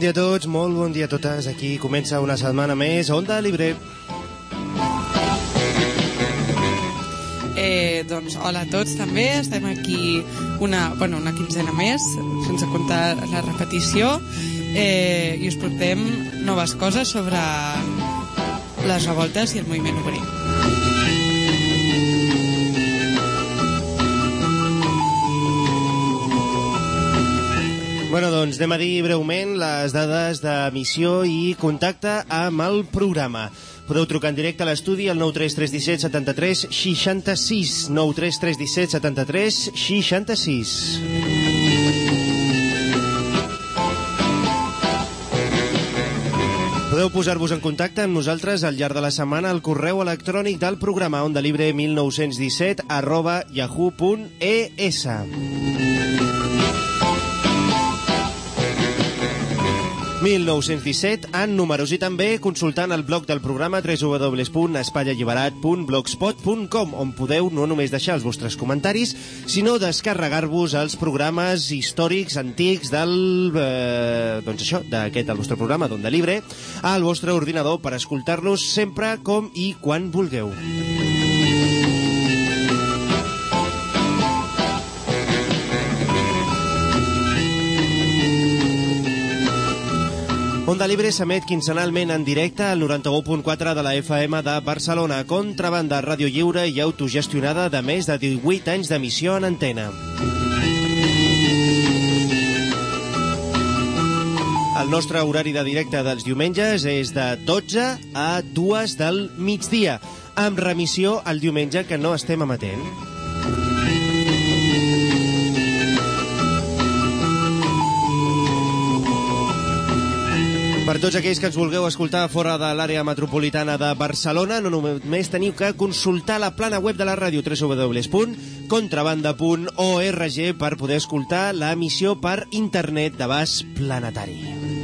Bon dia a tots, molt bon dia a totes. Aquí comença una setmana més Onda Libre. Eh, doncs hola a tots també, estem aquí una, bueno, una quinzena més, sense comptar la repetició, eh, i us portem noves coses sobre les revoltes i el moviment obrer. Bueno, doncs anem a dir breument les dades d'emissió i contacte amb el programa. Podeu trucar en directe a l'estudi al 93317 73 66 93317 73 66 Podeu posar-vos en contacte amb nosaltres al llarg de la setmana al correu electrònic del programa ondelibre1917 arroba yahoo.es 1917 en números i també consultant el blog del programa www.espaialliberat.blogspot.com on podeu no només deixar els vostres comentaris sinó descarregar-vos els programes històrics, antics del eh, doncs això, d'aquest el vostre programa d'Onda Libre al vostre ordinador per escoltar-los sempre com i quan vulgueu. Onda Libre s'emet quinzenalment en directe al 91.4 de la FM de Barcelona, contrabanda ràdio lliure i autogestionada de més de 18 anys d'emissió en antena. El nostre horari de directe dels diumenges és de 12 a 2 del migdia, amb remissió el diumenge que no estem emetent. Per tots aquells que ens vulgueu escoltar fora de l'àrea metropolitana de Barcelona, no només teniu que consultar la plana web de la ràdio www.contrabanda.org per poder escoltar l'emissió per internet d'abast planetari.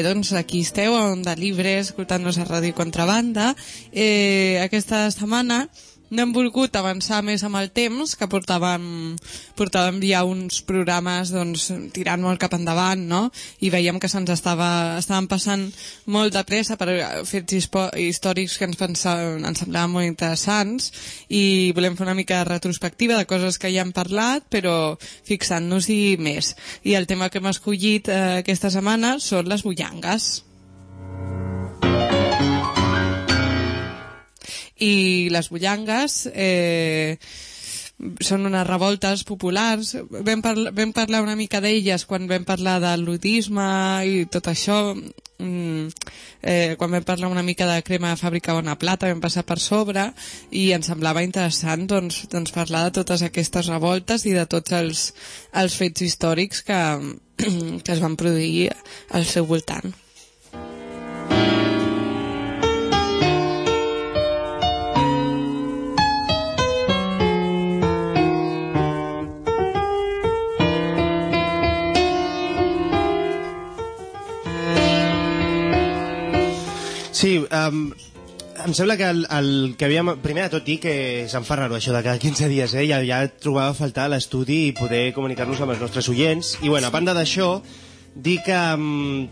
Doncs aquí esteu, a Onda Libre, escoltant-nos a Ràdio Contrabanda. Eh, aquesta setmana no hem volgut avançar més amb el temps, que portàvem, portàvem ja uns programes doncs, tirant molt cap endavant, no? I veiem que se'ns estava, estaven passant molt de pressa per fets històrics que ens, pensaven, ens semblaven molt interessants i volem fer una mica de retrospectiva de coses que ja hem parlat, però fixant-nos-hi més. I el tema que hem escollit eh, aquesta setmana són les bullangues. i les bullangues eh, són unes revoltes populars. Vam, parla, vam parlar una mica d'elles quan vam parlar del ludisme i tot això. Mm, eh, quan vam parlar una mica de crema de fàbrica Bona Plata vam passar per sobre i ens semblava interessant doncs, doncs parlar de totes aquestes revoltes i de tots els, els fets històrics que, que es van produir al seu voltant. Sí, um, em sembla que el, el que havíem... Primer de tot dir que se'n fa raro això de cada 15 dies, eh? Ja, ja trobava a faltar l'estudi i poder comunicar-nos amb els nostres oients. I bueno, a banda d'això, dir que um,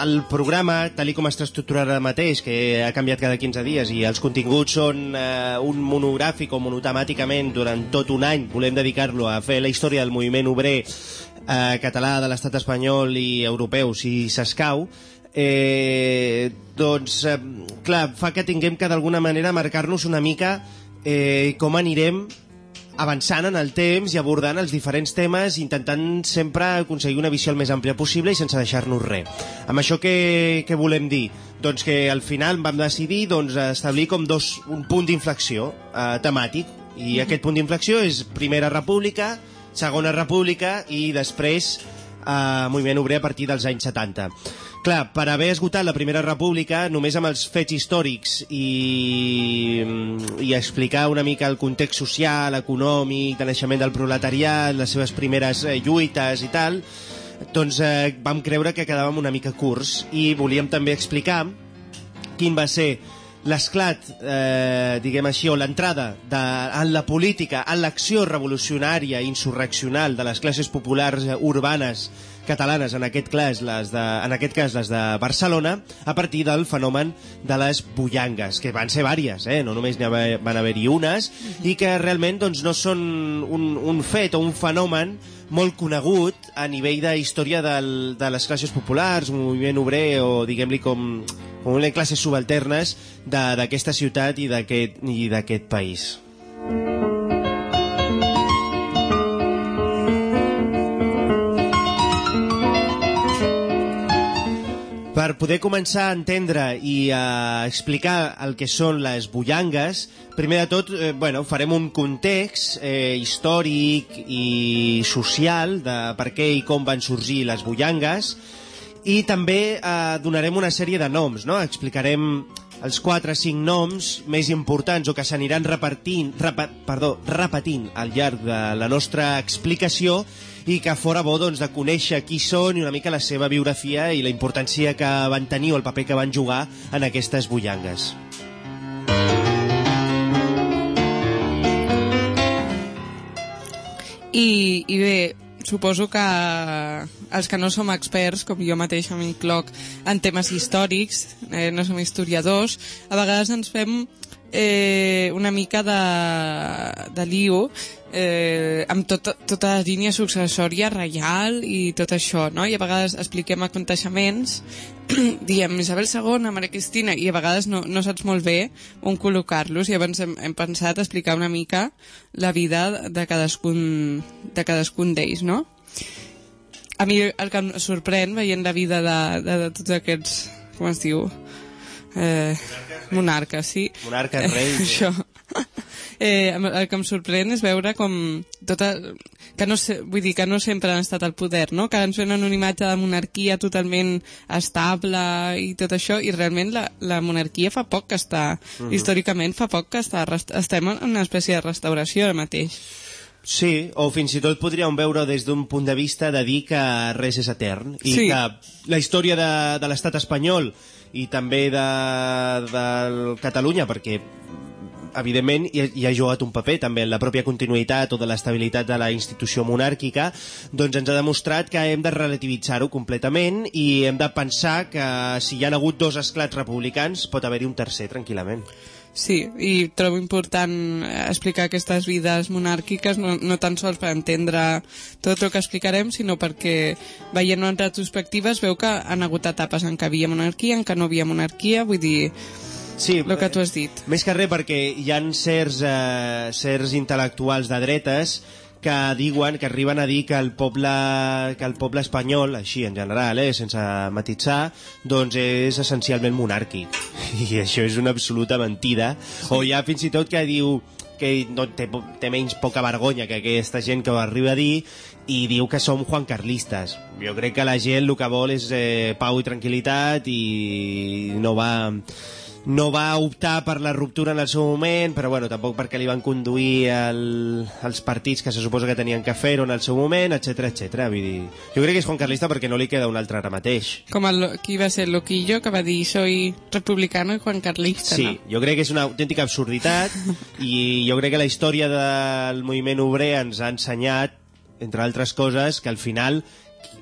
el programa, tal com està estructurat ara mateix, que ha canviat cada 15 dies i els continguts són eh, un monogràfic o monotemàticament durant tot un any, volem dedicar-lo a fer la història del moviment obrer eh, català de l'estat espanyol i europeu, si s'escau, eh, doncs, eh, clar, fa que tinguem que d'alguna manera marcar-nos una mica eh, com anirem avançant en el temps i abordant els diferents temes, intentant sempre aconseguir una visió el més àmplia possible i sense deixar-nos res. Amb això què, què volem dir? Doncs que al final vam decidir doncs, establir com dos, un punt d'inflexió eh, temàtic, i mm -hmm. aquest punt d'inflexió és Primera República, Segona República i després eh, Moviment Obrer a partir dels anys 70. Clar, per haver esgotat la Primera República, només amb els fets històrics i, i explicar una mica el context social, econòmic, de naixement del proletariat, les seves primeres eh, lluites i tal, doncs eh, vam creure que quedàvem una mica curts i volíem també explicar quin va ser l'esclat, eh, diguem així, o l'entrada en la política, en l'acció revolucionària, insurreccional de les classes populars urbanes catalanes, en aquest, cas, les de, en aquest cas les de Barcelona, a partir del fenomen de les bullangues, que van ser vàries, eh? no només haver, van haver-hi unes, i que realment doncs, no són un, un fet o un fenomen molt conegut a nivell de història del, de les classes populars, un moviment obrer o diguem-li com, com les classes subalternes d'aquesta ciutat i d'aquest país. Per poder començar a entendre i a explicar el que són les bullangues, primer de tot, eh, bueno, farem un context eh, històric i social de per què i com van sorgir les bullangues i també eh, donarem una sèrie de noms, no? Explicarem els 4 o 5 noms més importants o que s'aniran repartint, rep, perdó, repetint al llarg de la nostra explicació que fora bo doncs, de conèixer qui són i una mica la seva biografia i la importància que van tenir o el paper que van jugar en aquestes bullangues. I, i bé, suposo que els que no som experts, com jo mateixa m'incloc en temes històrics, eh, no som historiadors, a vegades ens fem eh, una mica de, de lío eh, amb tot, tota la línia successòria reial i tot això, no? I a vegades expliquem aconteixements, diem Isabel II, Maria Cristina, i a vegades no, no saps molt bé on col·locar-los, i llavors hem, hem pensat explicar una mica la vida de cadascun, de cadascun d'ells, no? A mi el que em sorprèn veient la vida de, de, de tots aquests, com es diu, eh, monarca, sí. Monarca, rei. Eh, això. Eh, el que em sorprèn és veure com tota, que no sé, vull dir que no sempre han estat al poder, no? que ens venen una imatge de monarquia totalment estable i tot això, i realment la, la monarquia fa poc que està, uh mhm. -huh. històricament fa poc que està, estem en una espècie de restauració ara mateix. Sí, o fins i tot podríem veure des d'un punt de vista de dir que res és etern i sí. que la història de, de l'estat espanyol i també de, de Catalunya, perquè evidentment hi ha, hi ha jugat un paper també en la pròpia continuïtat o de l'estabilitat de la institució monàrquica, doncs ens ha demostrat que hem de relativitzar-ho completament i hem de pensar que si hi ha hagut dos esclats republicans pot haver-hi un tercer tranquil·lament. Sí, i trobo important explicar aquestes vides monàrquiques, no, no tan sols per entendre tot el que explicarem, sinó perquè veient en retrospectiva es veu que han hagut etapes en què havia monarquia, en què no havia monarquia, vull dir, Sí, el que tu has dit. Més que res perquè hi han certs, eh, certs intel·lectuals de dretes que diuen, que arriben a dir que el poble, que el poble espanyol, així en general, eh, sense matitzar, doncs és essencialment monàrquic. I això és una absoluta mentida. O hi ha fins i tot que diu que no té, té menys poca vergonya que aquesta gent que ho arriba a dir i diu que som juancarlistes. Jo crec que la gent el que vol és eh, pau i tranquil·litat i no va no va optar per la ruptura en el seu moment, però bueno, tampoc perquè li van conduir el, els partits que se suposa que tenien que fer-ho en el seu moment, etc etc. Vull dir, jo crec que és Juan Carlista perquè no li queda un altre ara mateix. Com el, qui va ser Loquillo, que va dir soy republicano i Juan Carlista, Sí, no? jo crec que és una autèntica absurditat i jo crec que la història del moviment obrer ens ha ensenyat, entre altres coses, que al final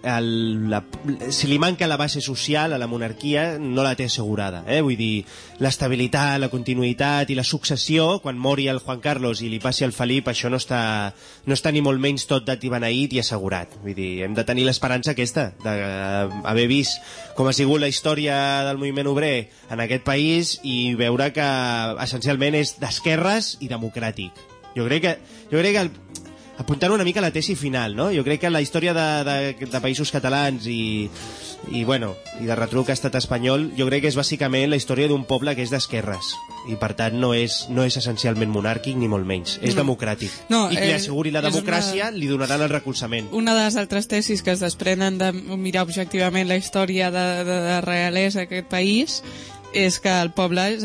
el, la, si li manca la base social a la monarquia no la té assegurada eh? vull dir, l'estabilitat, la continuïtat i la successió, quan mori el Juan Carlos i li passi al Felip, això no està, no està ni molt menys tot dat i beneït i assegurat vull dir, hem de tenir l'esperança aquesta d'haver vist com ha sigut la història del moviment obrer en aquest país i veure que essencialment és d'esquerres i democràtic jo crec que, jo crec que el, apuntant una mica a la tesi final, no? Jo crec que la història de, de, de països catalans i, i, bueno, i de retruc a estat espanyol, jo crec que és bàsicament la història d'un poble que és d'esquerres i per tant no és, no és essencialment monàrquic ni molt menys, és No. democràtic No, i qui eh, asseguri la democràcia una- li donaran el recolzament Una de les altres tesis que es desprenen de mirar objectivament la història de, de, de realesa d'aquest país és que el poble és,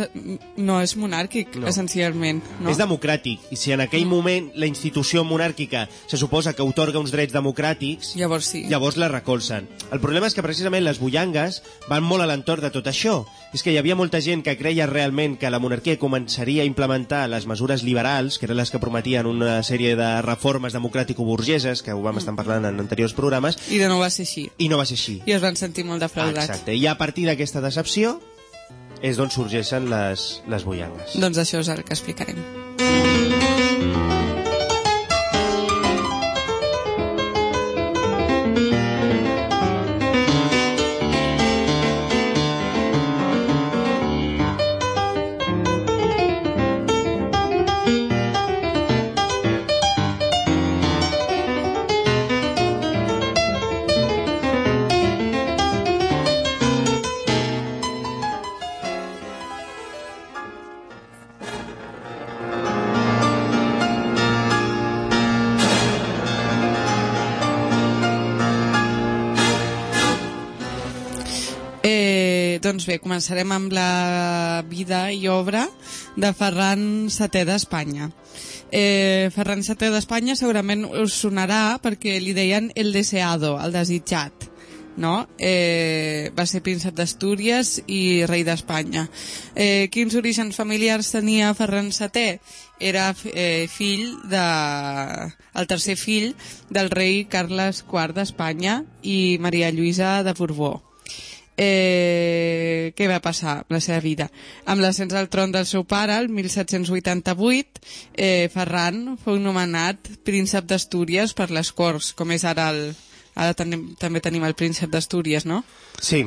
no és monàrquic, No. no. essencialment. No? És democràtic, i si en aquell moment la institució monàrquica se suposa que otorga uns drets democràtics, Llavors sí. llavors la recolzen. El problema és que precisament les bullangues van molt a l'entorn de tot això. És que hi havia molta gent que creia realment que la monarquia començaria a implementar les mesures liberals, que eren les que prometien una sèrie de reformes democràtico-burgeses, que ho vam estar parlant en anteriors programes, I de nou va ser així. i no va ser així. I es van sentir molt defraudats. Exacte. I a partir d'aquesta decepció és d'on sorgeixen les, les bullangues. Doncs això és el que explicarem. Eh, doncs bé, començarem amb la vida i obra de Ferran VII d'Espanya. Eh, Ferran VII d'Espanya segurament us sonarà perquè li deien el deseado, el desitjat. No? Eh, va ser príncep d'Astúries i rei d'Espanya. Eh, quins orígens familiars tenia Ferran VII? Era eh, fill de... el tercer fill del rei Carles IV d'Espanya i Maria Lluïsa de Borbó eh, què va passar la seva vida? Amb l'ascens al tron del seu pare, el 1788, eh, Ferran fou nomenat príncep d'Astúries per les Corts, com és ara el... Ara també tenim el príncep d'Astúries, no? Sí,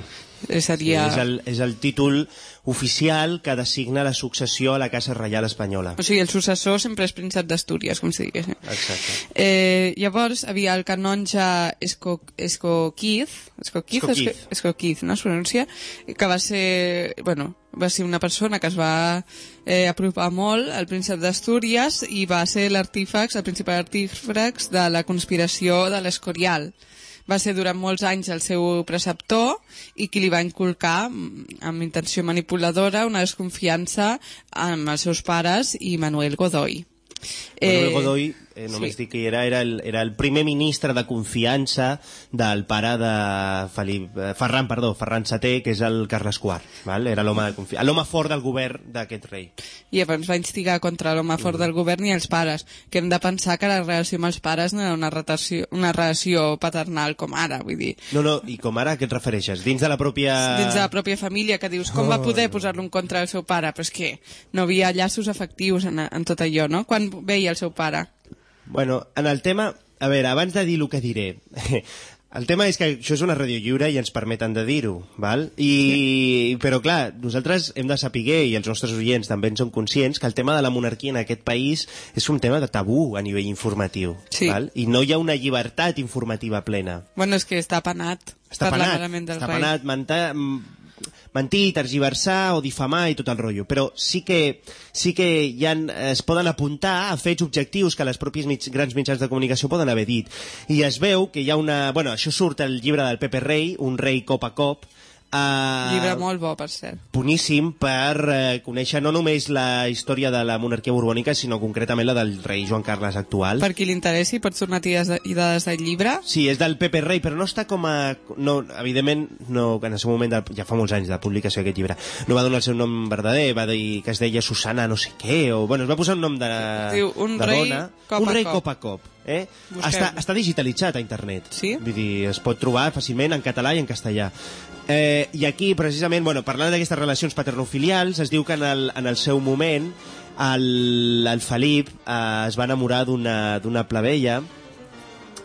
Eh, sí Seria... és, el, és el títol oficial que designa la successió a la Casa Reial Espanyola. O sigui, el successor sempre és príncep d'Astúries, com si diguéssim. Exacte. Eh, llavors, havia el canonge Esco, Escoquiz, Escoquiz, Escoquiz. Esco- Escoquiz, no es pronuncia? Que va ser, bueno, va ser una persona que es va eh, apropar molt al príncep d'Astúries i va ser l'artífex, el principal artífex de la conspiració de l'Escorial. Va ser durant molts anys el seu preceptor i qui li va inculcar, mm, amb intenció manipuladora, una desconfiança amb els seus pares i Manuel Godoy. Manuel Godoy, eh, només sí. dic que era, era, el, era el primer ministre de confiança del pare de Felip, eh, Ferran, perdó, Ferran VII, que és el Carles IV. Val? Era l'home de confi- l'home fort del govern d'aquest rei. i llavors va instigar contra l'home fort del govern i els pares, que hem de pensar que la relació amb els pares no era una relació, una relació paternal com ara, vull dir, No, no, i com ara, a què et refereixes? Dins de la pròpia... dins de la pròpia família, que dius, com va poder posar-lo en contra del seu pare? Però és que no havia llaços afectius en, en tot allò, no? Quan veia el seu pare? Bueno, en el tema... A veure, abans de dir el que diré, El tema és que això és una ràdio lliure i ens permeten de dir-ho, val? I, sí. Però, clar, nosaltres hem de saber, i els nostres oients també en són conscients, que el tema de la monarquia en aquest país és un tema de tabú a nivell informatiu, Sí. val? I no hi ha una llibertat informativa plena. Bueno, és que està penat. Està penat, està rei. penat mentar, m- mentir, tergiversar o difamar i tot el rotllo. Però sí que, sí que ha, es poden apuntar a fets objectius que les pròpies mig, grans mitjans de comunicació poden haver dit. I es veu que hi ha una... Bueno, això surt al llibre del Pepe Rei, Un rei cop a cop, Uh, Llibre molt bo, per cert. boníssim per eh, conèixer no només la història de la monarquia borbònica, sinó concretament la del rei Joan Carles actual. Per qui li interessi, pot tornar de, i dades del llibre. Sí, és del Pepe Rei, però no està com a... No, evidentment, no, en el seu moment, de, ja fa molts anys de publicació d'aquest llibre, no va donar el seu nom verdader, va dir que es deia Susana no sé què, o... Bueno, es va posar un nom de, Diu, un de rei dona. cop un a rei cop. cop a cop. Eh? Busquem. Està, està digitalitzat a internet. Sí? Vull dir, es pot trobar fàcilment en català i en castellà. Eh, I aquí, precisament, bueno, parlant d'aquestes relacions paternofilials, es diu que en el, en el seu moment el, el Felip eh, es va enamorar d'una d'una plebeia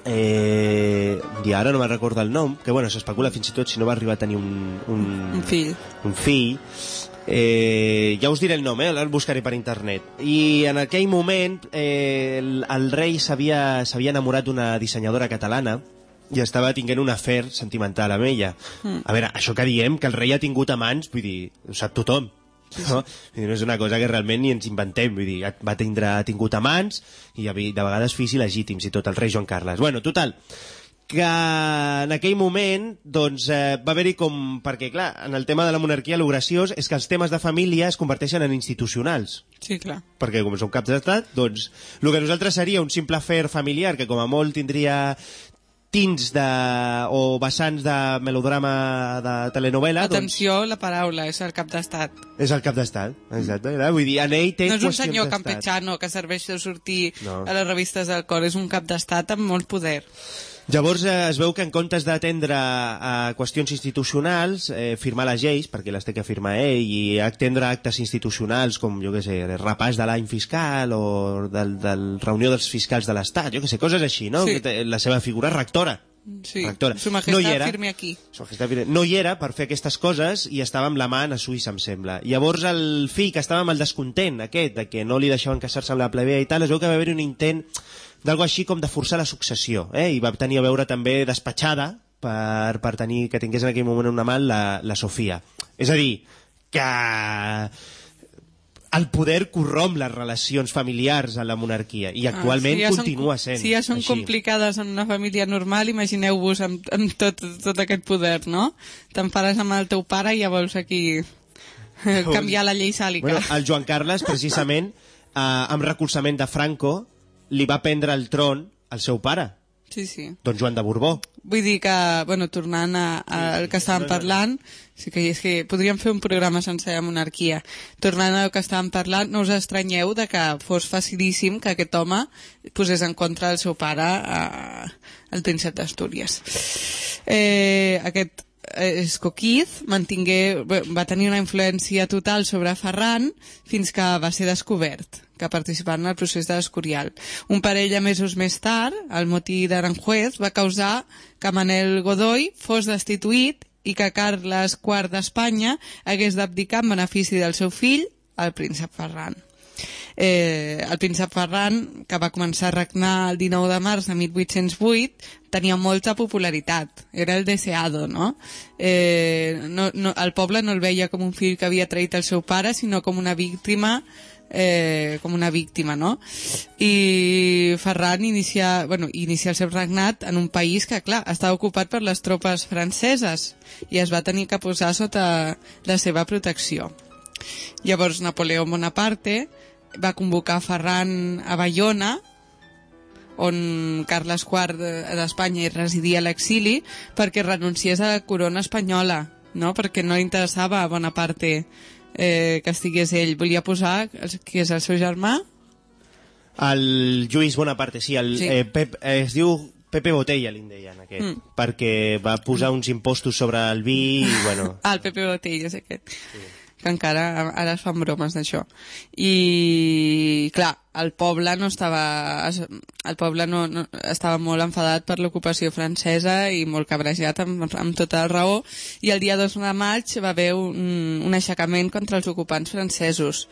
eh, i ara no me'n recordo el nom que bueno, s'especula fins i tot si no va arribar a tenir un, un, Un fill. un fill eh, ja us diré el nom, eh? el buscaré per internet i en aquell moment eh, el, el rei s'havia enamorat d'una dissenyadora catalana i estava tinguent un afer sentimental amb ella. Mm. A veure, això que diem, que el rei ha tingut amants, vull dir, ho sap tothom. No? Vull dir, no és una cosa que realment ni ens inventem. Vull dir, va tindre, ha tingut amants i de vegades fills il·legítims i tot, el rei Joan Carles. Bueno, total, que en aquell moment doncs, eh, va haver-hi com... Perquè, clar, en el tema de la monarquia, el graciós és que els temes de família es converteixen en institucionals. Sí, clar. Perquè com són caps d'estat, doncs, el que nosaltres seria un simple afer familiar que com a molt tindria tints de, o vessants de melodrama de telenovela, Atenció, la paraula, és el cap d'estat. doncs és el cap d'estat. Exacte. Mm. Vull dir, en ell té No és un senyor campechano que serveix de sortir No. a les revistes del cor, és un cap d'estat amb molt poder. Llavors eh, es veu que en comptes d'atendre a qüestions institucionals, eh, firmar les lleis, perquè les té que firmar ell, i atendre actes institucionals com, jo què sé, el repàs de l'any fiscal o del, del reunió dels fiscals de l'Estat, jo què sé, coses així, no? Sí. La seva figura rectora. Sí, rectora. Su Majestat no hi era, firme aquí. Su Majestat firme- No hi era per fer aquestes coses i estava amb la mà a Suïssa, em sembla. Llavors el fill, que estava amb el descontent aquest, de que no li deixaven casar-se amb la plebea i tal, es veu que va haver un intent d'algo així com de forçar la successió, eh? i va tenir a veure també despatxada per, per tenir que tingués en aquell moment una mà la, la Sofia. És a dir, que el poder corromp les relacions familiars a la monarquia i actualment Ah, si ja són- continua sent Si ja són així. complicades en una família normal, imagineu-vos amb, amb tot, tot aquest poder, no? T'empares amb el teu pare i ja vols aquí eh, canviar la llei sàlica. Bueno, el Joan Carles, precisament, eh, amb recolzament de Franco, li va prendre el tron al seu pare, Sí, sí. don Joan de Borbó. Vull dir que, bueno, tornant a- al que estàvem parlant, sí que és que podríem fer un programa sencer de monarquia. Tornant al que estàvem parlant, no us estranyeu de que fos facilíssim que aquest home posés en contra del seu pare, eh, el príncep d'Astúries. Eh, aquest eh, Escoquiz mantingué, bé, va tenir una influència total sobre Ferran fins que va ser descobert que participava en el procés de l'Escorial. Un parell de mesos més tard, el motí d'Aranjuez va causar que Manel Godoy fos destituït i que Carles IV d'Espanya hagués d'abdicar en benefici del seu fill, el príncep Ferran. Eh, el príncep Ferran, que va començar a regnar el 19 de març de 1808, tenia molta popularitat. Era el deseado, no? Eh, no, no? El poble no el veia com un fill que havia traït el seu pare, sinó com una víctima com una víctima, no? I Ferran inicia, bueno, inicia el seu regnat en un país que, clar, estava ocupat per les tropes franceses i es va tenir que posar sota la seva protecció. Llavors Napoleó Bonaparte va convocar Ferran a Bayona, on Carles IV de- d'Espanya hi residia a l'exili, perquè renunciés a la corona espanyola, no? perquè no li interessava a Bonaparte eh, que estigués ell. Volia posar, qui és el seu germà? El Lluís Bonaparte, sí, el, Sí. Eh, Pep, eh, es diu Pepe Botella, li'n deien, aquest, Mm. perquè va posar uns impostos sobre el vi i, bueno... Ah, el Pepe Botell, és aquest. Que encara ara es fan bromes d'això. I, clar, el poble no estava... El poble no, no estava molt enfadat per l'ocupació francesa i molt cabrejat amb, amb tota la raó i el dia 2 de maig va haver un, un aixecament contra els ocupants francesos.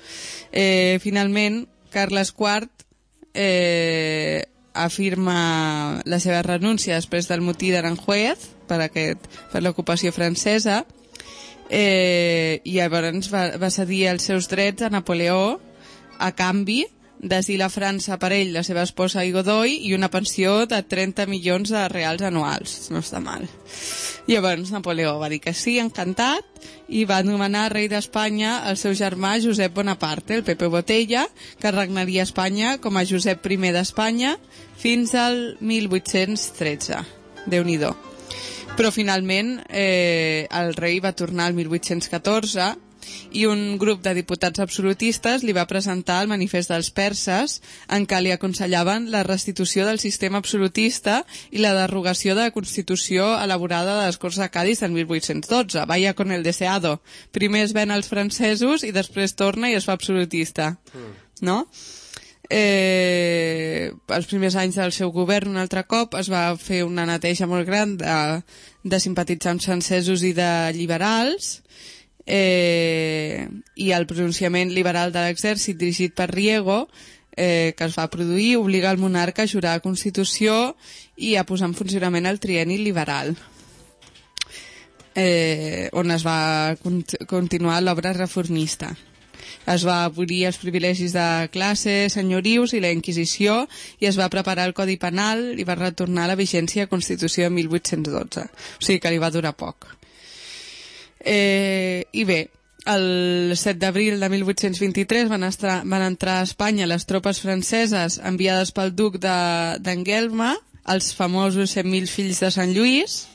Eh, finalment, Carles IV eh, afirma la seva renúncia després del motí d'Aranjuez per, aquest, per l'ocupació francesa eh, i llavors va, va cedir els seus drets a Napoleó a canvi d'asilar a França per ell, la seva esposa i Godoy i una pensió de 30 milions de reals anuals. No està mal. Llavors Napoleó va dir que sí, encantat, i va nomenar rei d'Espanya el seu germà Josep Bonaparte, el Pepe Botella, que regnaria a Espanya com a Josep I d'Espanya fins al 1813. déu nhi Però finalment eh, el rei va tornar al 1814 i un grup de diputats absolutistes li va presentar el manifest dels perses en què li aconsellaven la restitució del sistema absolutista i la derogació de la Constitució elaborada de les Corts de Cádiz en 1812. Vaya con el deseado. Primer es ven als francesos i després torna i es fa absolutista. Mm. No? Eh, els primers anys del seu govern un altre cop es va fer una neteja molt gran de, de simpatitzants francesos i de liberals. Eh, i el pronunciament liberal de l'exèrcit dirigit per Riego eh, que es va produir obliga el monarca a jurar la Constitució i a posar en funcionament el trieni liberal eh, on es va cont continuar l'obra reformista es va abolir els privilegis de classe, senyorius i la Inquisició i es va preparar el Codi Penal i va retornar a la vigència de Constitució de 1812. O sigui que li va durar poc. Eh, I bé, el 7 d'abril de 1823 van, estar, van entrar a Espanya les tropes franceses enviades pel duc d'Enguelma, de, els famosos 100.000 fills de Sant Lluís,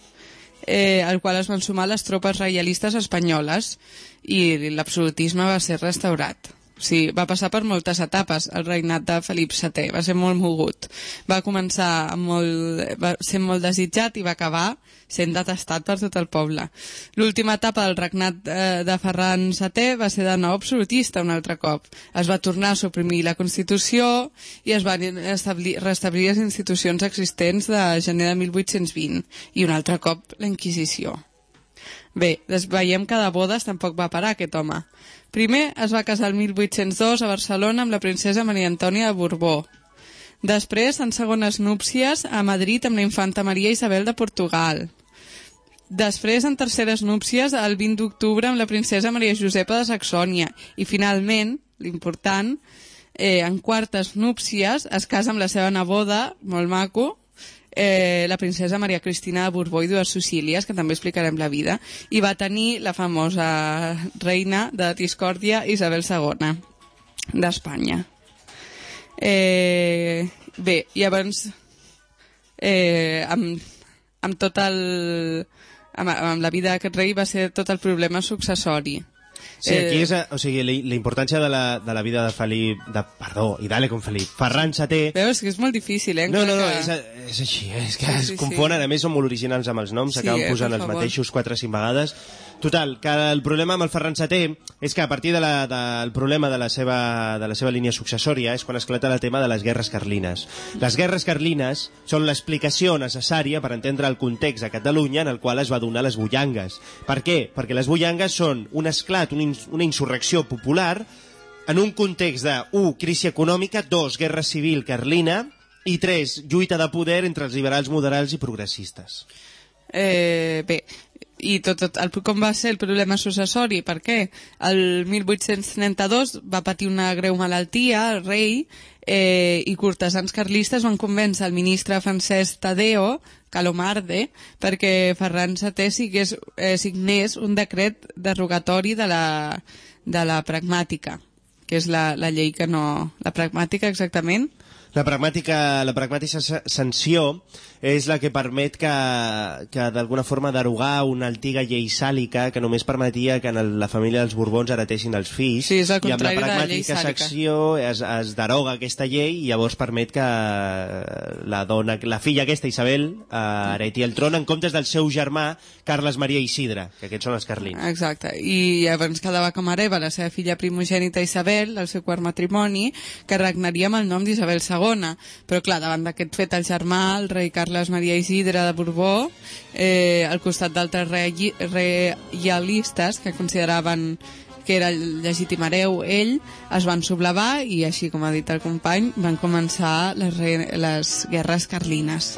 eh, al qual es van sumar les tropes reialistes espanyoles i l'absolutisme va ser restaurat. Sí, va passar per moltes etapes el regnat de Felip VII, va ser molt mogut. Va començar molt, va ser molt desitjat i va acabar sent detestat per tot el poble. L'última etapa del regnat eh, de Ferran VII va ser de nou absolutista un altre cop. Es va tornar a suprimir la Constitució i es van establir, restablir les institucions existents de gener de 1820 i un altre cop la Inquisició. Bé, veiem que de bodes tampoc va parar aquest home. Primer es va casar el 1802 a Barcelona amb la princesa Maria Antònia de Borbó. Després, en segones núpcies, a Madrid amb la infanta Maria Isabel de Portugal. Després, en terceres núpcies, el 20 d'octubre amb la princesa Maria Josepa de Saxònia. I, finalment, l'important, eh, en quartes núpcies, es casa amb la seva neboda, molt maco, eh, la princesa Maria Cristina de Borbó i dues Sicílies, que també explicarem la vida, i va tenir la famosa reina de discòrdia Isabel II d'Espanya. Eh, bé, llavors, eh, amb, amb tot el... Amb, amb la vida d'aquest rei va ser tot el problema successori Sí, aquí és, o sigui, la, la importància de la, de la vida de Felip, de, perdó, i dale con Felip, Ferran VII... Veus que és molt difícil, eh? No, no, no, que... és, és així, eh? és que sí, es sí, confonen, sí. a més són molt originals amb els noms, s'acaben sí, eh, posant els mateixos 4 o 5 vegades, Total, que el problema amb el Ferran VII és que a partir de la, del problema de la, seva, de la seva línia successòria és quan esclata el tema de les guerres carlines. Les guerres carlines són l'explicació necessària per entendre el context a Catalunya en el qual es va donar les bullangues. Per què? Perquè les bullangues són un esclat, una insurrecció popular en un context de 1. crisi econòmica, 2. guerra civil carlina i 3. lluita de poder entre els liberals moderals i progressistes. Eh, bé, i tot, tot el, com va ser el problema successori, per què? El 1832 va patir una greu malaltia, el rei, eh, i cortesans carlistes van convèncer el ministre francès Tadeo Calomarde perquè Ferran VII sigués, eh, signés un decret derogatori de la, de la pragmàtica, que és la, la llei que no... La pragmàtica, exactament? La pragmàtica, la pragmàtica sa- sanció és la que permet que, que d'alguna forma derogar una antiga llei sàlica que només permetia que en la família dels Borbons heretessin els fills. Sí, és el I amb la la pragmàtica sàlica. sanció es, es deroga aquesta llei i llavors permet que la dona, la filla aquesta, Isabel, eh, hereti el tron en comptes del seu germà, Carles Maria Isidre, que aquests són els carlins. Exacte, i llavors quedava com a hereva la seva filla primogènita Isabel, el seu quart matrimoni, que regnaria amb el nom d'Isabel II. Però clar, davant d'aquest fet el germà, el rei Carles Maria Isidre de Borbó, eh, al costat d'altres rei- reialistes que consideraven que era el legítim hereu ell, es van sublevar i així com ha dit el company, van començar les, re... les guerres carlines.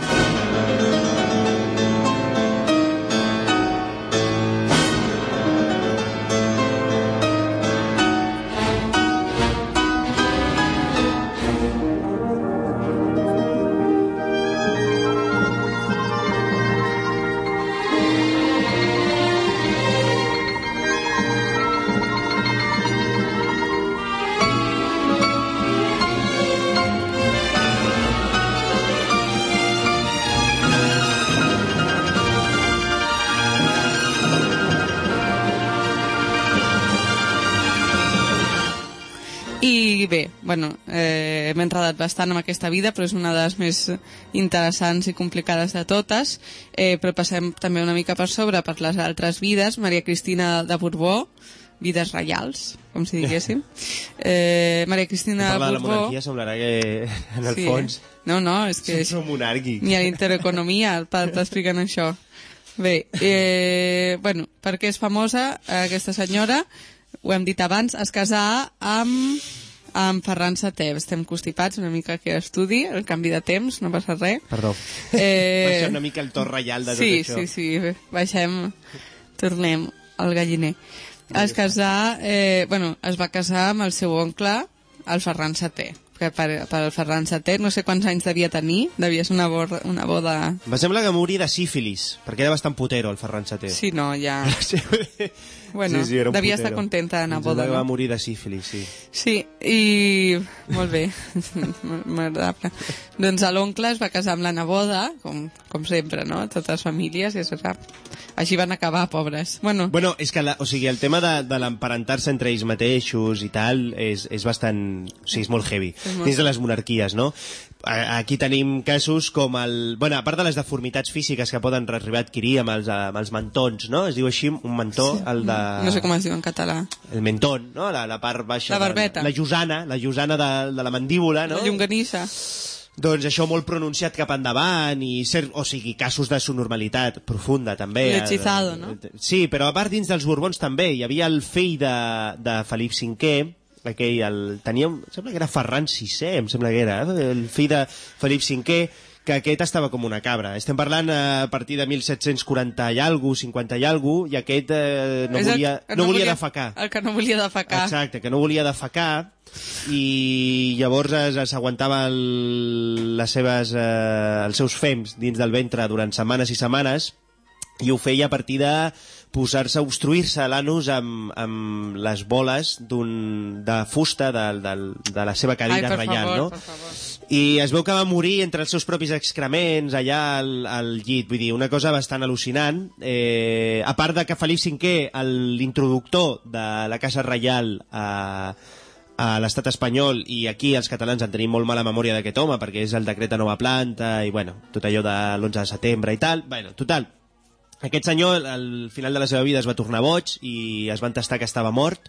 Bueno, eh, m'he enredat bastant amb aquesta vida, però és una de les més interessants i complicades de totes. Eh, però passem també una mica per sobre per les altres vides. Maria Cristina de Borbó, vides reials, com si diguéssim. Eh, Maria Cristina de Parlar de la Borbó... monarquia semblarà que, en el Sí. fons, No, no, és que... som monàrquics. Ni a l'intereconomia t'expliquen això. Bé, eh, bueno, per què és famosa aquesta senyora? Ho hem dit abans, es casà amb, amb Ferran Seté. Estem constipats una mica aquí a l'estudi, el canvi de temps, no passa res. Perdó. Eh, Baixa una mica el to reial de tot sí, això. Sí, sí, sí, baixem, tornem al galliner. Es casà, eh, bueno, es va casar amb el seu oncle, el Ferran Seté que per, per el Ferran Seté, no sé quants anys devia tenir, devia ser una, boda, una boda... Em sembla que morir de sífilis, perquè era bastant putero el Ferran Seté. Sí, no, ja... Bueno, sí, sí, era un devia putero. estar contenta d'anar a boda, va no? morir de sífilis, sí. Sí, i... Molt bé, m'agradable. doncs l'oncle es va casar amb la neboda, com, com sempre, no? Totes les famílies, i era... Així van acabar, pobres. Bueno, Bueno, és que la, o sigui, el tema de, de l'emparentar-se entre ells mateixos i tal és, és bastant... O sigui, és molt heavy. molt- Dins de les monarquies, no? Aquí tenim casos com el... Bueno, a part de les deformitats físiques que poden arribar a adquirir amb els, amb els mentons, no? Es diu així, un mentó, sí. el de... no sé com es diu en català. El mentón, no? La, la part baixa... La barbeta. De, la llosana, la llosana de, de la mandíbula, no? La llonganissa. Doncs això molt pronunciat cap endavant i ser, o sigui, casos de subnormalitat profunda també. Lechizado, no? Sí, però a part dins dels Borbons també hi havia el fill de, de Felip V, aquell, el, tenia, em sembla que era Ferran VI, em sembla que era, eh? el fill de Felip V, que aquest estava com una cabra. Estem parlant eh, a partir de 1740 i alguna 50 i alguna i aquest eh, no, volia, que no, volia defecar. El que no volia defecar. Exacte, que no volia defecar i llavors es- es aguantava el, les seves, eh, els seus fems dins del ventre durant setmanes i setmanes i ho feia a partir de posar-se, obstruir-se l'anus amb, amb les boles de fusta de, de, de la seva Ai, cadira per reial, favor, no? I es veu que va morir entre els seus propis excrements allà al, al llit, vull dir, una cosa bastant al·lucinant. Eh, a part de que Felip V, l'introductor de la Casa Reial a, a l'estat espanyol, i aquí els catalans en tenim molt mala memòria d'aquest home, perquè és el decret de nova planta, i bueno, tot allò de l'11 de setembre i tal. Bueno, total, aquest senyor al final de la seva vida es va tornar boig i es va entestar que estava mort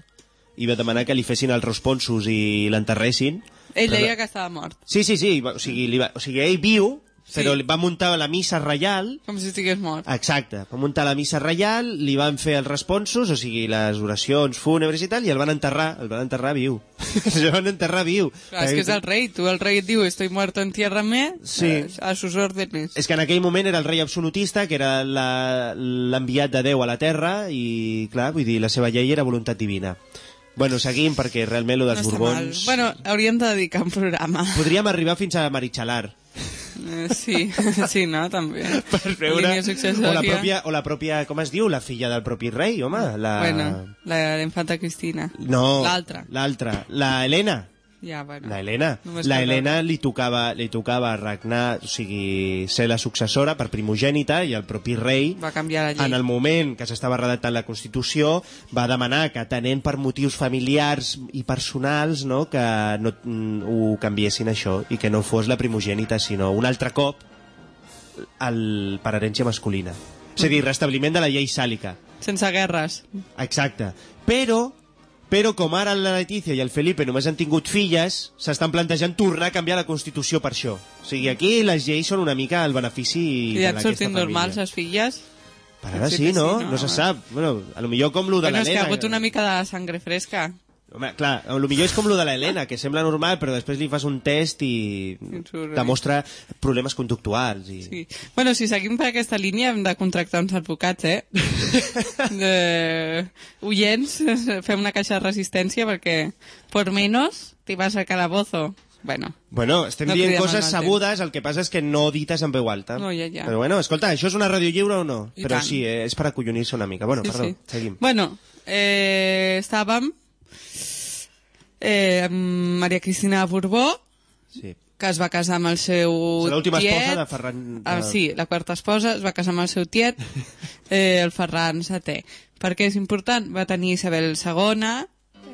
i va demanar que li fessin els responsos i l'enterressin. Ell Però deia que estava mort, Sí, sí, sí, o sigui, li va, o sigui ell viu, Sí. però va muntar la missa reial, com si estigués mort. exacte, va muntar la missa reial, li van fer els responsos, o sigui, les oracions fúnebres i tal, i el van enterrar, el van enterrar viu. el van enterrar viu. Clar, és que és el rei, tu el rei et diu estoy muerto, entiérrame, Sí. eh, a sus órdenes. És que en aquell moment era el rei absolutista, que era l'enviat de Déu a la Terra, i, clar, vull dir, la seva llei era voluntat divina. Bueno, seguim, perquè realment lo dels no. Borbons... Bueno, hauríem de dedicar un programa. Podríem arribar fins a Marichalar. Eh, sí, sí, no, també. per veure... O la, pròpia, o la pròpia, com es diu? La filla del propi rei, home. La... Bueno, la, la infanta Cristina. No, L'altra. L'altra. La Helena. Ja, bueno. La Helena. Només La Helena li tocava, li tocava regnar, o sigui, ser la successora per primogènita i el propi rei Va canviar la llei. en el moment que s'estava redactant la Constitució va demanar que atenent per motius familiars i personals no, que no mm, ho canviessin això i que no fos la primogènita sinó un altre cop el, per herència masculina és a dir, restabliment de la llei sàlica Sense guerres. Exacte. Però, però com ara la Letícia i el Felipe només han tingut filles, s'estan plantejant tornar a canviar la Constitució per això. O sigui, aquí les lleis són una mica el benefici I ja et d'aquesta família. normals les filles. Per ara Sí sí, que no? sí, no? no? se sap. Bueno, a lo millor com lo de Bueno, és que l'Helena. ha hagut una mica de sangre fresca. Home, clar, a lo millor és com lo de l'Helena, que sembla normal, però després li fas un test i demostra problemes conductuals. I... Sí. Bueno, si seguim per aquesta línia hem de contractar uns advocats, eh? de... Oients, fem una caixa de resistència perquè por menos te vas al calabozo. Bueno, Bueno, estem No dient coses sabudes, el que passa és que no dites en veu alta. No, ja, ja. Però bueno, escolta, això és una ràdio lliure o no? I Però tant. sí, eh, és per acollonir-se una mica. Bueno, sí, perdó, sí. seguim. Bueno, eh, estàvem eh, Maria Cristina Borbó, Sí. que es va casar amb el seu És l'última tiet. esposa de Ferran... Ah, de- sí, la quarta esposa es va casar amb el seu tiet, eh, el Ferran VII. Per què és important? Va tenir Isabel II,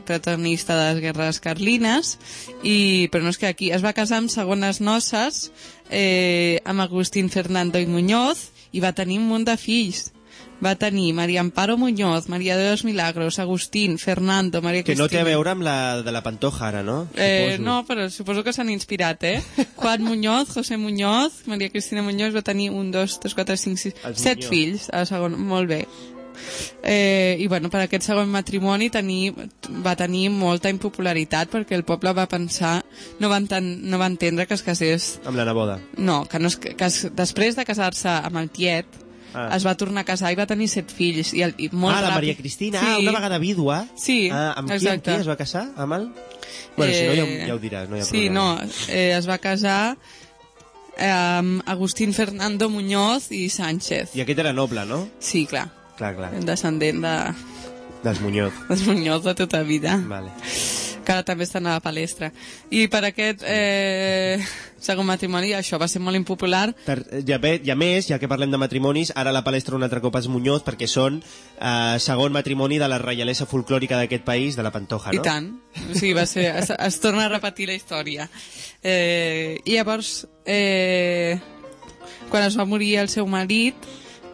protagonista de les guerres carlines, i, però no és que aquí es va casar amb segones noces eh, amb Agustín Fernando i Muñoz i va tenir un munt de fills. Va tenir María Amparo Muñoz, María de los Milagros, Agustín, Fernando, María Que Cristina... no té a veure amb la de la Pantoja, ara, no? Eh, Suposo. no, però suposo que s'han inspirat, eh? Juan Muñoz, José Muñoz, Maria Cristina Muñoz va tenir un, dos, tres, quatre, cinc, sis, Els set Muñoz. fills a la segona, molt bé. Eh, I bueno, per aquest segon matrimoni tenir, va tenir molta impopularitat perquè el poble va pensar, no va, enten, no va entendre que es casés Amb la neboda. no, que, no es, que es, després de casar-se amb el tiet, Ah. es va tornar a casar i va tenir set fills. I, el, i molt ah, la ràpid. Maria Cristina, ah, una vegada vídua. Sí, ah, amb qui, amb exacte. qui es va casar? Amb el... Bueno, si no ja, ja ho diràs, no hi ha sí, problema. no, eh, es va casar eh, amb Agustín Fernando Muñoz i Sánchez. I aquest era noble, no? Sí, clar, Clar, clar. descendent de, Dels Muñoz. dels Muñoz de tota vida, Vale. que ara també estan a la palestra. I per aquest eh, segon matrimoni, això va ser molt impopular, Per, ja, bé, ja més, ja que parlem de matrimonis, ara la palestra un altre cop és Muñoz, perquè són eh, segon matrimoni de la reialesa folclòrica d'aquest país, de la Pantoja, no? I tant. O sigui, va ser, es, es torna a repetir la història. Eh, I llavors, eh, quan es va morir el seu marit,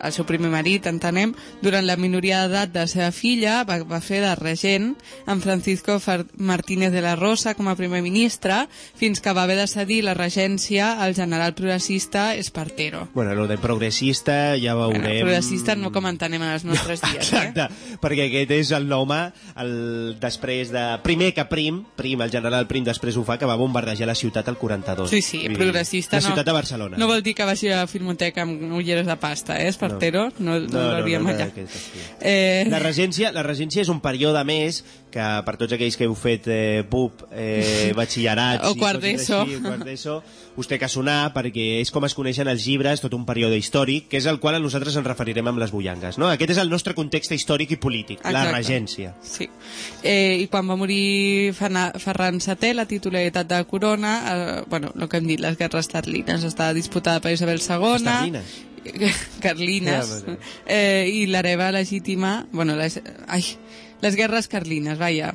el seu primer marit, entenem, durant la minoria d'edat de la seva filla, va, va fer de regent amb Francisco Martínez de la Rosa com a primer ministre, fins que va haver de cedir la regència al general progressista Espartero. Bueno, lo de progressista ja veurem... Bueno, progressista no com entenem en els nostres dies, eh? Exacte, perquè aquest és el home el, després de... Primer que Prim, Prim, el general Prim després ho fa, que va bombardejar la ciutat al 42. Sí, sí, dir, progressista La no. ciutat de Barcelona. No vol dir que vagi a Filmoteca amb ulleres de pasta, eh, Espartero? No, no, no, l'hauríem no, allà. aquest estil. Eh, La regència, la regència és un període més que per tots aquells que heu fet eh, BUP, eh, batxillerats O quart d'ESO. així, quart d'ESO, us té que sonar perquè és com es coneixen els llibres, tot un període històric, que és el qual nosaltres ens referirem amb les bullangues. No? Aquest és el nostre context històric i polític, la Exacte. regència. Sí. Eh, I quan va morir Ferran VII, la titularitat de la corona, eh, bueno, el que hem dit, les guerres carlines, estava disputada per Isabel II. Carlines? Carlines. Ja, Eh, I l'hereva legítima... Bueno, les, ai, les guerres carlines, vaja.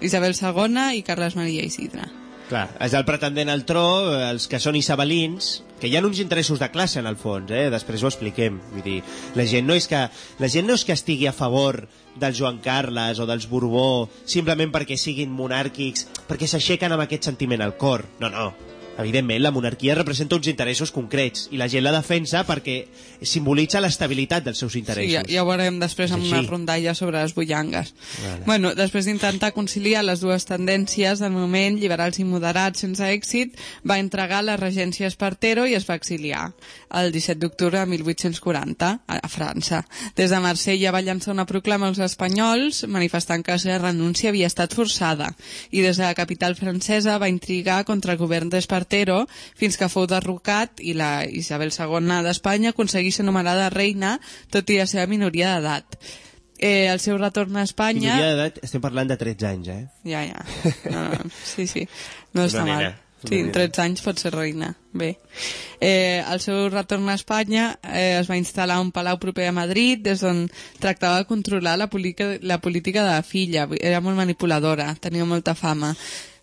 Isabel II i Carles Maria Isidre. Clar, és el pretendent al tro, eh, els que són isabelins, que hi ha uns interessos de classe en el fons, eh? després ho expliquem. Vull dir, la gent no és que, la gent no és que estigui a favor del Joan Carles o dels Borbó simplement perquè siguin monàrquics, perquè s'aixequen amb aquest sentiment al cor. No, no. Evidentment, la monarquia representa uns interessos concrets i la gent la defensa perquè simbolitza l'estabilitat dels seus Sí, interessos. ja, ja ho veurem després És amb una rondalla sobre les bullangues. Vale. Bueno, després d'intentar conciliar les dues tendències del moment, liberals i moderats sense èxit, va entregar la regència a Espartero i es va exiliar el 17 d'octubre de 1840 a, a França. Des de Marsella va llançar una proclama als espanyols manifestant que la seva renúncia havia estat forçada i des de la capital francesa va intrigar contra el govern d'Espartero fins que fou derrocat i la Isabel II d'Espanya aconseguí ser nomenada reina tot i la seva minoria d'edat. Eh, el seu retorn a Espanya... Núria d'edat, estem parlant de 13 anys, eh? Ja, ja. No, no, sí, sí. No està mal. Sí, en nena. 13 anys pot ser reina. Bé. Eh, al seu retorn a Espanya eh, es va instal·lar un palau proper a Madrid des d'on tractava de controlar la, política, la política de la filla. Era molt manipuladora, tenia molta fama.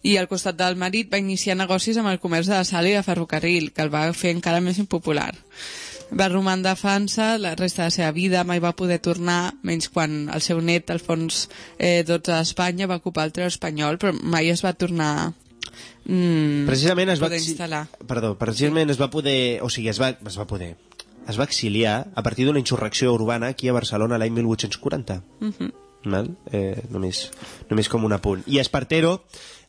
I al costat del marit va iniciar negocis amb el comerç de la sal i de ferrocarril, que el va fer encara més impopular. Va romandre a França la resta de la seva vida, mai va poder tornar, menys quan el seu net, Alfons eh, XII d'Espanya, va ocupar el tron espanyol, però mai es va tornar mm, Precisament es va... instal·lar. Perdó, precisament es va poder... O sigui, es va, es va poder... Es va exiliar a partir d'una insurrecció urbana aquí a Barcelona l'any 1840. Mm Mhm. -hmm. Val? Eh, només, només com un apunt. I Espartero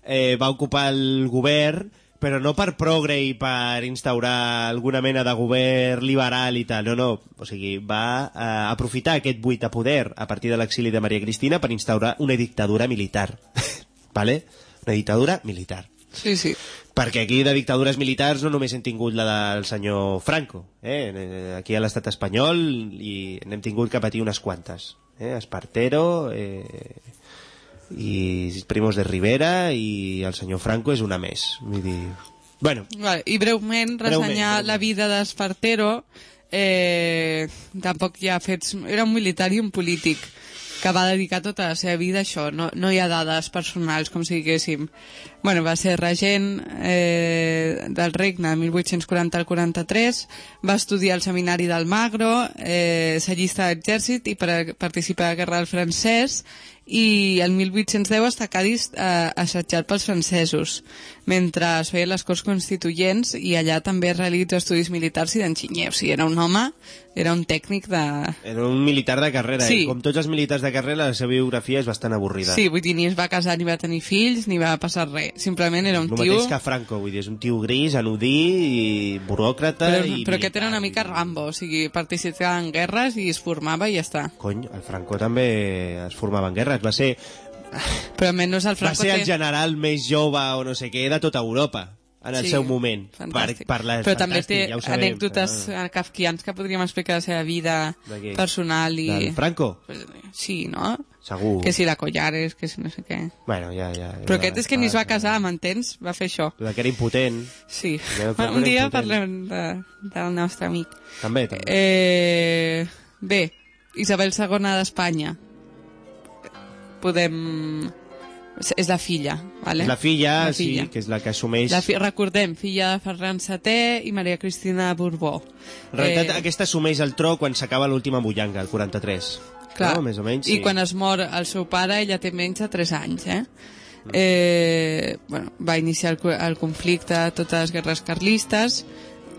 eh, va ocupar el govern però no per progre i per instaurar alguna mena de govern liberal i tal, no, no. O sigui, va eh, aprofitar aquest buit de poder a partir de l'exili de Maria Cristina per instaurar una dictadura militar. vale? Una dictadura militar. Sí, sí. Perquè aquí de dictadures militars no només hem tingut la del senyor Franco, eh? aquí a l'estat espanyol i n'hem tingut que patir unes quantes. Eh? Espartero eh... i Primos de Rivera i el senyor Franco és una més. Vull dir... Bueno, Vale, I breument, ressenyar Breument, breument. la vida d'Espartero, eh, tampoc hi ha fets... Era un militar i un polític que va dedicar tota la seva vida a això. No, no hi ha dades personals, com si diguéssim. Bueno, va ser regent eh, del regne de 1840 al 43, va estudiar al seminari del Magro, eh, s'allista a l'exèrcit i per participar a la guerra del francès i el 1810 està Cádiz eh, assetjat pels francesos mentre es feien les Corts Constituents i allà també realitza estudis militars i d'enginyer, o sigui, era un home era un tècnic de... era un militar de carrera. Sí. I com tots els militars de carrera, la seva biografia és bastant avorrida. Sí, vull dir, ni es va casar ni va tenir fills ni va passar res, simplement era un el tio mateix que Franco, vull dir, és un tio gris, anudí, i buròcrata però, i però aquest era una mica Rambo, o sigui, participava en guerres i es formava i ja està. Cony, el Franco també es formava en guerres. Va ser, Però almenys el va Franco ser el general més jove o no sé què de tota Europa en el Sí, seu moment. Fantàstic. Per, per la, Però també té ja sabem, anècdotes però- kafkians que podríem explicar la seva vida personal i... Del Franco? Sí, no? Segur. Que si la Collares, que si no sé què. Bueno, ja, ja. Però ja, aquest és que ni es va casar, m'entens? Va fer això. Que era impotent. Sí. Ja, Un dia impotent. parlem de, del nostre amic. També, també. Eh, bé, Isabel II d'Espanya. Podem... És la filla, vale? La filla, La filla. sí, que és la que assumeix... La fi... Recordem, filla de Ferran VII i Maria Cristina Borbó. En realitat, Eh, aquesta assumeix el tro quan s'acaba l'última bullanga, el 43. Clar. No? Més o menys, I sí. quan es mor el seu pare, ella té menys de 3 anys, eh? eh bueno, va iniciar el, el conflicte, totes les guerres carlistes,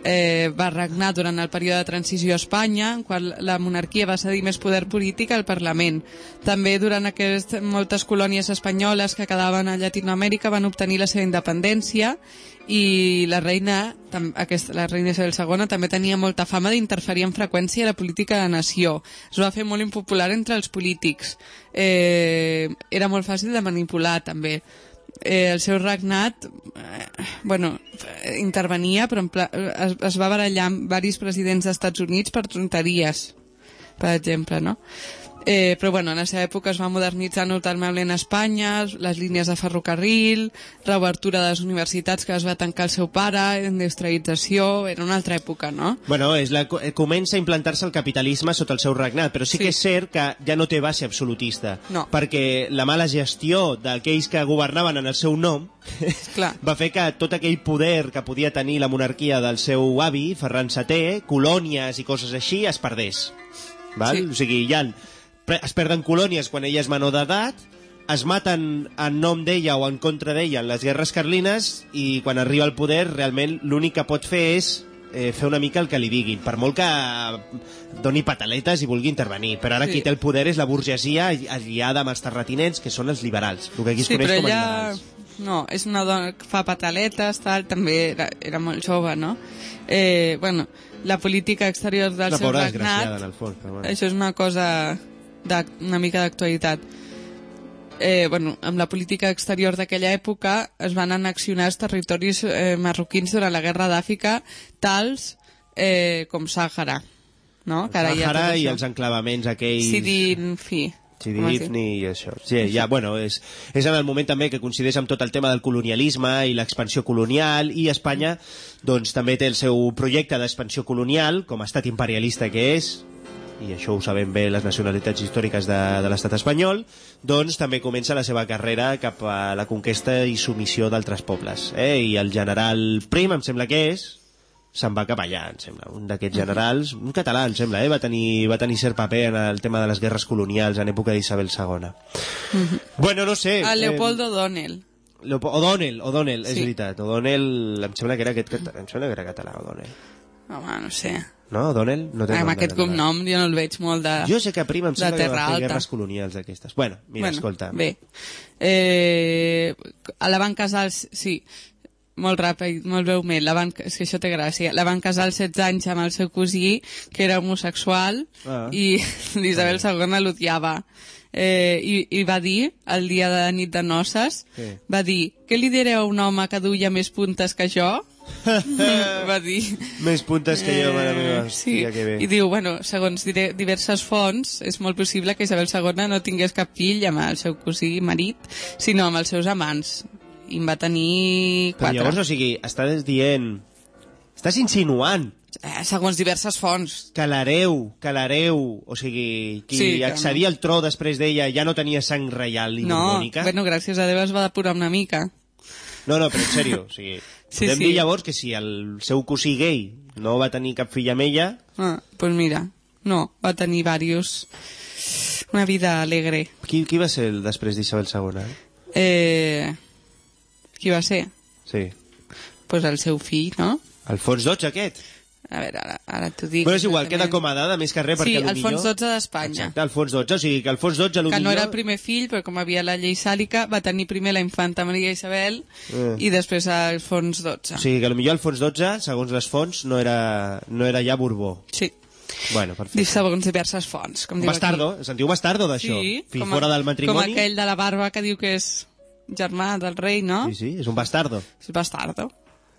eh, va regnar durant el període de transició a Espanya, en qual la monarquia va cedir més poder polític al Parlament. També durant aquest, moltes colònies espanyoles que quedaven a Llatinoamèrica van obtenir la seva independència i la reina, aquesta, la reina Isabel II també tenia molta fama d'interferir amb freqüència a la política de nació. Es va fer molt impopular entre els polítics. Eh, era molt fàcil de manipular, també. Eh, el seu regnat eh, bueno, intervenia però en pla, es, es va barallar amb varis presidents dels Estats Units per tonteries per exemple, no? Eh, però bueno, en la seva època es va modernitzar notablement a Espanya, les línies de ferrocarril, reobertura de les universitats que es va tancar el seu pare, industrialització, era una altra època, no? Bueno, és la, eh, comença a implantar-se el capitalisme sota el seu regnat, però sí, Sí. que és cert que ja no té base absolutista. No. Perquè la mala gestió d'aquells que governaven en el seu nom Clar. va fer que tot aquell poder que podia tenir la monarquia del seu avi, Ferran VII, colònies i coses així, es perdés. Val? Sí. O sigui, hi ha, es perden colònies quan ella és menor d'edat, es maten en nom d'ella o en contra d'ella en les guerres carlines i quan arriba al poder realment l'únic que pot fer és eh, fer una mica el que li diguin, per molt que doni pataletes i vulgui intervenir. Però ara Sí. qui té el poder és la burgesia aliada amb els terratinents, que són els liberals, el que aquí es Sí, coneix com ella... liberals. No, és una dona que fa pataletes, tal, també era, era molt jove, no? Eh, bueno, la política exterior del Una seu pobra desgraciada, regnat... en el fons. Però bueno. Això és una cosa una mica d'actualitat. Eh, bueno, amb la política exterior d'aquella època es van annexionar els territoris eh, marroquins durant la guerra d'Àfrica, tals eh, com Sàhara. no? Que ara Sàhara tot i això. els enclavaments aquells... Sidi, en fi. Sidi com es diu? Ifni i això. Sí, ja, bueno, és, és en el moment també que coincideix amb tot el tema del colonialisme i l'expansió colonial i Espanya doncs també té el seu projecte d'expansió colonial com a estat imperialista que és i això ho sabem bé les nacionalitats històriques de, de l'estat espanyol, doncs també comença la seva carrera cap a la conquesta i submissió d'altres pobles. Eh? I el general Prim, em sembla que és, se'n va cap allà, em sembla. Un d'aquests generals, un català, em sembla, eh? va, tenir, va tenir cert paper en el tema de les guerres colonials en època d'Isabel II. Bueno, no sé... El Leopoldo. Eh, Leopo O'Donnell, O'Donnell, sí. és veritat. O'Donnell, em sembla que era aquest, em sembla que era català, O'Donnell. Home, no sé. No, O'Donnell? No té Amb nom aquest cognom jo no el veig molt de... Jo sé que Prim em de sembla que va fer guerres colonials d'aquestes. Bueno, mira, bueno, escolta. Bé. Eh, a la van casar els... Sí, molt ràpid, molt breument, la van, és que això té gràcia, la van casar als 16 anys amb el seu cosí, que era homosexual, Ah. i l'Isabel II l'odiava. Eh, i, I va dir, el dia de nit de noces, Què? va dir, què li diré a un home que duia més puntes que jo? Va dir... Més puntes que jo, mare meva. Eh, sí, Hòstia, que bé. i diu, bueno, segons dire, diverses fonts, és molt possible que Isabel II no tingués cap fill amb el seu cosí marit, sinó amb els seus amants. I en va tenir Però quatre. llavors, o sigui, estàs dient... Estàs insinuant Eh, segons diverses fonts. que l'hereu, que l'hereu, o sigui, qui Sí, sí, accedia al tro després d'ella ja no tenia sang reial i No, borbònica? bueno, gràcies a Déu es va depurar una mica. No, no, però en sèrio, o sigui, Sí, podem sí. dir llavors que si el seu cosí gay no va tenir cap fill amb ella, Ah, pues mira, no, va tenir varios... Una vida alegre. qui, qui va ser el després d'Isabel II? Eh? Eh, qui va ser? Sí. Pues el seu fill, no? Alfons XII, aquest? A veure, ara, ara t'ho dic. Però és igual, queda exactament. com a dada, més que res, Sí, Alfons millor... XII d'Espanya. Exacte, Alfons XII, o sigui que Alfons XII, lo que no millor... era el primer fill, però com havia la llei sàlica, va tenir primer la infanta Maria Isabel Eh. i després Alfons XII. O sigui que potser Alfons XII, segons les fonts, no era, no era ja Borbó. Sí. Bueno, perfecte. segons diverses fonts, com diu Bastardo, aquí. sentiu bastardo d'això? Sí, Fill com, a- fora del com matrimoni. aquell de la barba que diu que és germà del rei, no? Sí, sí, és un bastardo. És bastardo.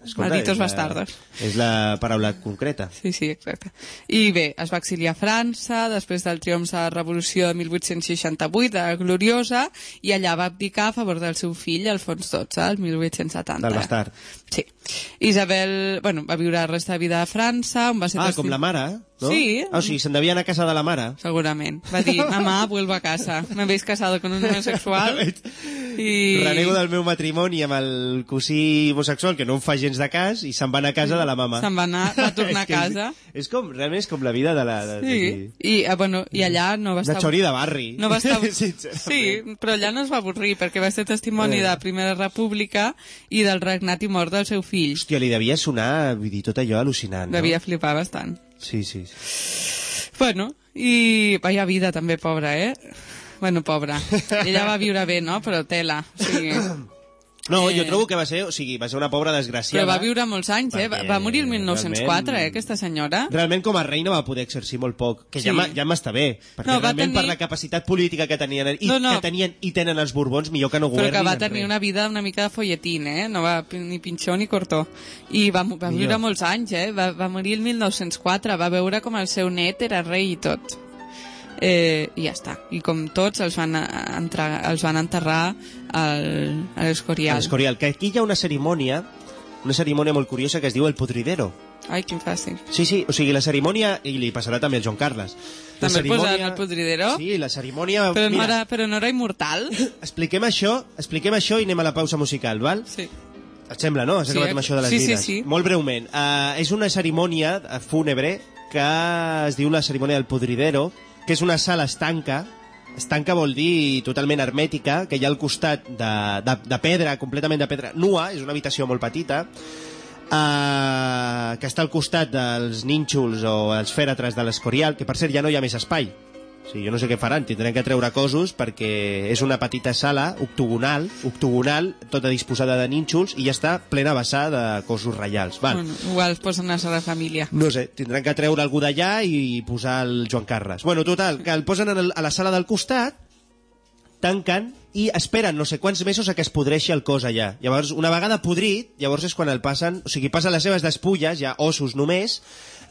Escolta, Malditos és la- bastardos. És la paraula concreta. Sí, sí, exacte. I bé, es va exiliar a França després del triomf de la Revolució de 1868, de la Gloriosa, i allà va abdicar a favor del seu fill, Alfons XII, el 1870. Del bastard. Sí. Isabel, bueno, va viure la resta de vida a França, on va ser... Ah, com la mare, no? Sí. Ah, o sigui, se'n devia anar a casa de la mare. Segurament. Va dir, mamá, vuelvo a casa. Me habéis casado con un homosexual. I... Renego del meu matrimoni amb el cosí homosexual, que no em fa gens de cas, i se'n va anar a casa de la mama. Se'n va anar, va tornar a casa. És, és com, realment és com la vida de la... De, Sí. I, eh, bueno, i allà no va Una estar... xori de barri. No va estar... Sí, però allà no es va avorrir, perquè va ser testimoni de la Primera República i del regnat i mort del seu fill. Hòstia, li devia sonar, vull dir, tot allò al·lucinant, no? Devia flipar bastant. Sí, sí. sí. Bueno, i vaya vida també, pobra, eh? Bueno, pobra. Ella va viure bé, no? Però tela. O sigui, No, Eh. jo trobo que va ser, o sigui, va ser una pobra desgraciada. però va viure molts anys, eh? Va, Perquè va morir el 1904, realment- eh, aquesta senyora. Realment com a reina va poder exercir molt poc, que ja Sí. m'ha- ja m'està bé, perquè No, realment tenir- per la capacitat política que tenien i No, no. que tenien i tenen els Borbons, millor que no Però governin que va en tenir res. una vida una mica de folletín, eh? No va ni pinxó ni cortó. I va, va Millor. viure molts anys, eh? Va, va morir el 1904, va veure com el seu net era rei i tot. Eh, I ja està. I com tots els van, a- entregar, els van enterrar al, a A l'Escorial. l'Escorial, que aquí hi ha una cerimònia, una cerimònia molt curiosa que es diu el podridero. Ai, quin fàcil. Sí, sí, o sigui, la cerimònia, i li passarà també al Joan Carles. La També el posen al podridero? Sí, la cerimònia... Però no, mira, era, però no era immortal? expliquem això, expliquem això i anem a la pausa musical, val? Sí. Et sembla, no? Has Sí, acabat amb això de les sí, sí, vides. sí. Molt breument. Uh, és una cerimònia eh, fúnebre que es diu la cerimònia del podridero, que és una sala estanca. Estanca vol dir totalment hermètica, que hi ha al costat de, de, de pedra, completament de pedra nua, és una habitació molt petita, uh, que està al costat dels nínxols o els fèretres de l'Escorial, que per cert ja no hi ha més espai. Sigui, jo no sé què faran, tindran que treure cosos perquè és una petita sala octogonal, octogonal, tota disposada de nínxols i ja està plena vessar de cosos reials. Val. Bueno, igual es posen a la família. No sé, tindran que treure algú d'allà i posar el Joan Carles. Bueno, total, que el posen en el, a la sala del costat, tanquen i esperen no sé quants mesos a que es podreixi el cos allà. Llavors, una vegada podrit, llavors és quan el passen, o sigui, passen les seves despulles, ja ossos només,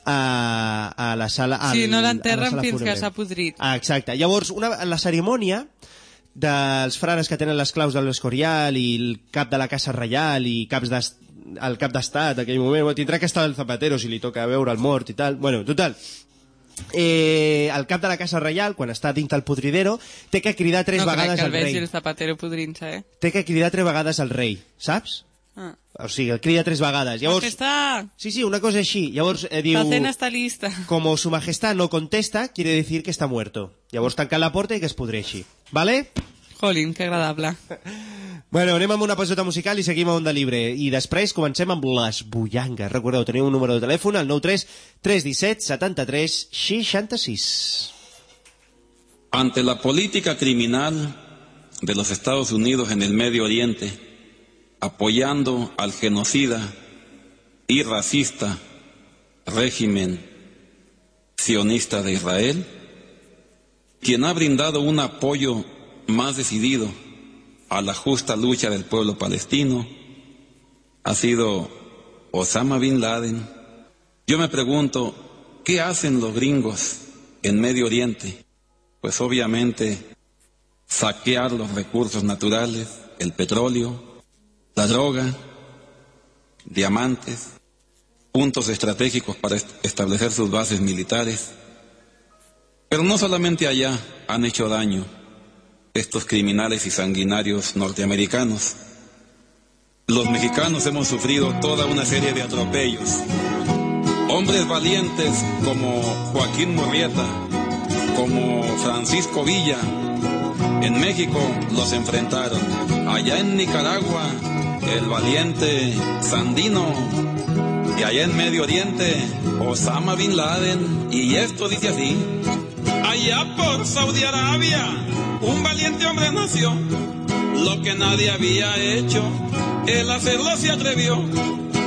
a, a la sala... Al, Sí, no l'enterren fins que s'ha podrit. Ah, exacte. Llavors, una, la cerimònia dels frares que tenen les claus de l'Escorial i el cap de la Casa Reial i caps d'est- el cap d'estat d'aquell moment, bueno, tindrà que estar el Zapatero si li toca veure el mort i tal. Bueno, total. Eh, el cap de la Casa Reial, quan està dins del podridero, té que cridar tres no crec vegades que el al rei. vegi el zapatero podrint-se, eh? Té que cridar tres vegades al rei, saps? Ah. O sigui, el crida tres vegades. Llavors, Majestad, sí, sí, una cosa així. Llavors eh, diu... la cena está lista. Como su majestad no contesta, quiere decir que está muerto. Llavors tanca la porta i que es podreixi. Vale? Jolín, que agradable. Bueno, anem amb una pauseta musical i seguim a Onda Libre. I després comencem amb les bullangues. Recordeu, teniu un número de telèfon, el 93 317 73 66. Ante la política criminal de los Estados Unidos en el Medio Oriente, apoyando al genocida y racista régimen sionista de Israel, quien ha brindado un apoyo más decidido a la justa lucha del pueblo palestino, ha sido Osama Bin Laden. Yo me pregunto, ¿qué hacen los gringos en Medio Oriente? Pues obviamente saquear los recursos naturales, el petróleo, la droga, diamantes, puntos estratégicos para est- establecer sus bases militares. Pero no solamente allá han hecho daño estos criminales y sanguinarios norteamericanos. Los mexicanos hemos sufrido toda una serie de atropellos. Hombres valientes como Joaquín Murrieta, como Francisco Villa, en México los enfrentaron. Allá en Nicaragua, el valiente Sandino. Y allá en Medio Oriente, Osama Bin Laden. Y esto dice así. Allá por Saudi Arabia, un valiente hombre nació. Lo que nadie había hecho, él hacerlo se atrevió.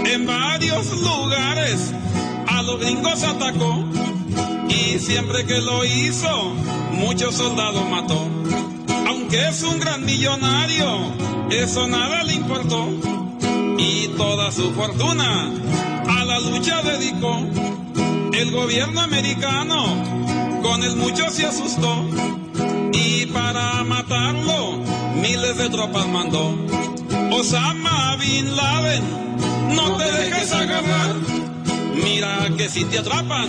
En varios lugares a los gringos atacó. Y siempre que lo hizo, muchos soldados mató. Aunque es un gran millonario, eso nada le importó. Y toda su fortuna a la lucha dedicó. El gobierno americano con el mucho se asustó. Y para matarlo, miles de tropas mandó. Osama Bin Laden, no te dejes agarrar. Mira que si te atrapan,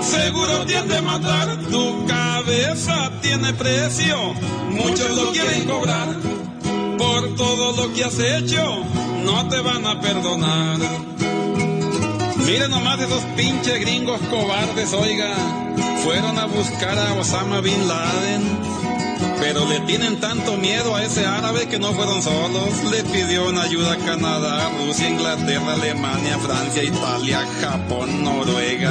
seguro te han de matar. Tu cabeza tiene precio, muchos lo quieren cobrar. Por todo lo que has hecho, no te van a perdonar. Miren nomás esos pinches gringos cobardes, oiga. Fueron a buscar a Osama Bin Laden. Pero le tienen tanto miedo a ese árabe que no fueron solos. Le pidió una ayuda a Canadá, Rusia, Inglaterra, Alemania, Francia, Italia, Japón, Noruega,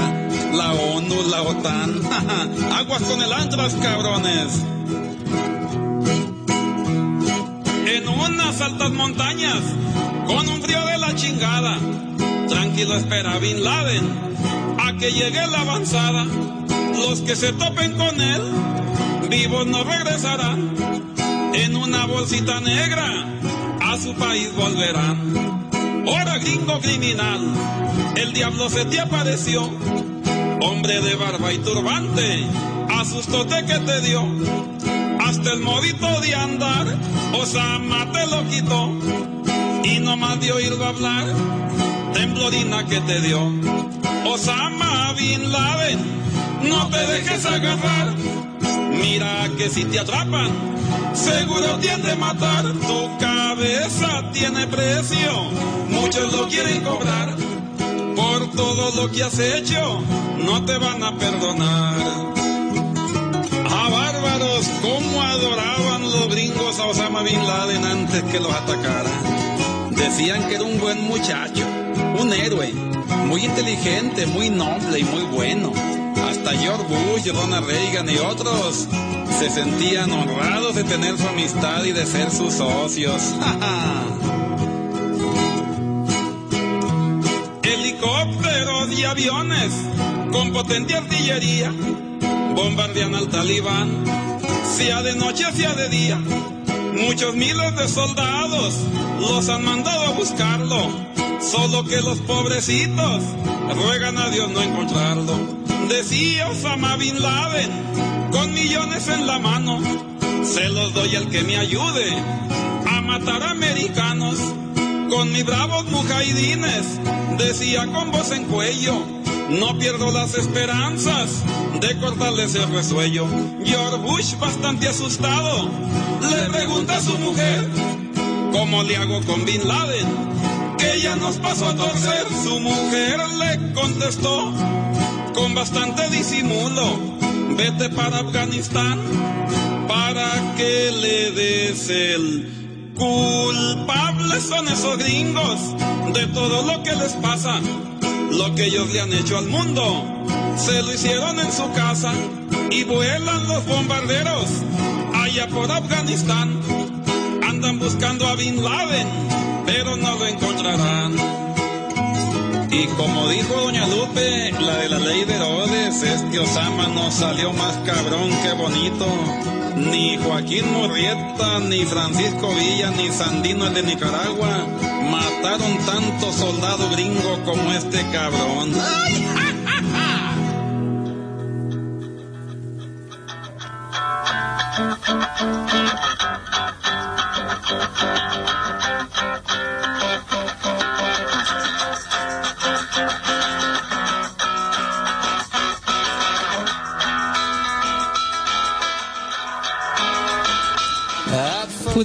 la ONU, la OTAN. Aguas con el antras, cabrones. En unas altas montañas, con un frío de la chingada, tranquilo espera Bin Laden a que llegue la avanzada. Los que se topen con él, vivos no regresarán. En una bolsita negra, a su país volverán. Ahora gringo criminal, el diablo se te apareció. Hombre de barba y turbante, asustóte que te dio. Hasta el modito de andar, Osama te lo quitó. Y no más de oírlo hablar, temblorina que te dio. Osama Bin Laden, no te dejes agarrar. Mira que si te atrapan, seguro te han de matar. Tu cabeza tiene precio, muchos lo quieren cobrar. Por todo lo que has hecho, no te van a perdonar. Bárbaros, cómo adoraban los gringos a Osama Bin Laden antes que los atacara. Decían que era un buen muchacho, un héroe, muy inteligente, muy noble y muy bueno. Hasta George Bush, Ronald Reagan y otros se sentían honrados de tener su amistad y de ser sus socios. Helicópteros y aviones con potente artillería bombardean al talibán, sea de noche, sea de día. Muchos miles de soldados los han mandado a buscarlo solo que los pobrecitos ruegan a Dios no encontrarlo. Decía Osama Bin Laden, con millones en la mano, se los doy al que me ayude a matar americanos. Con mis bravos mujahidines, decía con voz en cuello, no pierdo las esperanzas de cortarles el resuello. George Bush, bastante asustado, le pregunta a su mujer, ¿cómo le hago con Bin Laden? Que ella nos pasó a torcer. Su mujer le contestó con bastante disimulo, vete para Afganistán para que le des el culpable son esos gringos de todo lo que les pasa lo que ellos le han hecho al mundo. Se lo hicieron en su casa y vuelan los bombarderos allá por Afganistán. Andan buscando a Bin Laden, pero no lo encontrarán. Y como dijo Doña Lupe, la de la ley de Herodes, este Osama no salió más cabrón que bonito. Ni Joaquín Murrieta, ni Francisco Villa, ni Sandino el de Nicaragua mataron tanto soldado gringo como este cabrón. ¡Ay!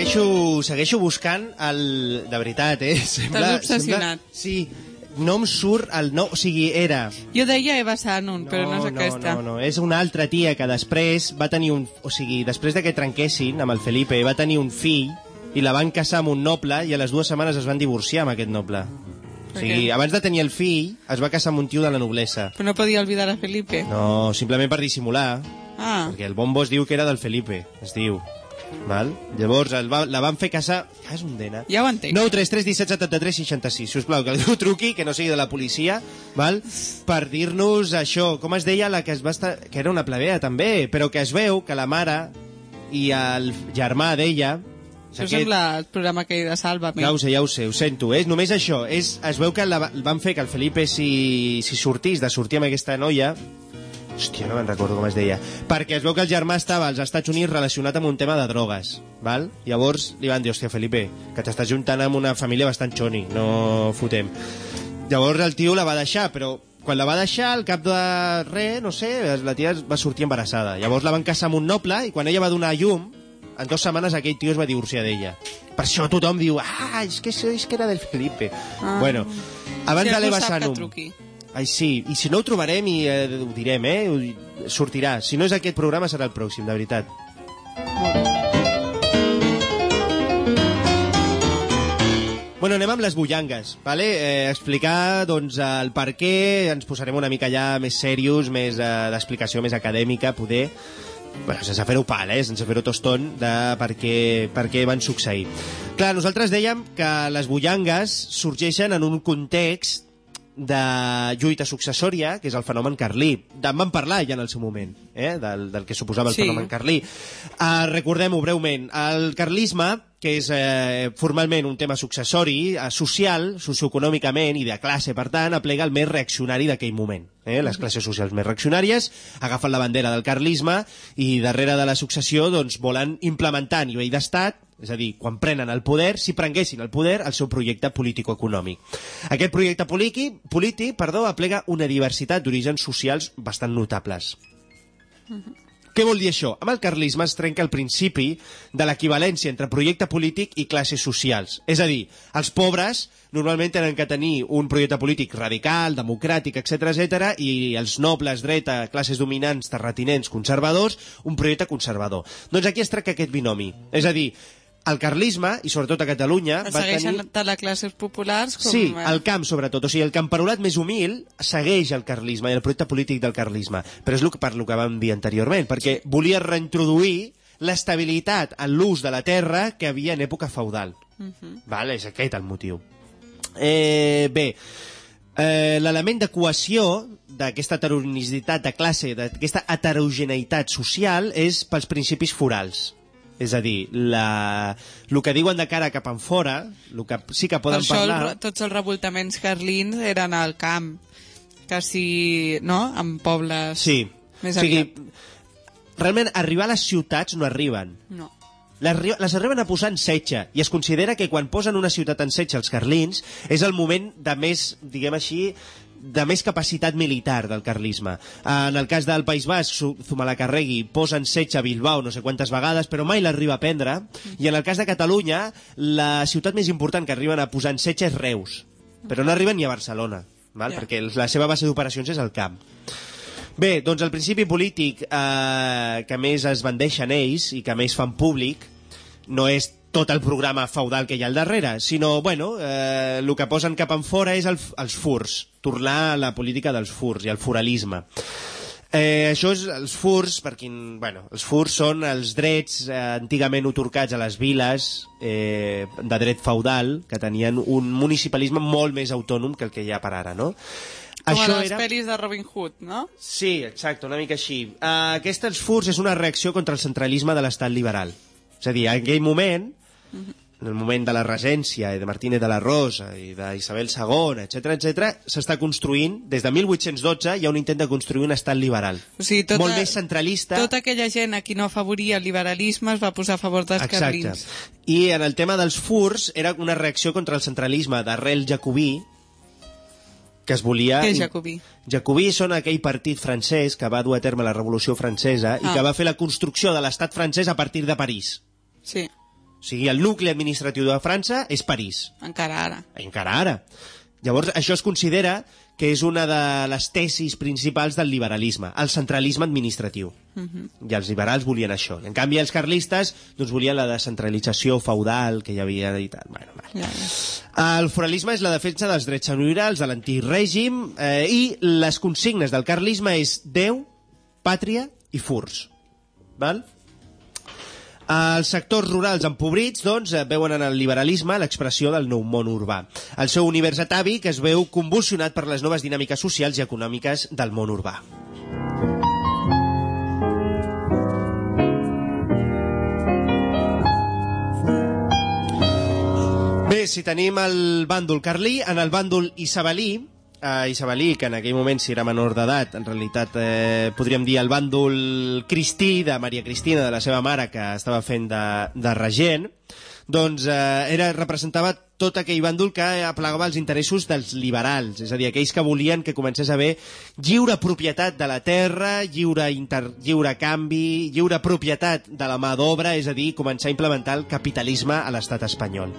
segueixo, segueixo buscant el... De veritat, eh? Sembla, obsessionat. Sembla, sí, no em surt el no... O sigui, era... Jo deia Eva Sanun, però no és aquesta. No, no, és una altra tia que després va tenir un... O sigui, després de que trenquessin amb el Felipe, va tenir un fill i la van casar amb un noble i a les dues setmanes es van divorciar amb aquest noble. O sigui, què? abans de tenir el fill, es va casar amb un tio de la noblesa. Però no podia oblidar a Felipe. No, simplement per dissimular, Ah, perquè el bombo es diu que era del Felipe, es diu. Val? Llavors el va, la van fer casar... Ah, és un dena. ja ho entenc. 9 3 3 17 73 66. Si us plau, que algú truqui, que no sigui de la policia, val? per dir-nos això. Com es deia la que es va estar... que era una plebea també, però que es veu que la mare i el germà d'ella... Això sembla el programa que hi de Sálvame. Ja ho sé, ja ho sé, ho sento. És només això. És, es veu que la, va- van fer que el Felipe, si, si sortís de sortir amb aquesta noia... Hòstia, no me'n recordo com es deia. Perquè es veu que el germà estava als Estats Units relacionat amb un tema de drogues. Val? Llavors li van dir, hòstia, Felipe, que t'estàs juntant amb una família bastant xoni, no fotem. Llavors el tio la va deixar, però quan la va deixar, al cap de res, no sé, la tia va sortir embarassada. Llavors la van casar amb un noble i quan ella va donar llum, en dues setmanes aquell tio es va divorciar d'ella. Per això tothom diu, ah, és que, és que era del Felipe. Ah. Bueno, abans si de l'Eva Sanum... Ai, sí, i si no ho trobarem i eh, ho direm, eh? Sortirà. Si no és aquest programa, serà el pròxim, de veritat. Bueno, anem amb les bullangues, vale? eh, explicar doncs, el per què, ens posarem una mica ja més serios, més eh, d'explicació més acadèmica, poder, bueno, sense fer-ho pal, eh? sense fer-ho toston, de per què, per què van succeir. Clar, nosaltres dèiem que les bullangues sorgeixen en un context de lluita successòria, que és el fenomen carlí. En vam parlar ja en el seu moment, eh? del, del que suposava el Sí. fenomen carlí. Uh, Recordem-ho breument. El carlisme que és eh, formalment un tema successori, eh, social, socioeconòmicament i de classe, per tant, aplega el més reaccionari d'aquell moment. Eh? Les classes socials més reaccionàries agafen la bandera del carlisme i darrere de la successió doncs, volen implementar a nivell d'estat és a dir, quan prenen el poder, si prenguessin el poder, el seu projecte político-econòmic. Aquest projecte polític, polític perdó, aplega una diversitat d'orígens socials bastant notables. Què vol dir això? Amb el carlisme es trenca el principi de l'equivalència entre projecte polític i classes socials. És a dir, els pobres normalment tenen que tenir un projecte polític radical, democràtic, etc etc i els nobles, dreta, classes dominants, terratinents, conservadors, un projecte conservador. Doncs aquí es trenca aquest binomi. És a dir, el carlisme, i sobretot a Catalunya, El va segueixen tenir... tant les classes populars com... Sí, eh, el camp, sobretot. O sigui, el camperolat més humil segueix el carlisme i el projecte polític del carlisme. Però és per el que vam dir anteriorment, perquè volia reintroduir l'estabilitat en l'ús de la terra que havia en època feudal. Val? És aquest el motiu. Eh, bé, eh, l'element de cohesió d'aquesta heterogeneïtat de classe, d'aquesta heterogeneïtat social, és pels principis forals. És a dir, la... el que diuen de cara cap en fora, el que sí que Per poden això el, parlar... re- tots els revoltaments carlins eren al camp, quasi, no?, en pobles... Sí. Més o sigui, aviat. realment arribar a les ciutats no arriben. No. Les, les arriben a posar en setge i es considera que quan posen una ciutat en setge els carlins és el moment de més, diguem així, de més capacitat militar del carlisme. En el cas del País Basc, Zumalacárregui posa en setge a Bilbao no sé quantes vegades, però mai l'arriba a prendre. I en el cas de Catalunya, la ciutat més important que arriben a posar en setge és Reus. Però no arriben ni a Barcelona, val? Ja. perquè la seva base d'operacions és el camp. Bé, doncs el principi polític eh, que més es bandeixen ells i que més fan públic no és tot el programa feudal que hi ha al darrere, sinó, bueno, eh, el que posen cap en fora és el, els furs, tornar a la política dels furs i el foralisme. Eh, això és els furs, per quin, bueno, els furs són els drets eh, antigament otorcats a les viles eh, de dret feudal, que tenien un municipalisme molt més autònom que el que hi ha per ara, no? Com a les pel·lis de Robin Hood, no? Sí, exacte, una mica així. Uh, aquest els furs és una reacció contra el centralisme de l'estat liberal. És a dir, en aquell moment, en el moment de la regència i de Martínez de la Rosa i d'Isabel II, etc etc, s'està construint, des de 1812 hi ha un intent de construir un estat liberal. O sigui, tota, Molt més centralista. Tota aquella gent a qui no afavoria el liberalisme es va posar a favor dels Exacte. carlins. I en el tema dels furs era una reacció contra el centralisme d'arrel jacobí que es volia... Què és jacobí? Jacobí són aquell partit francès que va dur a terme la Revolució Francesa i Ah. que va fer la construcció de l'estat francès a partir de París. Sí, O sigui, el nucli administratiu de França és París. encara ara. Encara ara. Llavors, això es considera que és una de les tesis principals del liberalisme, el centralisme administratiu. I els liberals volien això. I, en canvi, els carlistes doncs, volien la descentralització feudal que hi havia i tal. Bueno, vale. Ja, ja. El foralisme és la defensa dels drets senyorials de l'antic règim eh, i les consignes del carlisme és Déu, pàtria i furs. Val? Els sectors rurals empobrits doncs, eh, veuen en el liberalisme l'expressió del nou món urbà. El seu univers atàvic es veu convulsionat per les noves dinàmiques socials i econòmiques del món urbà. Bé, si tenim el bàndol carlí, en el bàndol isabelí, eh, isabelí, que en aquell moment si era menor d'edat, en realitat eh, podríem dir el bàndol cristí de Maria Cristina, de la seva mare, que estava fent de, de regent, doncs eh, era, representava tot aquell bàndol que aplegava els interessos dels liberals, és a dir, aquells que volien que comencés a haver lliure propietat de la terra, lliure, inter, lliure canvi, lliure propietat de la mà d'obra, és a dir, començar a implementar el capitalisme a l'estat espanyol.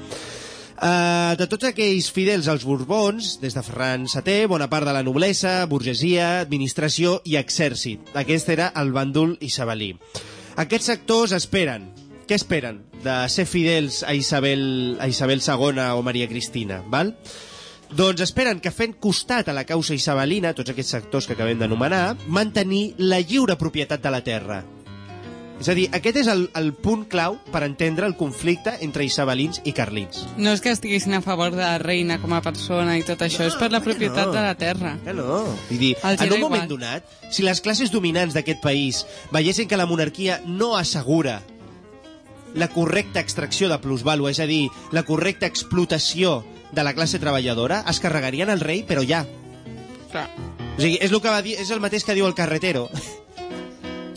Uh, de tots aquells fidels als Borbons, des de Ferran VII, bona part de la noblesa, burgesia, administració i exèrcit. Aquest era el bàndol isabelí. Aquests sectors esperen, què esperen? De ser fidels a Isabel, a Isabel II o Maria Cristina, val? Doncs esperen que fent costat a la causa isabelina, tots aquests sectors que acabem d'anomenar, mantenir la lliure propietat de la terra. És a dir, aquest és el, el punt clau per entendre el conflicte entre isabelins i carlins. No és que estiguessin a favor de la reina com a persona i tot això, és per la propietat no. de la terra. Que no. Vull dir, en un moment igual. donat, si les classes dominants d'aquest país veiessin que la monarquia no assegura la correcta extracció de plusvàlua, és a dir, la correcta explotació de la classe treballadora, es carregarien el rei, però ja. Clar. O sigui, és el, que va dir, és el mateix que diu el carretero.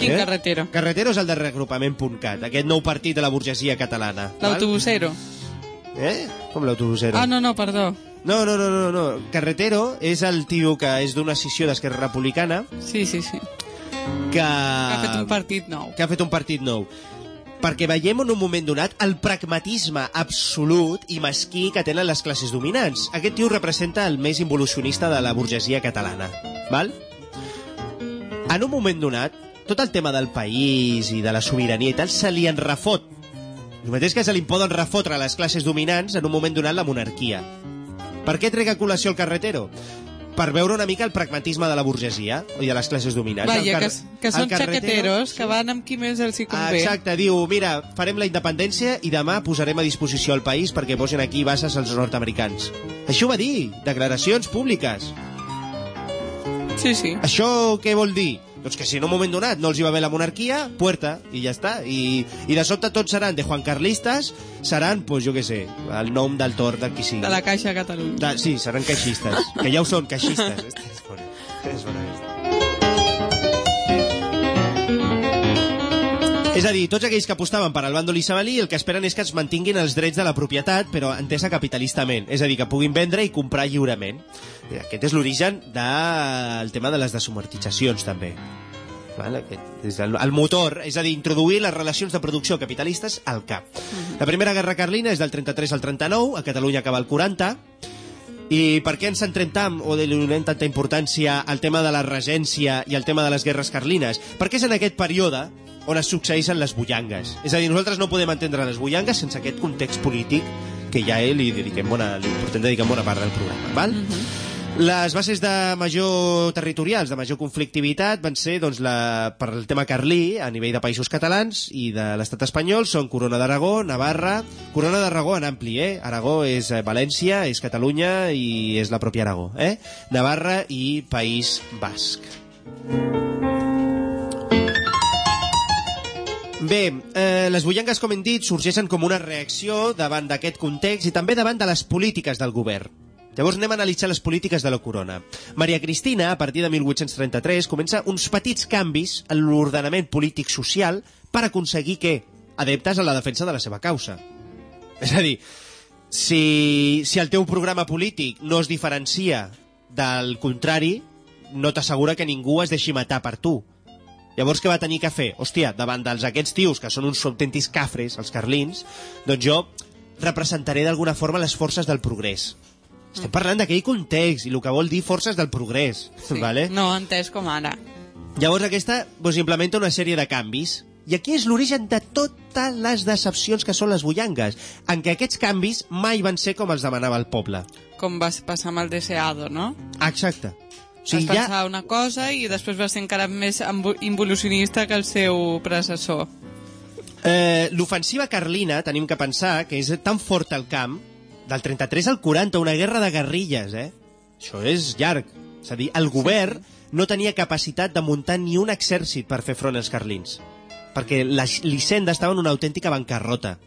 Quin Eh? carretero? Carretero és el de reagrupament.cat, aquest nou partit de la burgesia catalana. L'autobusero. Eh? Com l'autobusero? Ah, no, no, perdó. No, no, no, no, no. Carretero és el tio que és d'una sessió d'Esquerra Republicana Sí, sí, sí. que... Que ha fet un partit nou. que ha fet un partit nou. Perquè veiem en un moment donat el pragmatisme absolut i mesquí que tenen les classes dominants. Aquest tio representa el més involucionista de la burgesia catalana. Val? En un moment donat, tot el tema del país i de la sobirania i tal se li en refot. El mateix que se li poden refotre a les classes dominants en un moment donat la monarquia. Per què trec a col·lació el carretero? Per veure una mica el pragmatisme de la burgesia i de les classes dominants. Vaja, que, que són xaqueteros que van amb qui més els hi Ah, convé. exacte, diu, mira, farem la independència i demà posarem a disposició el país perquè posin aquí bases als nord-americans. Això va dir, declaracions públiques. Sí, sí. Això què vol dir? Doncs que si en un moment donat no els hi va bé la monarquia, puerta, i ja està. I, i de sobte tots seran de Juan Carlistes, seran, pues, jo què sé, el nom del tort del qui sigui. De la Caixa Catalunya. De, sí, seran caixistes, que ja ho són, caixistes. és bona, és bona És a dir, tots aquells que apostaven per al bàndol isabelí el que esperen és que es mantinguin els drets de la propietat, però entesa capitalistament. És a dir, que puguin vendre i comprar lliurement. Aquest és l'origen del tema de les desamortitzacions, també. Val? Aquest és el, el motor, és a dir, introduir les relacions de producció capitalistes al cap. La primera guerra carlina és del 33 al 39, a Catalunya acaba el 40, i per què ens centrem tant o donem tanta importància al tema de la regència i al tema de les guerres carlines? Perquè és en aquest període on es succeeixen les bullangues. És a dir, nosaltres no podem entendre les bullangues sense aquest context polític que ja eh, li dediquem bona, li portem dedicar bona part del programa. Val? Les bases de major territorials, de major conflictivitat, van ser doncs, la, per el tema carlí, a nivell de països catalans i de l'estat espanyol, són Corona d'Aragó, Navarra... Corona d'Aragó en ampli, eh? Aragó és eh, València, és Catalunya i és la pròpia Aragó, eh? Navarra i País Basc. Bé, eh, les bullangues, com hem dit, sorgeixen com una reacció davant d'aquest context i també davant de les polítiques del govern. Llavors anem a analitzar les polítiques de la corona. Maria Cristina, a partir de 1833, comença uns petits canvis en l'ordenament polític social per aconseguir què? Adeptes a la defensa de la seva causa. És a dir, si, si el teu programa polític no es diferencia del contrari, no t'assegura que ningú es deixi matar per tu. Llavors, què va tenir que fer? Hòstia, davant dels aquests tios, que són uns autèntics cafres, els carlins, doncs jo representaré d'alguna forma les forces del progrés. Estem parlant d'aquell context i el que vol dir forces del progrés. Sí. Vale? No entès com ara. Llavors aquesta doncs, implementa una sèrie de canvis i aquí és l'origen de totes les decepcions que són les bullangues, en què aquests canvis mai van ser com els demanava el poble. Com va passar amb el Deseado, no? Exacte. O sigui, sigui, ja, passar una cosa i després va ser encara més involucionista que el seu predecessor. Eh, L'ofensiva carlina, tenim que pensar que és tan fort al camp, del 33 al 40, una guerra de guerrilles, eh? Això és llarg. És a dir, el govern no tenia capacitat de muntar ni un exèrcit per fer front als carlins. Perquè la l'Hisenda estava en una autèntica bancarrota.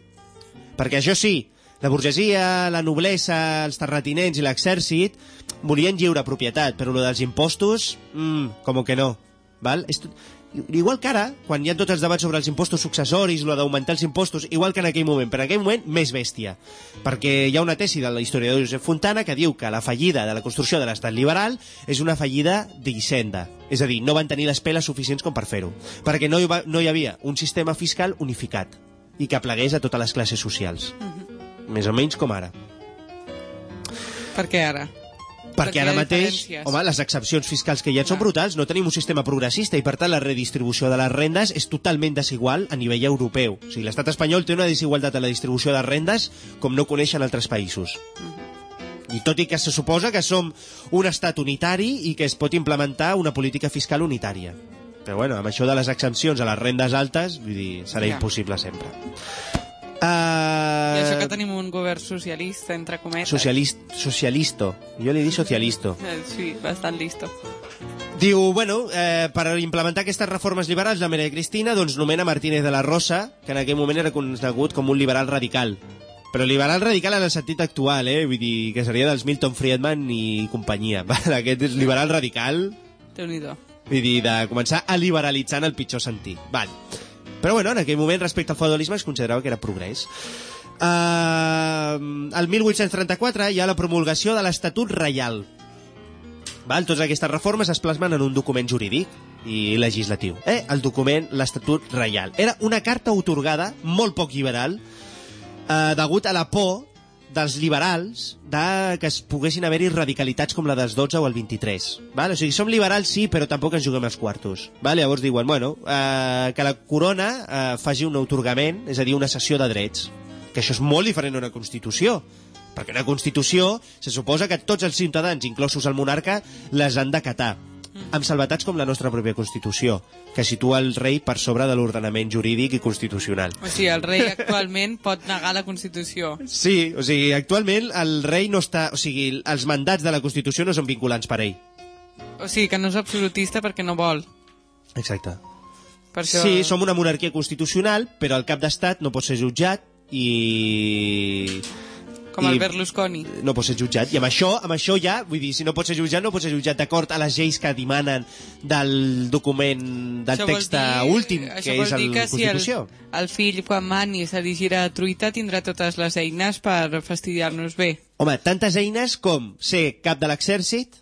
Perquè això sí, la burgesia, la noblesa, els terratinents i l'exèrcit volien lliure propietat, però lo dels impostos, mm, com que no. Val? És tot... Igual que ara, quan hi ha tots els debats sobre els impostos successoris, lo d'augmentar els impostos, igual que en aquell moment, però en aquell moment més bèstia. Perquè hi ha una tesi de l'historiador Josep Fontana que diu que la fallida de la construcció de l'estat liberal és una fallida d'Hisenda. És a dir, no van tenir les peles suficients com per fer-ho. Perquè no hi, va, no hi havia un sistema fiscal unificat i que plegués a totes les classes socials. Més o menys com ara. Per què ara? Perquè ara mateix, home, les excepcions fiscals que hi ha són Clar. brutals, no tenim un sistema progressista i per tant la redistribució de les rendes és totalment desigual a nivell europeu. O sigui, l'estat espanyol té una desigualtat en la distribució de rendes com no coneixen altres països. I tot i que se suposa que som un estat unitari i que es pot implementar una política fiscal unitària. Però bueno, amb això de les exempcions a les rendes altes, vull dir, serà Ja. impossible sempre. Uh, I això que tenim un govern socialista, entre cometes. Socialist, socialisto. Jo li dic socialisto. Eh, Sí, bastant listo. Diu, bueno, eh, per implementar aquestes reformes liberals, la Maria Cristina doncs, nomena Martínez de la Rosa, que en aquell moment era conegut com un liberal radical. Però liberal radical en el sentit actual, eh? Vull dir, que seria dels Milton Friedman i companyia. Aquest és liberal radical, Déu-n'hi-do. vull dir, de començar a liberalitzar en el pitjor sentit. Val. Però bueno, en aquell moment, respecte al feudalisme, es considerava que era progrés. Uh, el 1834 hi ha la promulgació de l'Estatut Reial. Val? Totes aquestes reformes es plasmen en un document jurídic i legislatiu. Eh? El document, l'Estatut Reial. Era una carta otorgada, molt poc liberal, eh, degut a la por dels liberals de que es poguessin haver-hi radicalitats com la dels 12 o el 23. Val? O sigui, som liberals, sí, però tampoc ens juguem els quartos. Val? Llavors diuen, bueno, eh, que la corona eh, faci un otorgament, és a dir, una cessió de drets. Que això és molt diferent d'una Constitució. Perquè una Constitució se suposa que tots els ciutadans, inclosos el monarca, les han d'acatar amb salvatats com la nostra pròpia Constitució, que situa el rei per sobre de l'ordenament jurídic i constitucional. O sigui, el rei actualment pot negar la Constitució. Sí, o sigui, actualment el rei no està... O sigui, els mandats de la Constitució no són vinculants per ell. O sigui, que no és absolutista perquè no vol. Exacte. Per això... Sí, som una monarquia constitucional, però el cap d'estat no pot ser jutjat i... Com el i- Berlusconi. No pot ser jutjat. I amb això, amb això ja, vull dir, si no pot ser jutjat, no pot ser jutjat d'acord a les lleis que dimanen del document, del Això text dir- últim, que és la que si Constitució. el, el fill, quan mani, se dirigirà a truita, tindrà totes les eines per fastidiar-nos bé. Home, tantes eines com ser cap de l'exèrcit,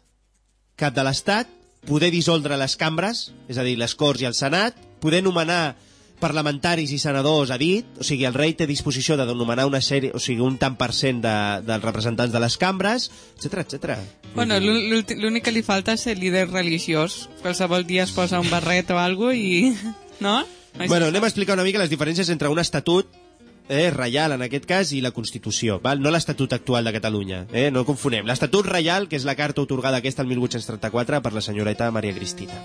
cap de l'Estat, poder dissoldre les cambres, és a dir, les Corts i el Senat, poder nomenar parlamentaris i senadors a dit, o sigui, el rei té disposició de nomenar una sèrie, o sigui, un tant per cent de, dels representants de les cambres, etc etc. Bueno, l'únic que li falta és ser líder religiós. Qualsevol dia es posa un barret o alguna i... No? no Bueno, anem a explicar una mica les diferències entre un estatut eh, reial, en aquest cas, i la Constitució, val? no l'estatut actual de Catalunya, eh? no confonem. L'estatut reial, que és la carta otorgada aquesta el 1834 per la senyoreta Maria Cristina.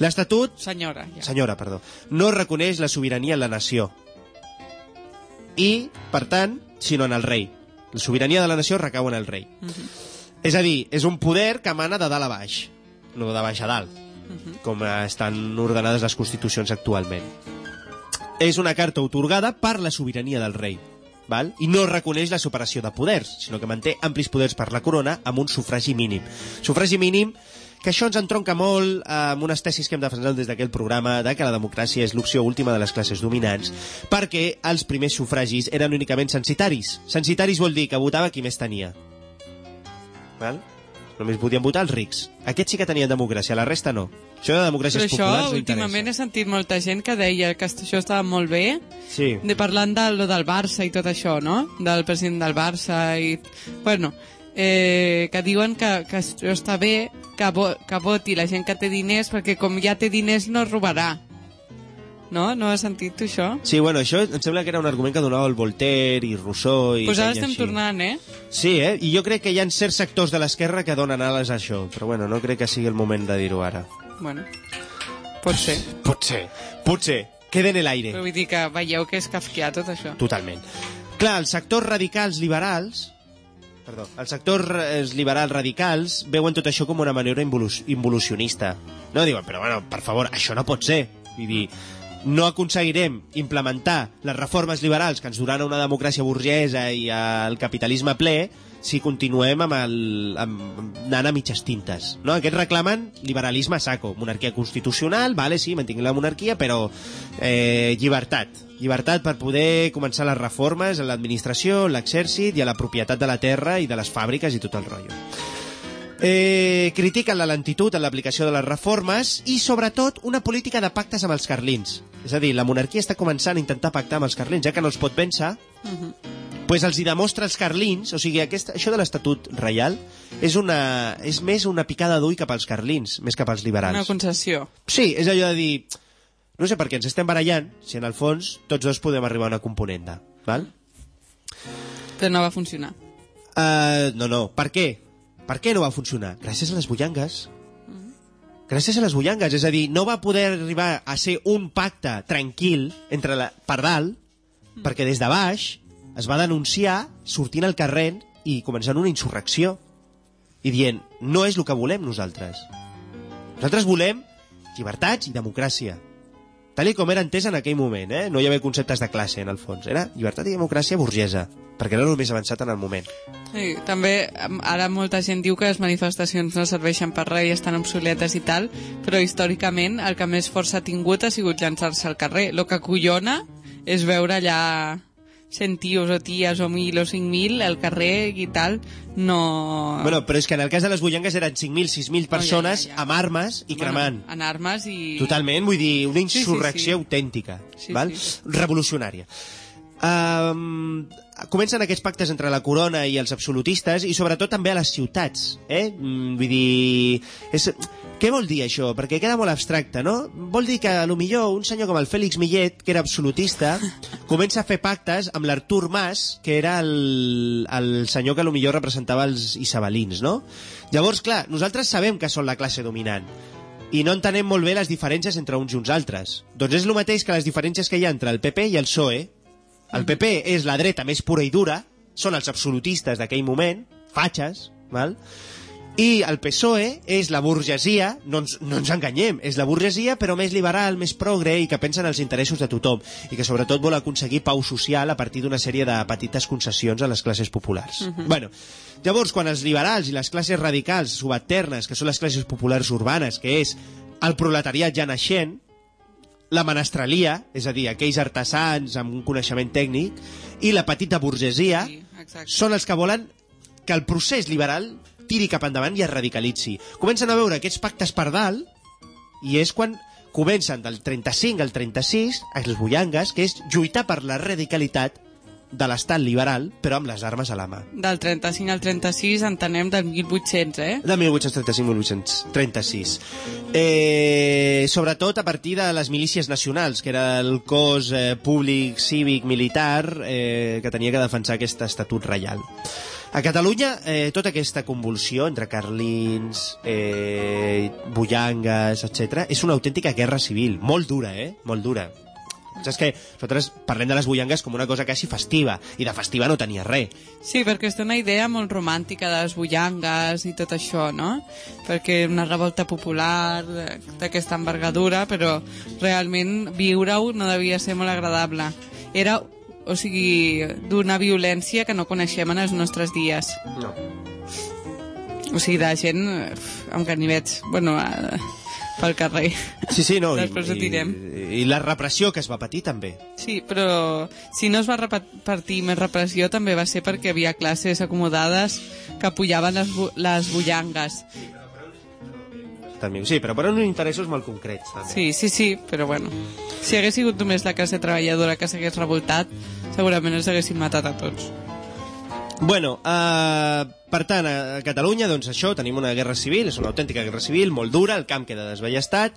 L'estatut Senyora, ja. senyora, perdó, no reconeix la sobirania en la nació. I, per tant, sinó en el rei. La sobirania de la nació recau en el rei. És a dir, és un poder que emana de dalt a baix, no de baix a dalt, com estan ordenades les constitucions actualment. És una carta otorgada per la sobirania del rei, val? i no reconeix la separació de poders, sinó que manté amplis poders per la corona amb un sufragi mínim. Sufragi mínim que això ens entronca molt amb unes tesis que hem defensat des d'aquell programa de que la democràcia és l'opció última de les classes dominants, perquè els primers sufragis eren únicament censitaris. Censitaris vol dir que votava qui més tenia. Val? Només podien votar els rics. Aquests sí que tenien democràcia, la resta no. Això de democràcies Però això, populars no últimament he sentit molta gent que deia que això estava molt bé, Sí. de parlant de lo del Barça i tot això, no? Del president del Barça i... Bueno, eh, que diuen que, que això està bé que, vo que voti la gent que té diners perquè com ja té diners no robarà. No? No has sentit tu això? Sí, bueno, això em sembla que era un argument que donava el Voltaire i Rousseau i Doncs pues ara estem així. tornant, eh? Sí, eh? I jo crec que hi ha certs sectors de l'esquerra que donen ales a això, però bueno, no crec que sigui el moment de dir-ho ara. Bueno, pot ser. Potser. Potser. Queda en l'aire. Però vull dir que veieu que és kafkià tot això. Totalment. Clar, els sectors radicals liberals perdó, els sectors eh, liberals radicals veuen tot això com una manera involu involucionista. No diuen, però bueno, per favor, això no pot ser. Vull dir, no aconseguirem implementar les reformes liberals que ens duran a una democràcia burgesa i al capitalisme ple si continuem amb el, amb, anant a mitges tintes. No? Aquests reclamen liberalisme saco, monarquia constitucional, vale, sí, mantinguin la monarquia, però eh, llibertat. Llibertat per poder començar les reformes a l'administració, l'exèrcit i a la propietat de la terra i de les fàbriques i tot el rotllo. Eh, critiquen la lentitud en l'aplicació de les reformes i, sobretot, una política de pactes amb els carlins. És a dir, la monarquia està començant a intentar pactar amb els carlins, ja que no els pot vèncer, pues els hi demostra als carlins, o sigui, aquest, això de l'Estatut Reial és, una, és més una picada d'ull cap als carlins, més cap als liberals. Una concessió. Sí, és allò de dir... No sé per què ens estem barallant, si en el fons tots dos podem arribar a una componenda. Val? Però no va funcionar. Uh, no, no. Per què? Per què no va funcionar? Gràcies a les bullangues. Gràcies a les bullangues. És a dir, no va poder arribar a ser un pacte tranquil entre la, per dalt, perquè des de baix es va denunciar sortint al carrer i començant una insurrecció i dient, no és el que volem nosaltres. Nosaltres volem llibertats i democràcia. Tal com era entès en aquell moment, eh? No hi havia conceptes de classe, en el fons. Era llibertat i democràcia burgesa, perquè era el més avançat en el moment. Sí, també ara molta gent diu que les manifestacions no serveixen per res i estan obsoletes i tal, però històricament el que més força ha tingut ha sigut llançar-se al carrer. Lo que collona és veure allà 100 tios o ties o 1.000 o 5.000 al carrer i tal, no... Bueno, però és que en el cas de les bullangues eren 5.000, 6.000 persones ja, ja. amb armes i cremant. Bueno, en armes i... Totalment, vull dir, una Sí, sí, insurrecció sí. autèntica, Sí, val? sí. revolucionària. Um, comencen aquests pactes entre la corona i els absolutistes i sobretot també a les ciutats. Eh? Mm, vull dir... És... Què vol dir això? Perquè queda molt abstracte, no? Vol dir que, a lo millor, un senyor com el Fèlix Millet, que era absolutista, comença a fer pactes amb l'Artur Mas, que era el, el senyor que a lo millor representava els isabelins, no? Llavors, clar, nosaltres sabem que són la classe dominant, i no entenem molt bé les diferències entre uns i uns altres. Doncs és el mateix que les diferències que hi ha entre el PP i el PSOE. El PP és la dreta més pura i dura, són els absolutistes d'aquell moment, fatxes, val? I el PSOE és la burgesia, no ens, no ens enganyem, és la burgesia però més liberal, més progre i que pensa en els interessos de tothom i que sobretot vol aconseguir pau social a partir d'una sèrie de petites concessions a les classes populars. bueno, llavors, quan els liberals i les classes radicals subalternes, que són les classes populars urbanes, que és el proletariat ja naixent, la menestralia, és a dir, aquells artesans amb un coneixement tècnic, i la petita burgesia, Sí, exacte. són els que volen que el procés liberal tiri cap endavant i es radicalitzi. Comencen a veure aquests pactes per dalt i és quan comencen del 35 al 36 els bullangues, que és lluitar per la radicalitat de l'estat liberal, però amb les armes a la mà. Del 35 al 36 entenem del 1800, eh? De 1835-1836. Eh, sobretot a partir de les milícies nacionals, que era el cos eh, públic, cívic, militar, eh, que tenia que defensar aquest estatut reial. A Catalunya, eh, tota aquesta convulsió entre carlins, eh, bullangues, etc, és una autèntica guerra civil, molt dura, eh? Molt dura. Saps que nosaltres parlem de les bullangues com una cosa quasi festiva, i de festiva no tenia res. Sí, perquè és una idea molt romàntica de les bullangues i tot això, no? Perquè una revolta popular d'aquesta envergadura, però realment viure-ho no devia ser molt agradable. Era, o sigui, d'una violència que no coneixem en els nostres dies. No. O sigui, de gent amb ganivets, bueno, eh, pel carrer. Sí, sí, no. Després ho direm. I, I la repressió que es va patir també. Sí, però si no es va repartir més repressió també va ser perquè havia classes acomodades que apoyaven les, bu les bullangues. També. Sí, però per uns interessos molt concrets. També. Sí, sí, sí, però bueno. Si hagués sigut només la classe treballadora que s'hagués revoltat, segurament els haguessin matat a tots. Bueno, uh, per tant, a Catalunya, doncs això, tenim una guerra civil, és una autèntica guerra civil, molt dura, el camp queda desballestat,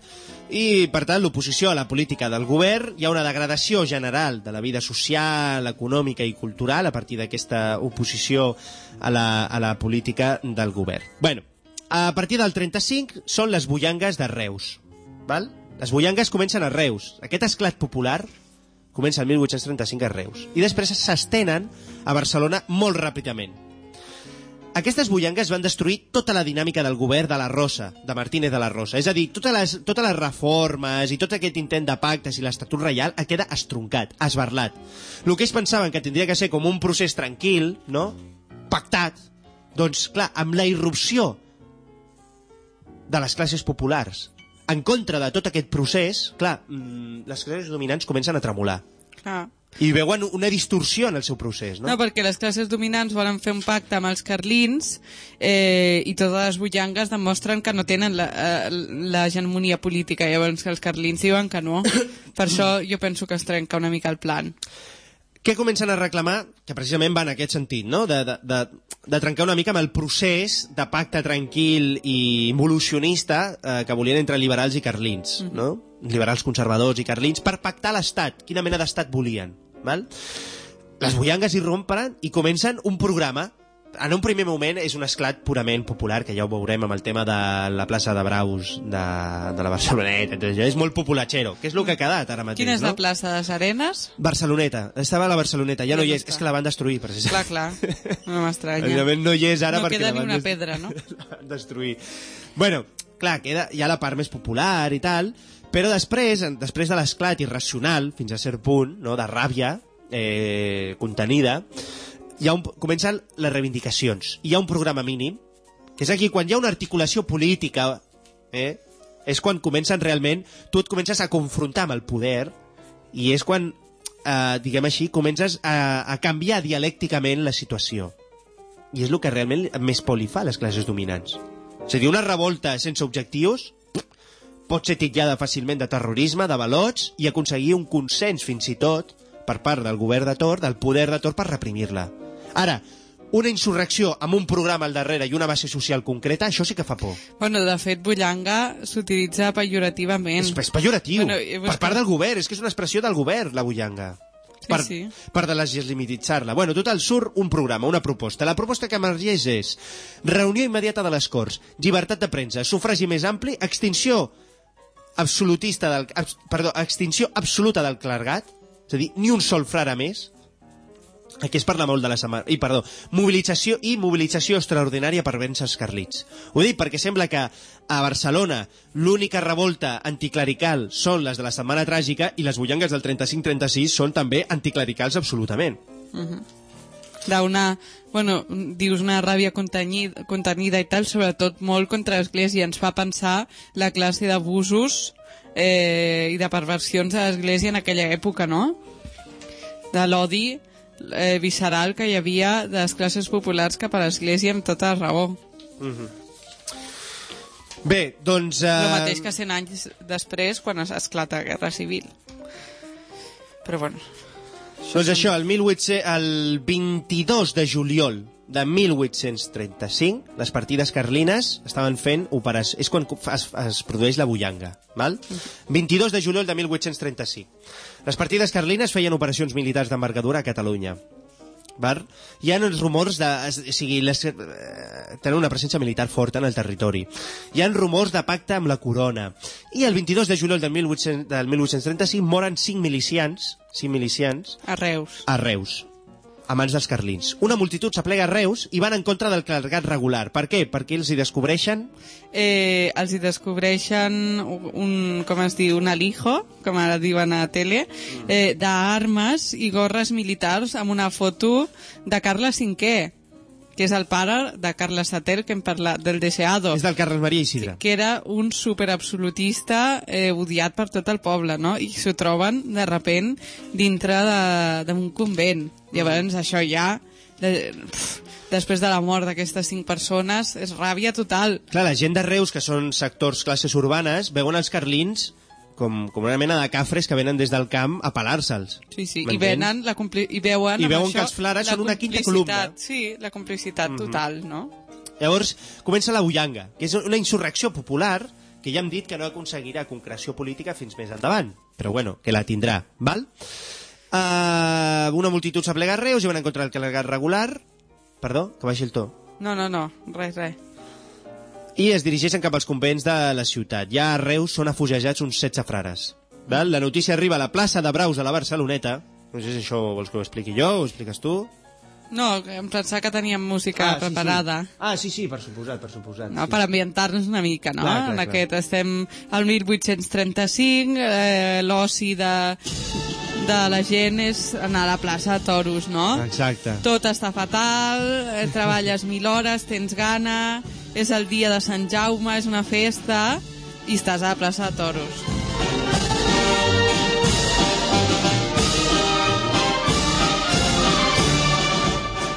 i, per tant, l'oposició a la política del govern, hi ha una degradació general de la vida social, econòmica i cultural a partir d'aquesta oposició a la, a la política del govern. Bueno, a partir del 35 són les bullangues de Reus, val? Les bullangues comencen a Reus. Aquest esclat popular comença el 1835 a Reus i després s'estenen a Barcelona molt ràpidament. Aquestes bullangues van destruir tota la dinàmica del govern de la Rosa, de Martínez de la Rosa. És a dir, totes les, totes les reformes i tot aquest intent de pactes i l'Estatut Reial queda estroncat, esbarlat. El que ells pensaven que tindria que ser com un procés tranquil, no? pactat, doncs, clar, amb la irrupció de les classes populars en contra de tot aquest procés, clar, mm, les classes dominants comencen a tremolar. Clar. I veuen una distorsió en el seu procés, no? No, perquè les classes dominants volen fer un pacte amb els carlins eh, i totes les bullangues demostren que no tenen la, eh, política. Llavors que els carlins diuen que no. Per això jo penso que es trenca una mica el plan. Què comencen a reclamar? Que precisament va en aquest sentit, no? De, de, de, de trencar una mica amb el procés de pacte tranquil i involucionista eh, que volien entre liberals i carlins, no? Liberals conservadors i carlins per pactar l'Estat. Quina mena d'Estat volien, val? Les bullangues irrompen i comencen un programa en un primer moment és un esclat purament popular, que ja ho veurem amb el tema de la plaça de Braus de, de la Barceloneta, això. és molt populatxero, que és el que ha quedat ara mateix, Quina és no? la plaça de les Arenes? Barceloneta, estava a la Barceloneta, ja no Ja hi no és, està. és que la van destruir, precisament. Clar, clar, no m'estranya. Evidentment no hi és ara No perquè queda la ni una pedra, no? destruir. Bueno, clar, queda, hi ha la part més popular i tal, però després, després de l'esclat irracional, fins a cert punt, no, de ràbia eh, contenida, hi ha un, comencen les reivindicacions. Hi ha un programa mínim, que és aquí quan hi ha una articulació política, eh, és quan comencen realment, tu et comences a confrontar amb el poder i és quan, eh, diguem així, comences a, a canviar dialècticament la situació. I és el que realment més por li fa a les classes dominants. És a dir, una revolta sense objectius pot ser titllada fàcilment de terrorisme, de balots, i aconseguir un consens fins i tot per part del govern de Tor, del poder de Tor, per reprimir-la. Ara, una insurrecció amb un programa al darrere i una base social concreta, això sí que fa por. Bueno, de fet, bullanga s'utilitza pejorativament. És, és pejoratiu. Bueno, i per part del govern, és que és una expressió del govern, la bullanga. Sí, per, sí. per de legislimitzar-la. Bueno, total, surt un programa, una proposta. La proposta que emergeix és reunió immediata de les Corts, llibertat de premsa, sufragi més ampli, extinció absolutista del... Abs, perdó, extinció absoluta del clergat, és a dir, ni un sol frare més, Aquí es parla molt de la setmana... I, perdó, mobilització i mobilització extraordinària per vèncer els carlits. Ho dic perquè sembla que a Barcelona l'única revolta anticlerical són les de la Setmana Tràgica i les bullangues del 35-36 són també anticlericals absolutament. d'una, bueno, dius una ràbia contenida, contenida i tal, sobretot molt contra l'Església. Ens fa pensar la classe d'abusos eh, i de perversions de l'Església en aquella època, no? De l'odi eh, visceral que hi havia de les classes populars cap a l'Església amb tota raó. Bé, doncs... Uh... El mateix que 100 anys després, quan es esclata la Guerra Civil. Però bueno, Doncs això, el, 1800, el 22 de juliol de 1835, les partides carlines estaven fent operació... És quan es, es produeix la bullanga, val? 22 de juliol de 1835. Les partides carlines feien operacions militars d'envergadura a Catalunya. Val? Hi ha els rumors de... O sigui, les, eh, tenen una presència militar forta en el territori. Hi ha rumors de pacte amb la corona. I el 22 de juliol del, 1800, del 1835 moren 5 milicians, 5 milicians a Reus. a Reus a mans dels carlins. Una multitud s'aplega a Reus i van en contra del clergat regular. Per què? Perquè ells hi descobreixen... eh, els hi descobreixen un, com es diu, un alijo, com ara diuen a tele, eh, d'armes i gorres militars amb una foto de Carles V, que és el pare de Carles VII, que hem parlat, del Deseado, És del Carles Maria Isidre. que era un superabsolutista eh, odiat per tot el poble, no? I s'ho troben, de repent, dintre d'un convent. Llavors, això ja... De, pf, després de la mort d'aquestes cinc persones, és ràbia total. Clar, la gent de Reus, que són sectors classes urbanes, veuen els carlins com, com una mena de cafres que venen des del camp a pelar-se'ls. Sí, sí, i venen la compli i veuen, I veuen això, que els flares la són una quinta columna. Sí, la complicitat total, no? Llavors comença la bullanga, que és una insurrecció popular que ja hem dit que no aconseguirà concreció política fins més endavant, però bueno, que la tindrà, val? Uh, una multitud s'aplega a Reus i van en contra del clergat regular, perdó, que baixi el to, No, no, no, res, res. I es dirigeixen cap als convents de la ciutat. Ja a Reus són afugejats uns 16 frares. Val? La notícia arriba a la plaça de Braus a la Barceloneta. No sé si això vols que ho expliqui jo ho expliques tu. No, em pensava que teníem música sí, preparada. Sí. Ah, sí, sí, per suposat, per suposat. No, sí. per ambientar-nos una mica, no? Clar, clar, en clar. aquest estem al 1835, eh, l'oci de, de la gent és anar a la plaça de toros, no? Exacte. Tot està fatal, eh, treballes mil hores, tens gana, és el dia de Sant Jaume, és una festa, i estàs a la plaça de toros.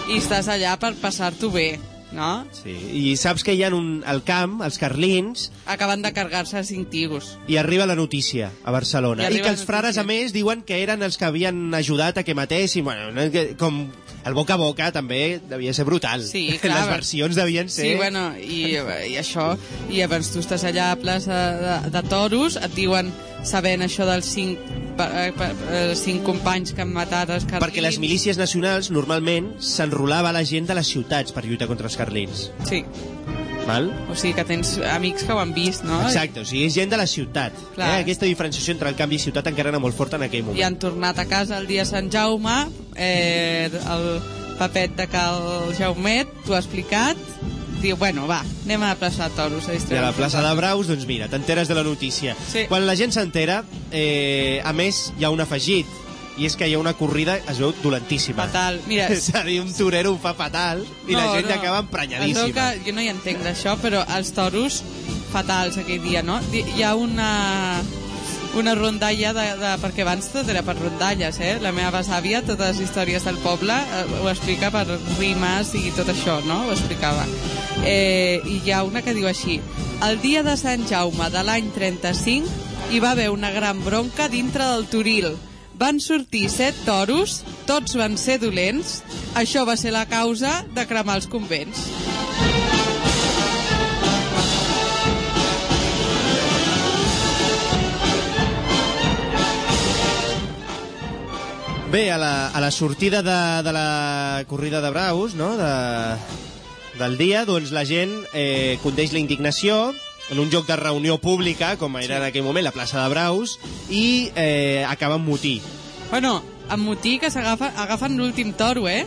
I estàs allà per passar-t'ho bé, no? Sí. I saps que hi ha un, al camp, els carlins, Acaben de cargar-se cinc tios. i arriba la notícia a Barcelona. I I, que els frares, a més, diuen que eren els que havien ajudat a que matessin. Bueno, com el boca a boca també devia ser brutal. Sí, clar. Les versions devien ser... Sí, bueno, i, i això, i llavors tu estàs allà a plaça de, de toros, et diuen, sabent això dels cinc cinc companys que han matat els carlins. Perquè les milícies nacionals normalment s'enrolava la gent de les ciutats per lluitar contra els carlins. Sí, Val? o sigui que tens amics que ho han vist, no? Exacte, o sigui, és gent de la ciutat. Clar. Eh? Aquesta diferenciació entre el canvi i ciutat encara era molt forta en aquell moment. I han tornat a casa el dia Sant Jaume, eh, el papet de Cal Jaumet, t'ho ha explicat, diu, bueno, va, anem a la plaça de Toros a I a la plaça de Braus, doncs mira, t'enteres de la notícia. Sí. Quan la gent s'entera, eh, a més, hi ha un afegit, i és que hi ha una corrida, es veu dolentíssima. Fatal. Mira, És a dir, un torero ho fa fatal i la gent acaba emprenyadíssima. Que, jo no hi entenc d'això, però els toros fatals aquell dia, no? Hi ha una una rondalla de, de, perquè abans tot era per rondalles, eh? La meva besàvia, totes les històries del poble, eh, ho explica per rimes i tot això, no? Ho explicava. Eh, I hi ha una que diu així El dia de Sant Jaume de l'any 35 hi va haver una gran bronca dintre del Toril. Van sortir set toros, tots van ser dolents. Això va ser la causa de cremar els convents. Bé, a la, a la sortida de, de la corrida de Braus, no?, de, del dia, doncs la gent eh, condeix la indignació en un lloc de reunió pública, com era en aquell moment la plaça de Braus, i eh, acaba amb motí. Bueno, amb motí que s'agafa agafen l'últim toro, eh?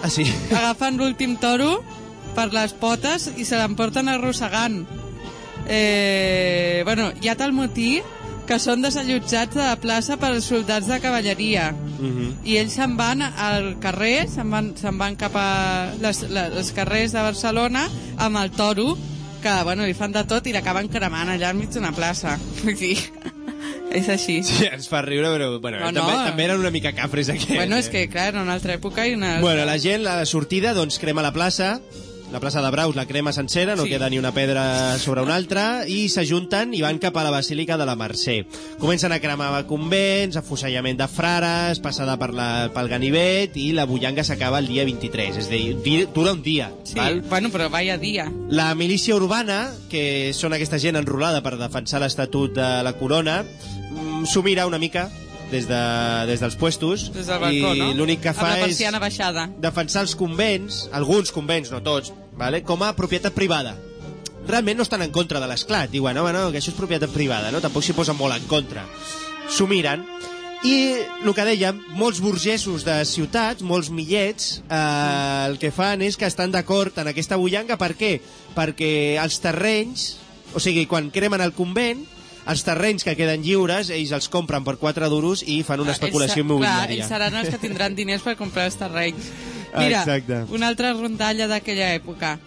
Ah, sí? Agafen l'últim toro per les potes i se l'emporten arrossegant. Eh, bueno, hi ha tal motí que són desallotjats de la plaça per als soldats de cavalleria. Uh -huh. I ells se'n van al carrer, se'n van, se'n van cap a les, les, els carrers de Barcelona amb el toro, que bueno, li fan de tot i l'acaben cremant allà enmig d'una plaça. Vull dir, és així. Sí, ens fa riure, però bueno, No, no. també, també eren una mica cafres aquests. Bueno, és eh? que, clar, era una altra època i una... Bueno, la gent, a la sortida, doncs crema la plaça, la plaça de Braus la crema sencera, no Sí. queda ni una pedra sobre una altra, i s'ajunten i van cap a la Basílica de la Mercè. Comencen a cremar convents, afusellament de frares, passada per la, pel ganivet, i la bullanga s'acaba el dia 23, és a dir, di- dura un dia. Sí, val? bueno, però vaya dia. La milícia urbana, que són aquesta gent enrolada per defensar l'Estatut de la Corona, mm, s'ho mira una mica des, de, des dels puestos Des del balcó, i no? l'únic que fa és baixada. defensar els convents, alguns convents, no tots, vale? com a propietat privada. Realment no estan en contra de l'esclat. Diuen, home, no, que això és propietat privada, no? Tampoc s'hi posen molt en contra. S'ho miren. I el que dèiem, molts burgesos de ciutats, molts millets, eh, el que fan és que estan d'acord en aquesta bullanga. Per què? Perquè els terrenys, o sigui, quan cremen el convent, els terrenys que queden lliures, ells els compren per 4 duros i fan una especulació Ells, Clar, immobiliària. ells seran els que tindran diners per comprar els terrenys. Mira, Exacte. una altra rondalla d'aquella època.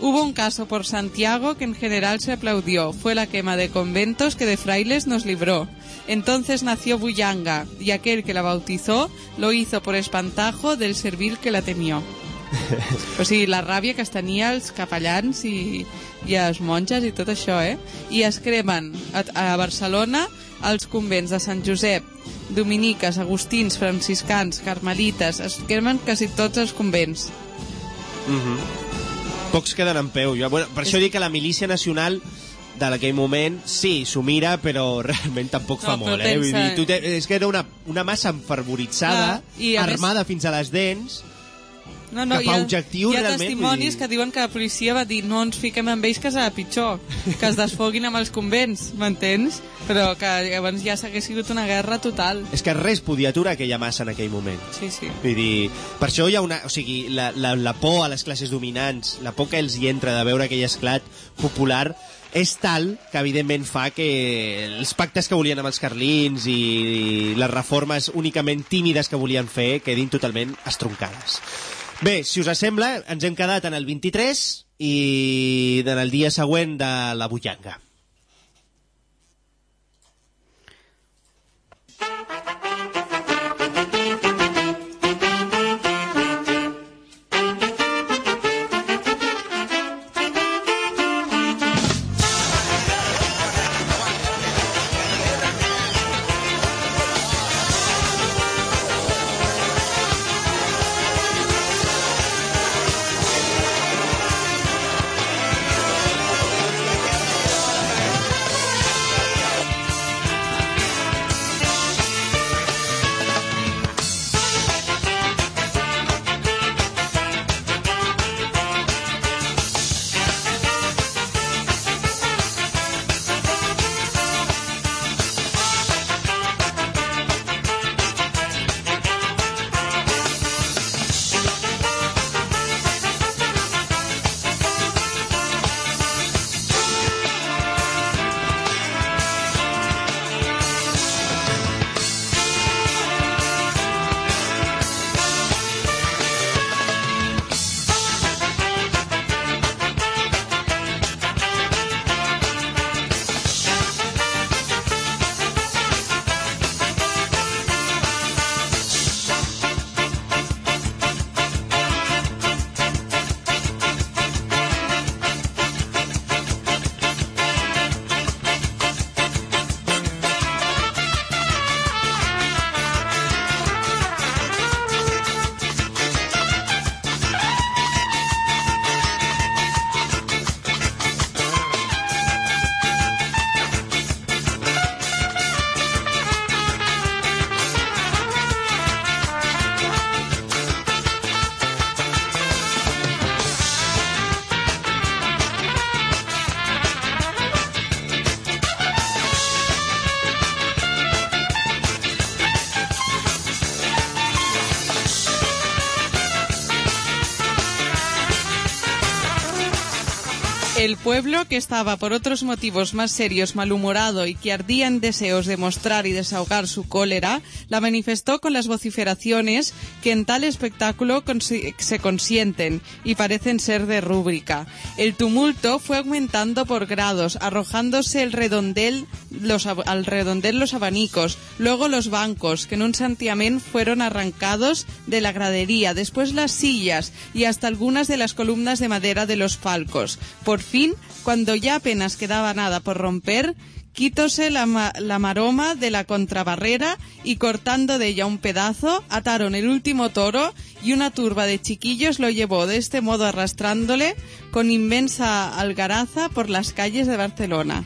Hubo un caso por Santiago que en general se aplaudió. Fue la quema de conventos que de frailes nos libró. Entonces nació Bullanga, y aquel que la bautizó lo hizo por espantajo del servil que la temió. O sigui, la ràbia que es tenia els capellans i, i els monges i tot això, eh? I es cremen a, a Barcelona els convents de Sant Josep, dominiques, agustins, franciscans, carmelites, es cremen quasi tots els convents. pocs queden en peu. Jo, bueno, per això dic que la milícia nacional de aquell moment, sí, s'ho mira, però realment tampoc fa No, però molt, eh? Vull dir, tu te, és que era una, una massa enfervoritzada, Clar, i a més- armada fins a les dents, No, no, Cap a hi ha, objectiu, hi ha realment, testimonis dir- que diuen que la policia va dir no ens fiquem amb ells que serà pitjor, que es desfoguin amb els convents, m'entens? Però que llavors ja s'hagués sigut una guerra total. és que res podia aturar aquella massa en aquell moment. Sí, sí. Vull dir, per això hi ha una... O sigui, la, la, la por a les classes dominants, la por que els hi entra de veure aquell esclat popular, és tal que, evidentment, fa que els pactes que volien amb els carlins i les reformes únicament tímides que volien fer quedin totalment estroncades. Bé, si us sembla, ens hem quedat en el 23 i en el dia següent de la Bullanga. Pueblo, que estaba por otros motivos más serios malhumorado y que ardía en deseos de mostrar y desahogar su cólera, la manifestó con las vociferaciones que en tal espectáculo se consienten y parecen ser de rúbrica. El tumulto fue aumentando por grados, arrojándose el redondel, los, al redondel los abanicos, luego los bancos, que en un santiamén fueron arrancados de la gradería, después las sillas y hasta algunas de las columnas de madera de los palcos. Por fin, cuando ya apenas quedaba nada por romper, quítóse la, la maroma de la contrabarrera y cortando de ella un pedazo, ataron el último toro y una turba de chiquillos lo llevó de este modo arrastrándole con inmensa algaraza por las calles de Barcelona.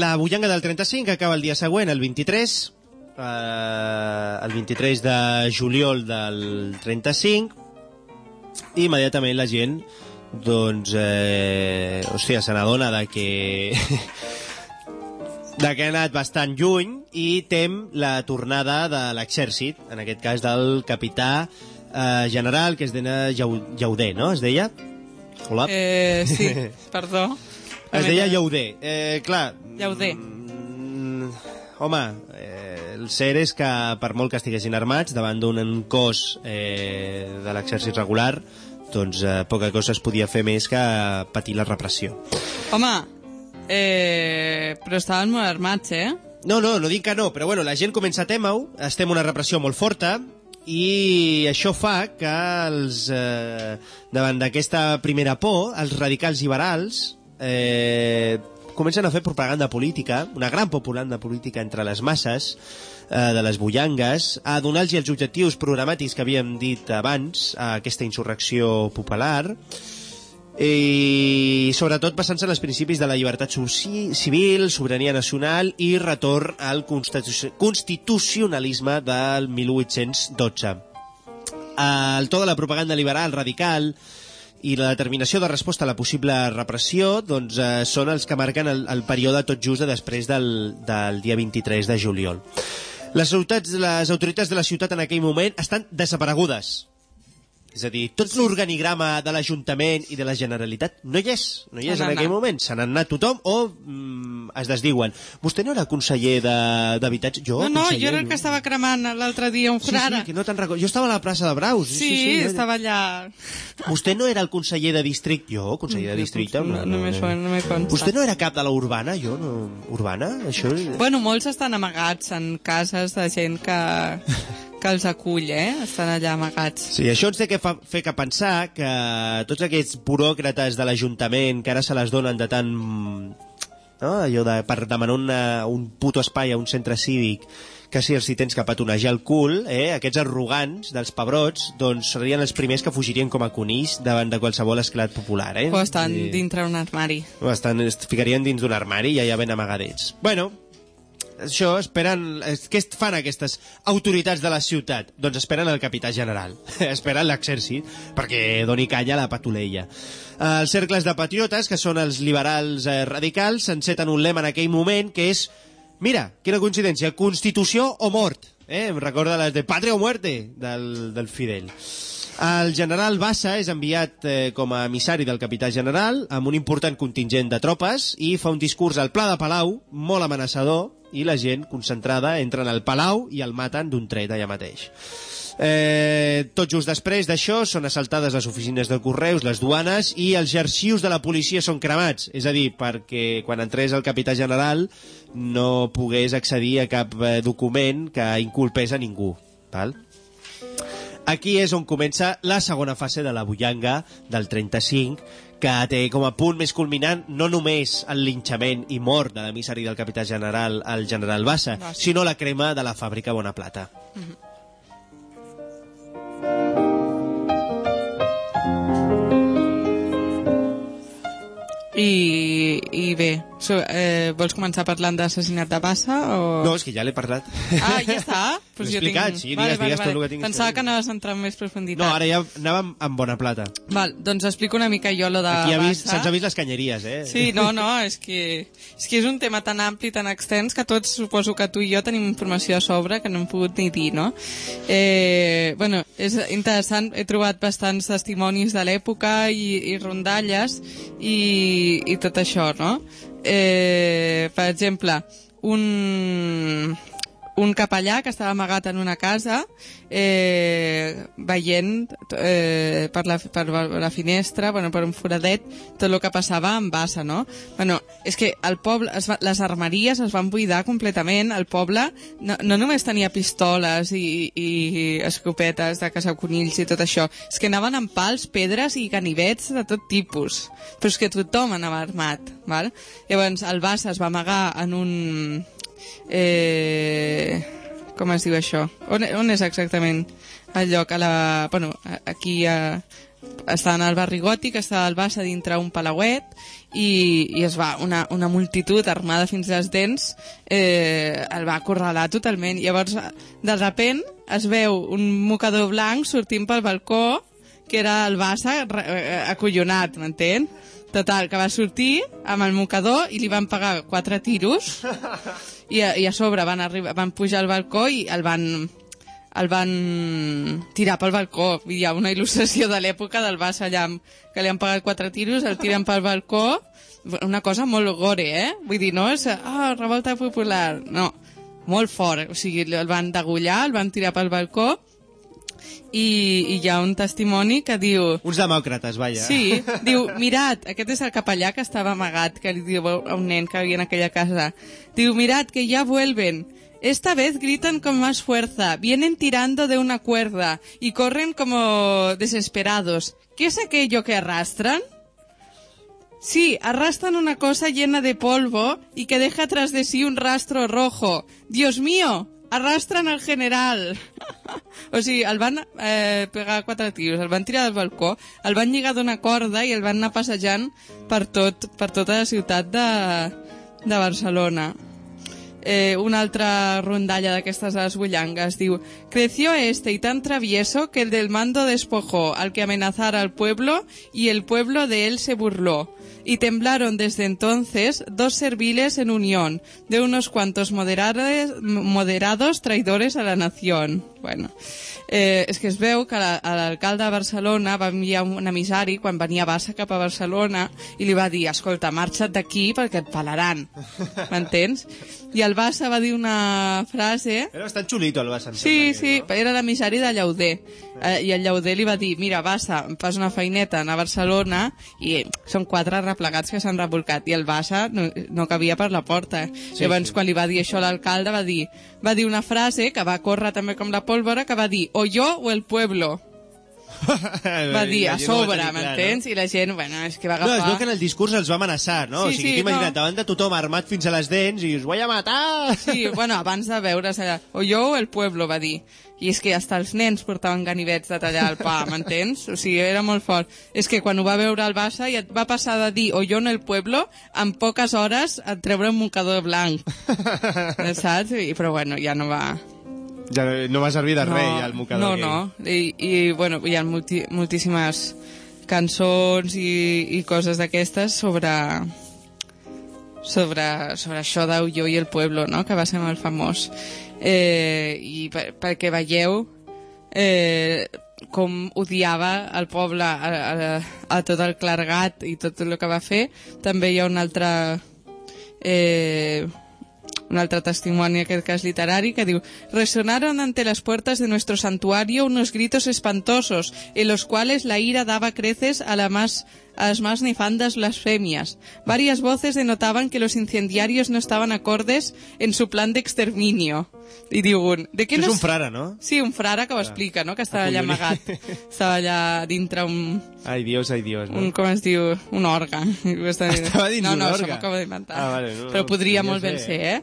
La bullanga del 35 acaba el dia següent, el 23, eh, el 23 de juliol del 35, i immediatament la gent, doncs, eh, hòstia, se n'adona de que... de que ha anat bastant lluny i tem la tornada de l'exèrcit, en aquest cas del capità eh, general, que es deia Jau- Llauder, no? Es deia? Hola? Eh, sí, perdó. Es deia Llauder. Eh, clar... Llauder. Mm, home, eh, el cert és que per molt que estiguessin armats davant d'un cos eh, de l'exèrcit regular, doncs eh, poca cosa es podia fer més que patir la repressió. Home, eh, però estaven molt armats, eh? No, no, no dic que no, però bueno, la gent comença a témer-ho, estem una repressió molt forta, i això fa que els, eh, davant d'aquesta primera por, els radicals liberals eh, comencen a fer propaganda política, una gran propaganda política entre les masses eh, de les bullangues, a donar-los els objectius programàtics que havíem dit abans a aquesta insurrecció popular, i sobretot basant-se en els principis de la llibertat civil, sobirania nacional i retorn al constitu constitucionalisme del 1812. El to de la propaganda liberal radical i la determinació de resposta a la possible repressió doncs, eh, són els que marquen el, el període tot just de després del, del dia 23 de juliol. Les autoritats, les autoritats de la ciutat en aquell moment estan desaparegudes. És a dir, tot l'organigrama de l'Ajuntament i de la Generalitat no hi és, no hi és en aquell moment. Se n'han anat tothom o mm, es desdiuen. Vostè no era conseller de- d'habitatge? Jo, No, no, conseller, jo era el que estava cremant l'altre dia un Sí, frare. sí, que no te'n recordo. Jo estava a la plaça de Braus. Sí, jo- estava allà... Vostè no era el conseller de districte? Jo, conseller de districte? No, no, me suena, no me consta. Vostè no era cap de la urbana? Jo, no... Urbana? Això... Bueno, molts estan amagats en cases de gent que, que els acull, eh? Estan allà amagats. Sí, això ens té que fa, fer que pensar que tots aquests buròcrates de l'Ajuntament que ara se les donen de tan no? allò de, per demanar una, un puto espai a un centre cívic que si els hi tens que petonejar el cul, eh? aquests arrogants dels pebrots, doncs serien els primers que fugirien com a conills davant de qualsevol esclat popular. Eh? O estan Sí. dintre un armari. O estan, es ficarien dins d'un armari i allà ben amagadets. Bueno, això esperen... es- Què fan aquestes autoritats de la ciutat? Doncs esperen el capità general. esperen l'exèrcit perquè doni calla a la patulella. Els cercles de patriotes, que són els liberals eh, radicals, enceten un lema en aquell moment que és Mira, quina coincidència, Constitució o mort. Eh? Em recorda les de Patria o muerte del, del Fidel. El general Bassa és enviat eh, com a emissari del capità general amb un important contingent de tropes i fa un discurs al Pla de Palau molt amenaçador i la gent concentrada entra al Palau i el maten d'un tret allà mateix. Eh, tot just després d'això són assaltades les oficines de correus, les duanes i els arxius de la policia són cremats. És a dir, perquè quan entrés el capità general no pogués accedir a cap eh, document que inculpés a ningú. Val? Aquí és on comença la segona fase de la bullanga del 35, que té com a punt més culminant no només el linxament i mort de l'emissari del capità general, el general Bassa, Bassa. sinó la crema de la fàbrica Bonaplata. I, i bé, so, eh, vols començar parlant d'assassinat de Bassa o... No, és que ja l'he parlat. Ah, ja està? L'he explicat, sí, digues- digues tot el que tinguis Pensava que anaves a entrar en més profunditat. No, ara ja anàvem amb Bonaplata. Val, doncs explico una mica jo lo de Aquí ha vist, Bassa. se'ns ha vist les canyeries, eh? Sí, no, no, és que, és que és un tema tan ampli, tan extens, que tots suposo que tu i jo tenim informació a sobre que no hem pogut ni dir, no? Eh, bueno, és interessant, he trobat bastants testimonis de l'època i, i rondalles i, i tot això, no? Eh, per exemple, un, un capellà que estava amagat en una casa eh, veient eh, per, la, per la finestra, bueno, per un foradet, tot el que passava amb Bassa, no? Bueno, és que el poble, es va, les armeries es van buidar completament, el poble no, no només tenia pistoles i, i escopetes de caçar conills i tot això, és que anaven amb pals, pedres i ganivets de tot tipus, però és que tothom anava armat, val? Llavors el Bassa es va amagar en un eh, com es diu això? On, on és exactament el lloc? A la, bueno, aquí a, està en el barri gòtic, està al Bassa dintre un palauet i, i es va, una, una multitud armada fins als dents eh, el va acorralar totalment. Llavors, de repent, es veu un mocador blanc sortint pel balcó que era el Bassa eh, acollonat, m'entén? Total, que va sortir amb el mocador i li van pagar quatre tiros i a, i a sobre van, arribar, van pujar al balcó i el van, el van tirar pel balcó. Hi ha una il·lustració de l'època del Bassa allà que li han pagat quatre tiros, el tiren pel balcó, una cosa molt gore, eh? Vull dir, no és, ah, revolta popular, no, molt fort, o sigui, el van degullar, el van tirar pel balcó i, i hi ha un testimoni que diu Uns demòcrates, vaja. Sí, diu, mirad, aquest és el capellà que estava amagat, que li diu a un nen que havia en aquella casa. Diu, mirad, que ya vuelven. Esta vez gritan con más fuerza, vienen tirando de una cuerda y corren como desesperados. ¿Qué es aquello que arrastran? Sí, arrastran una cosa llena de polvo y que deja tras de sí un rastro rojo. Dios mío, arrastran al general. o sigui, el van eh, pegar quatre tiros, el van tirar del balcó, el van lligar d'una corda i el van anar passejant per, tot, per tota la ciutat de, de Barcelona. Eh, una altra rondalla de les bullangues diu Creció este y tan travieso que el del mando despojó al que amenazara al pueblo y el pueblo de él se burló. Y temblaron desde entonces dos serviles en unión de unos cuantos moderados traidores a la nación. Bueno, eh, és que es veu que la- l'alcalde de Barcelona va enviar un emissari quan venia Bassa cap a Barcelona i li va dir, escolta, marxa't d'aquí perquè et pelaran. M'entens? I el Bassa va dir una frase... Era bastant xulito el Bassa. em Sí, sí, no? era l'emissari de Llauder. Eh, I el Llauder li va dir, mira, Bassa, em fas una feineta a Barcelona i són quatre replegats que s'han revolcat i el Bassa no, no cabia per la porta. Sí, Llavors, sí. quan li va dir això l'alcalde, va dir, va dir una frase que va córrer també com la pólvora, que va dir, o jo o el pueblo. va dir a sobre, clar, m'entens? I la gent, bueno, és que va No, es agafar... veu que en el discurs els va amenaçar, no? Sí, o sigui, sí, t'imagina't, no. davant de tothom armat fins a les dents i us voy a matar! Sí, bueno, abans de veure's allà. O jo o el pueblo, va dir. I és que hasta els nens portaven ganivets de tallar el pa, m'entens? O sigui, era molt fort. És que quan ho va veure el Barça i et va passar de dir o jo en el pueblo en poques hores a treure un mocador blanc. Saps? I, però bueno, ja no va... Ja no va servir de no, res, ja, el mocador No, aquell. no. I, i bueno, hi ha multi, moltíssimes cançons i, i coses d'aquestes sobre sobre, sobre això d'Aulló i el Pueblo, no? que va ser molt famós. Eh, I per, perquè veieu eh, com odiava el poble a, a, a tot el clergat i tot el que va fer. També hi ha un altre... Eh, un altre testimoni, en aquest cas literari, que diu Resonaron ante las puertas de nuestro santuario unos gritos espantosos, en los cuales la ira daba creces a, la más, a las más nefandas blasfemias. Varias voces denotaban que los incendiarios no estaban acordes en su plan de exterminio. I diu un... De què Això és no un frare, no? Sí, un frare que ho explica, no? Que estava allà amagat. Estava allà dintre un, Ai, Dios, ai, Dios, no? un, com es diu, un òrgan. Estava dins no, un no, òrgan. això m'acabo d'inventar. Ah, vale, no, Però no, podria podria molt ben ser, eh?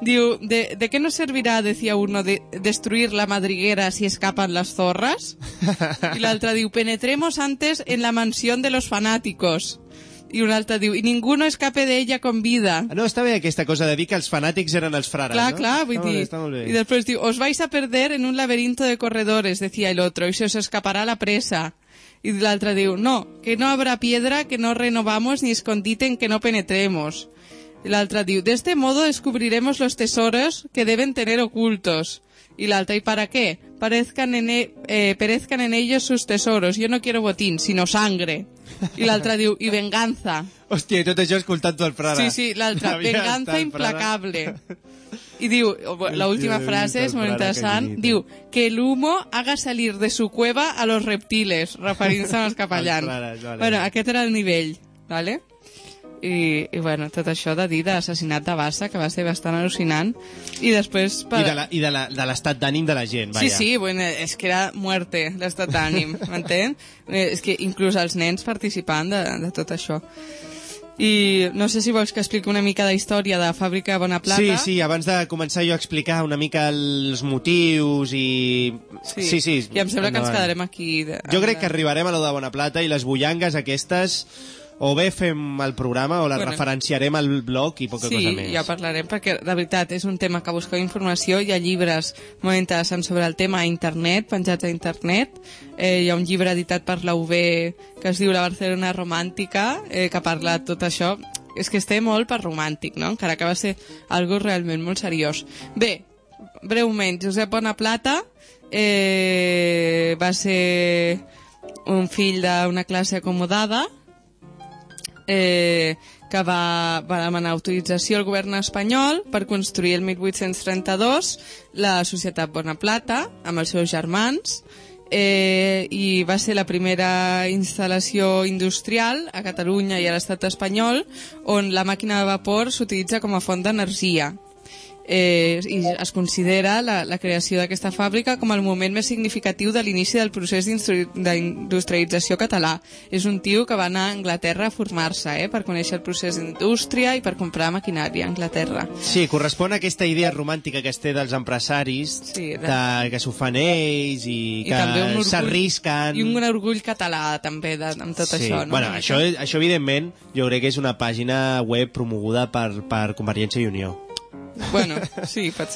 Diu, de, ¿de qué nos servirá, decía uno, de destruir la madriguera si escapan las zorras? Y l'altre diu, penetremos antes en la mansión de los fanáticos. I un altre diu, i ninguno escape de ella con vida. Ah, No, està bé aquesta cosa de dir que els fanàtics eren els frares, Clar, no? clar, vull dir... bé. Y después diu, os vais a perder en un laberinto de corredores, decía el otro, y se os escapará la presa. Y l'altre diu, no, que no habrá piedra que no renovamos ni escondite en que no penetremos. Y l'altre diu, de este modo descubriremos los tesoros que deben tener ocultos. Y l'altre, ¿y para qué? Parezcan en e- eh, perezcan en ellos sus tesoros. Yo no quiero botín, sino sangre. I l'altre diu, i venganza. Hòstia, i tot això escoltant-ho al frare. Sí, sí, estar venganza frare. implacable. I diu, la última frase és molt frare interessant, diu que el humo haga salir de su cueva a los reptiles, referint-se als capellans. Els frares, vale. Bueno, aquest era el nivell, ¿vale? I, i bueno, tot això de dir d'assassinat de Bassa, que va ser bastant al·lucinant. I després... I de la- I de de l'estat d'ànim de la gent, Sí, vaja. sí, bueno, és que era muerte l'estat d'ànim, m'entén? Eh, És que inclús els nens participant de, de tot això. I no sé si vols que expliqui una mica de història de Fàbrica de Bona Plata. Sí, sí, abans de començar jo a explicar una mica els motius i... Sí, sí. I em sembla que ens endavant. quedarem aquí. De, Jo crec que arribarem a lo de Bona Plata i les bullangues aquestes o bé fem el programa o la Bueno. referenciarem al blog i poca Sí, cosa més. ja parlarem, perquè de veritat és un tema que busqueu informació, hi ha llibres molt interessants sobre el tema a internet, penjats a internet, eh, hi ha un llibre editat per la UB que es diu La Barcelona Romàntica, eh, que parla tot això, és que estem molt per romàntic, no? encara que va ser algo realment molt seriós. Bé, breument, Josep Bonaplata eh, va ser un fill d'una classe acomodada, eh, que va, va demanar autorització al govern espanyol per construir el 1832 la Societat Bonaplata amb els seus germans eh, i va ser la primera instal·lació industrial a Catalunya i a l'estat espanyol on la màquina de vapor s'utilitza com a font d'energia eh, i es considera la, la creació d'aquesta fàbrica com el moment més significatiu de l'inici del procés d'industrialització català. És un tio que va anar a Anglaterra a formar-se eh, per conèixer el procés d'indústria i per comprar maquinària a Anglaterra. Sí, correspon a aquesta idea romàntica que es té dels empresaris, Sí, de- de... que s'ho fan ells i, que s'arrisquen... I un orgull català també de, amb tot sí. això. No? Bueno, això, això evidentment jo crec que és una pàgina web promoguda per, per Convergència i Unió. Bueno, sí, pot.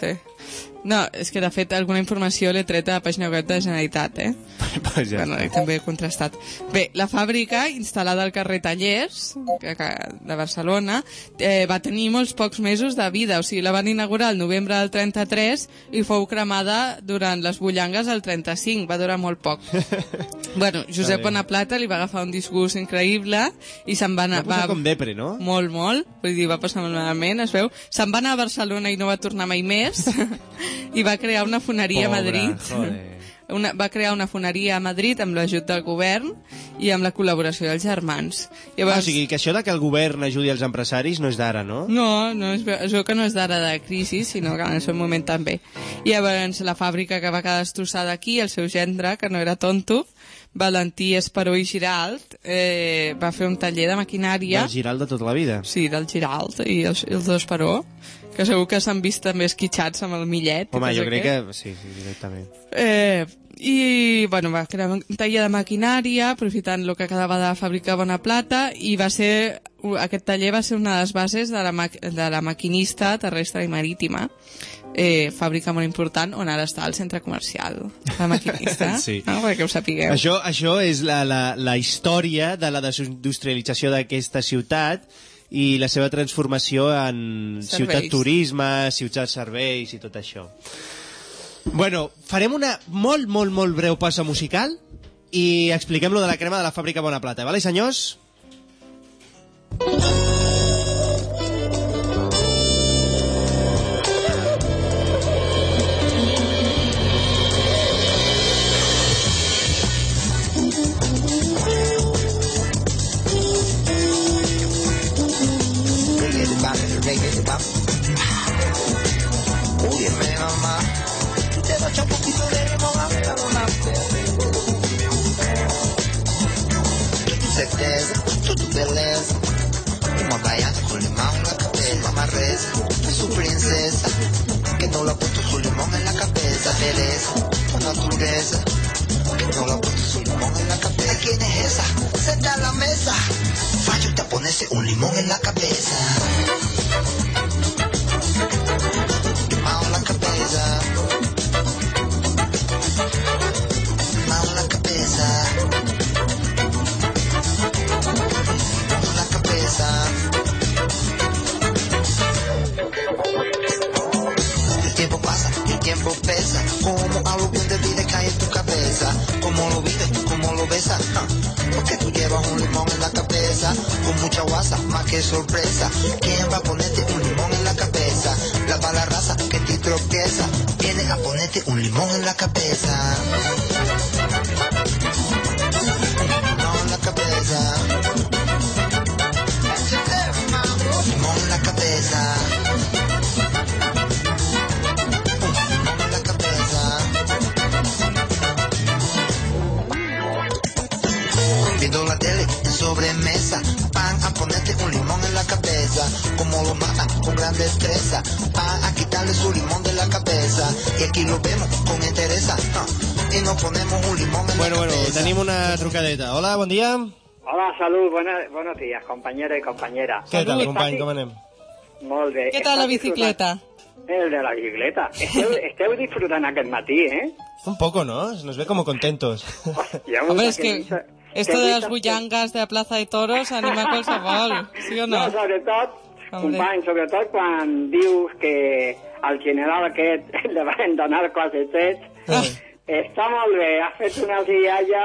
No, és que de fet alguna informació l'he tret a la pàgina web de la Generalitat, eh? pues ja bueno, també he contrastat. Bé, la fàbrica, instal·lada al carrer Tallers, de Barcelona, eh, va tenir molts pocs mesos de vida, o sigui, la van inaugurar el novembre del 33 i fou cremada durant les bullangues del 35, va durar molt poc. bueno, Josep. Bonaplata li va agafar un disgust increïble i se'n va anar... Va posar com depre, no? Molt, molt. Vull dir, va passar molt malament, es veu. Se'n va anar a Barcelona i no va tornar mai més. I va crear una foneria a Pobre, Madrid. joder. una, va crear una foneria a Madrid amb l'ajut del govern i amb la col·laboració dels germans. Ah, o sigui, que això de que el govern ajudi els empresaris no és d'ara, no? No, no es, veu, es veu que no és d'ara de crisi, sinó que en el seu moment també. I llavors la fàbrica que va quedar destrossada aquí, el seu gendre, que no era tonto, Valentí Esperó i Giralt, eh, va fer un taller de maquinària... Del Giralt de tota la vida. Sí, del Giralt i els, els dos Esperó, que segur que s'han vist també esquitxats amb el millet. Home, jo crec aquest. que sí, sí, directament. Eh, i bueno, va crear un taller de maquinària aprofitant el que quedava de la fàbrica Bona Plata i va ser, aquest taller va ser una de les bases de la, ma de la maquinista terrestre i marítima eh, fàbrica molt important on ara està el centre comercial la maquinista, Sí. no? perquè ho sapigueu Això, això és la, la, la història de la desindustrialització d'aquesta ciutat i la seva transformació en Serveis. ciutat turisme, ciutat serveis i tot això. Bueno, farem una molt, molt, molt breu passa musical i expliquem lo de la crema de la fàbrica Bona Plata, vale, senyors? Óyeme, tu tu beleza. Uma baiana com limão na cabeça. Mamá reza, es su princesa. Que no la ha puesto su limón en la cabeza. Teresa, con naturaleza. Que no la ha puesto su limón en la cabeza. ¿Quién es esa? Senta a la mesa. Fallo te ponerse un limón en la cabeza. Limão na cabeça. Limão mucha más que sorpresa. ¿Quién va a ponerte un limón en la cabeza? La mala raza que te tropieza. Viene a ponerte un limón en la cabeza. Tenim una trucadeta. Hola, bon dia. Hola, salud, buena- buenos días, compañero y compañera. Què tal, Salut. company, com anem? Molt bé. què tal la bicicleta? El de la bicicleta. Esteu, esteu disfrutant aquest matí, eh? Un poco, ¿no? Nos ve como contentos. Hòstia, Hombre, es que esto de las bullangas de la Plaza de Toros anima qualsevol, sí o no? No, sobretot, company, sobretot quan dius que al general aquest le van donar quasi trets. Està molt bé, has fet una rialla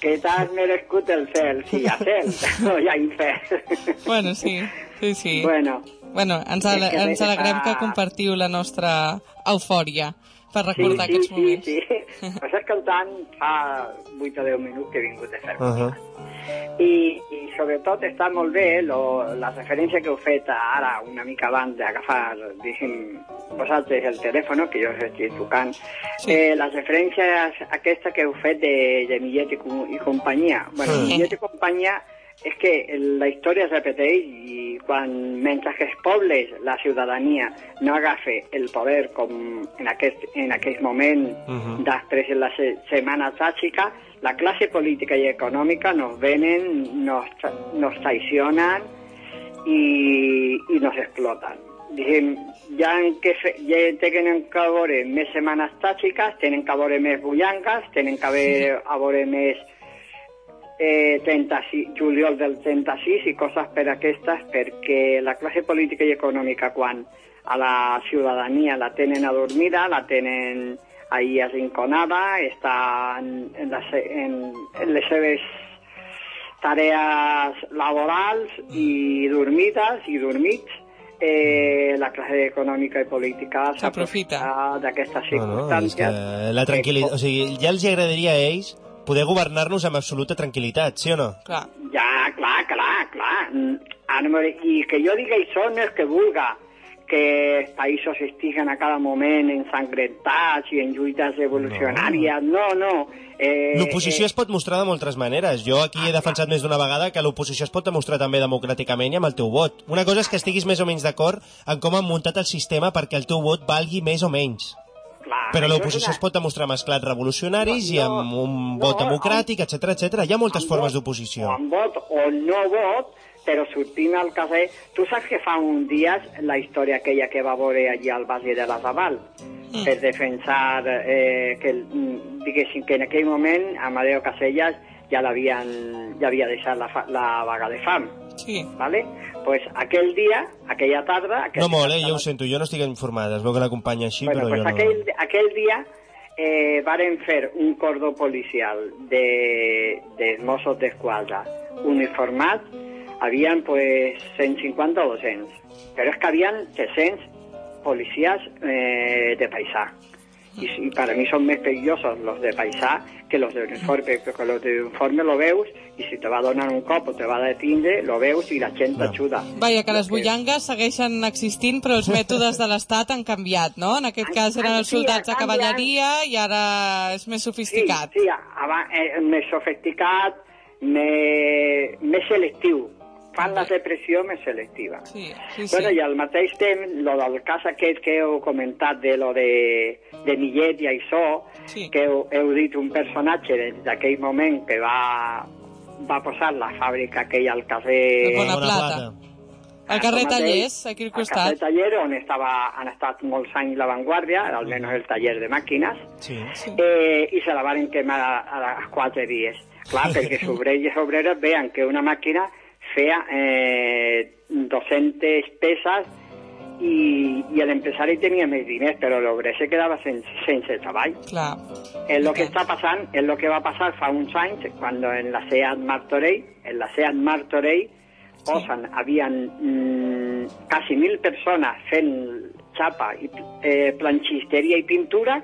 que t'has merescut el cel. Sí, a cel, no hi ha infern. Bueno, sí, sí, sí. Bueno, Bueno, ens, ale ens alegrem que compartiu la nostra eufòria per sí, recordar sí, aquests sí, moments. sí. Estàs escoltant fa 8 o 10 minuts que he vingut de fer. Uh -huh. I, i sobretot està molt bé lo, la referència que heu fet ara, una mica abans d'agafar, vosaltres el telèfon, que jo us estic trucant, Sí. eh, la referència aquesta que heu fet de, de Millet i, i companyia. Bueno, Mm. Millet i companyia és que la història es repeteix i quan, mentre que els pobles, la ciutadania, no agafe el poder com en aquest, en aquell moment, després de la se setmana la classe política i econòmica nos venen, nos, nos traicionen i, i nos exploten. Diguem, ja, en que fe, ja tenen que veure més setmanes tràgiques, tenen que veure més bullangues, tenen que haver, a veure més eh, 36, juliol del 36 i coses per aquestes perquè la classe política i econòmica quan a la ciutadania la tenen adormida, la tenen ahí arrinconada, està en, en, les, en, en les seves tarees laborals i dormides i dormits, eh, la classe econòmica i política S'aprofita. d'aquestes No, no, és circumstàncies. que la tranquil·litat... O sigui, ja els agradaria a ells poder governar-nos amb absoluta tranquil·litat, sí o no? Clar. Ja, clar, clar, clar. Mm, I que jo digui això no és que vulga que els països estiguen a cada moment ensangrentats i en lluites revolucionàries. No, no. Eh, L'oposició eh, es pot mostrar de moltes maneres. Jo aquí he defensat més d'una vegada que l'oposició es pot demostrar també democràticament i amb el teu vot. Una cosa és que estiguis més o menys d'acord en com han muntat el sistema perquè el teu vot valgui més o menys. Clar, Però l'oposició una- es pot demostrar amb esclats revolucionaris i No, amb un no, vot democràtic, etc etc. Hi ha moltes formes d'oposició. O amb vot o no vot, però sortint al carrer... Tu saps que fa un dia la història aquella que va veure allí al Valle de la Zaval Mm. per defensar eh, que, mm, diguéssim, que en aquell moment Amadeo Casellas ja l'havien ja havia deixat la, fa, la vaga de fam, Sí. ¿vale? Pues aquell dia, aquella tarda... Aquell No molt, eh? Jo ho sento, jo no estic informada. Es veu que l'acompanya així, bueno, però pues jo no... aquell, aquell dia eh, varen fer un cordó policial de, de Mossos d'Esquadra uniformat, havien pues 150 o 200, però és que havien 300 policies eh, de paisà. Y, y para mí son más peligrosos los de paisà que los de uniforme, porque los de uniforme lo veus y si te va a donar un cop o te va a detenir, lo veus i la gent t'ajuda. Vaja, que les bullangues segueixen existint, però els mètodes de l'Estat han canviat, no? En aquest cas eren els soldats de cavalleria i ara és més sofisticat. Sí, sí aba- eh, més sofisticat, més, més selectiu. Fan la repressió més selectiva. Sí, sí, sí. Bueno, i al mateix temps, lo del cas aquest que heu comentat de lo de, de Millet i això, Sí. que heu, heu dit un personatge d'aquell moment que va, va posar la fàbrica aquella al carrer... De Bona Bona Plata. Al carrer Tallers, aquí al Al carrer costat. Taller, on estava, han estat molts anys l'avantguàrdia, almenys el taller de màquines, Sí. eh, i se la van quemar a, a, a quatre dies. Clar, perquè els obrers i obreres veien que una màquina feia eh, 200 peces i, i l'empresari tenia més diners, però l'obrer se quedava sense, sense treball. Clar. És el que està passant, és el que va passar fa uns anys, quan en la SEAT Martorell, en la SEAT Martorell, posen, havien mm, quasi mil persones fent xapa, i, eh, planxisteria i pintura,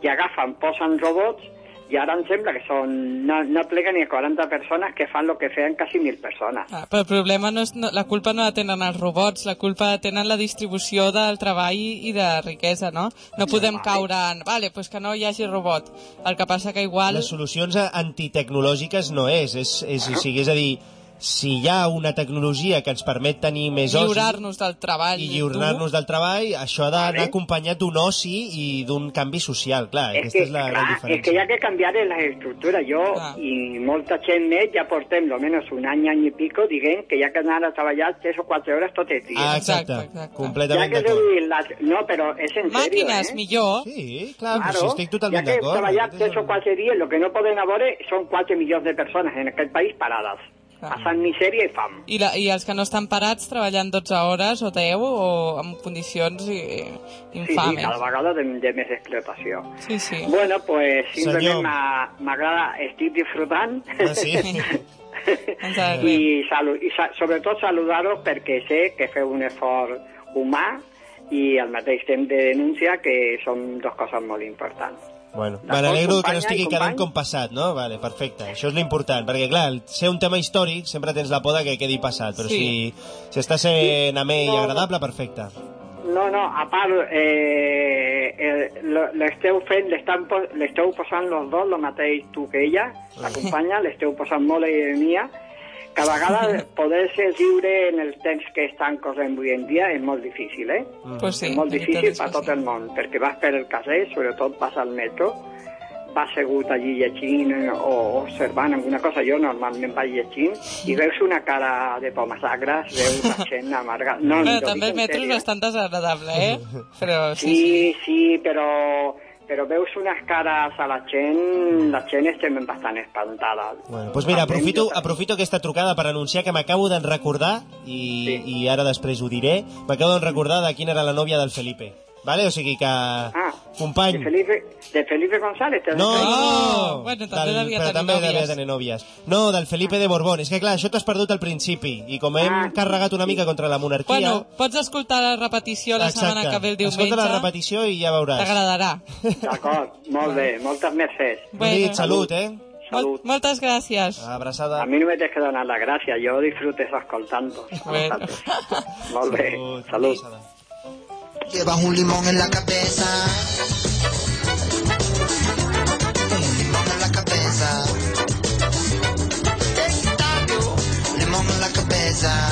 i agafen, posen robots, i ara em sembla que són, no, no pleguen ni a 40 persones que fan el que feien quasi mil persones. Ah, però el problema no és... No, la culpa no la tenen els robots, la culpa la tenen la distribució del treball i de riquesa, no? No podem caure en... Vale, pues que no hi hagi robot. El que passa que igual... Les solucions antitecnològiques no és, és, és, o sigui, és a dir, si hi ha una tecnologia que ens permet tenir més oci Lliurar-nos del treball i lliurar-nos del treball, això ha d'anar acompanyat d'un oci i d'un canvi social, clar, És aquesta que, és la clar, gran és diferència. que hi ha que canviar les estructures. Jo Clar. i molta gent més ja portem almenys un any, any i pico dient que hi ha que anar a treballar 3 o 4 hores tot el dia. Ah, Exacte, exacte, exacte. ja completament que d'acord. les... No, però és en Màquines, serio, eh? millor. Sí, clar, però Claro, si estic totalment ya que d'acord. treballar Aquest és 3 o el- 4 dies, lo que no poden veure són 4 milions de persones en aquest país parades, Clar. passant misèria i fam. I, la, I els que no estan parats treballant 12 hores o 10 o en condicions i, Sí, sí, infames. cada vegada de, de més explotació. Sí, sí. Bueno, pues simplement m'agrada, estic disfrutant. Ah, sí? Agrada. I, salu i sa sobretot saludar-vos perquè sé que feu un esforç humà i al mateix temps de denúncia que són dues coses molt importants. Bueno, me n'alegro que no estigui i quedant company? com passat, no? Vale, perfecte. Això és l'important, perquè clar, ser un tema històric sempre tens la por que quedi passat, però Sí. si, si està sent amè i agradable, perfecte. No, no, a part, eh, eh, lo- l'esteu fent, l'esteu posant los dos, el mateix tu que ella, la companya, l'esteu posant molt a ironia, que a vegades poder ser lliure en els temps que estan corrent avui en dia és molt difícil, eh? Pues sí, és molt difícil per tot el món, perquè vas per el carrer, sobretot vas al metro, vas segut allí llegint eh, o observant alguna cosa, jo normalment vaig llegint, i veus una cara de pomes agres, veus la gent amarga... No, Bueno, també el metro és sèrio. bastant desagradable, eh? Però sí, sí. Sí, sí, però, però veus unes cares a la gent, la gent estem bastant espantada. Bueno, doncs mira, aprofito, aprofito aquesta trucada per anunciar que m'acabo d'en recordar, i, Sí. i ara després ho diré, m'acabo d'en recordar de quina era la nòvia del Felipe. Vale? o sigui que... Ah, company... de Felipe, de Felipe González. te No, no, no, no. Bueno, també devia però tenir també nòvies. devia tenir nòvies. No, del Felipe de Borbón. És que clar, això t'has perdut al principi. I com hem Ah. carregat una mica contra la monarquia... Bueno, pots escoltar la repetició la setmana que ve el diumenge. Escolta la repetició i ja veuràs. T'agradarà. D'acord, molt bé, moltes mercès. Bueno, Nit, salut, eh? Mol Salut. moltes gràcies. Abraçada. A mí no me tienes que donar las gracias, yo disfruto eso escoltando. Bueno. Molt bé, salut. Llevas un limón en la cabeza. Un limón en la cabeza. Limón en la cabeza.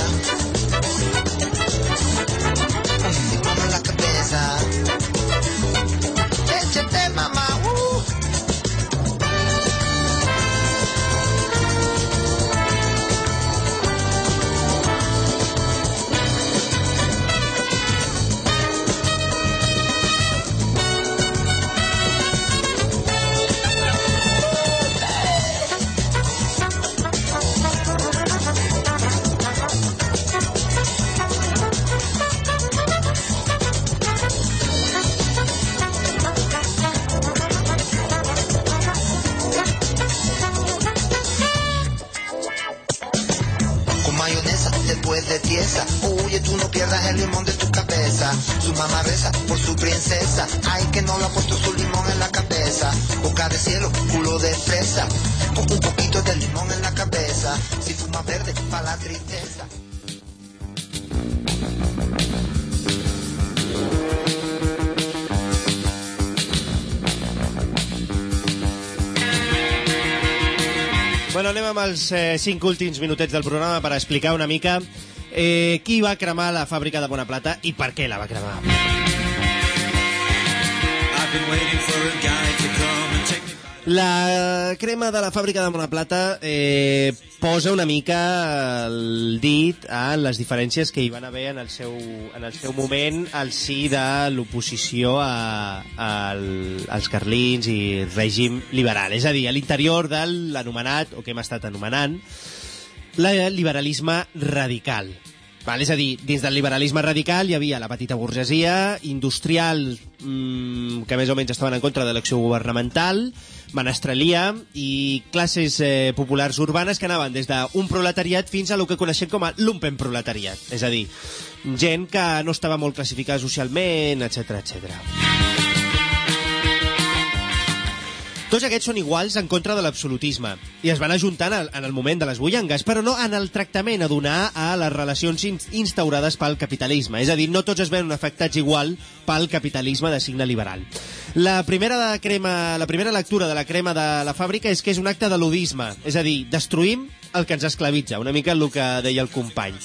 Amb els eh, cinc últims minutets del programa per explicar una mica eh, qui va cremar la fàbrica de Bona Plata i per què la va cremar. La crema de la fàbrica de Bona Plata eh, posa una mica el dit en les diferències que hi van haver en el seu, en el seu moment al si de l'oposició a, a, als carlins i règim liberal. És a dir, a l'interior de l'anomenat, o que hem estat anomenant, el liberalisme radical. Val? És a dir, dins del liberalisme radical hi havia la petita burgesia, industrial, mmm, que més o menys estaven en contra de l'acció governamental, menestrelia i classes eh, populars urbanes que anaven des d'un proletariat fins a el que coneixem com a lumpen proletariat. És a dir, gent que no estava molt classificada socialment, etc etc. Tots aquests són iguals en contra de l'absolutisme i es van ajuntant en el, en el moment de les bullangues, però no en el tractament a donar a les relacions in- instaurades pel capitalisme. És a dir, no tots es veuen afectats igual pel capitalisme de signe liberal. La primera, de crema, la primera lectura de la crema de la fàbrica és que és un acte de ludisme, és a dir, destruïm el que ens esclavitza, una mica el que deia el company.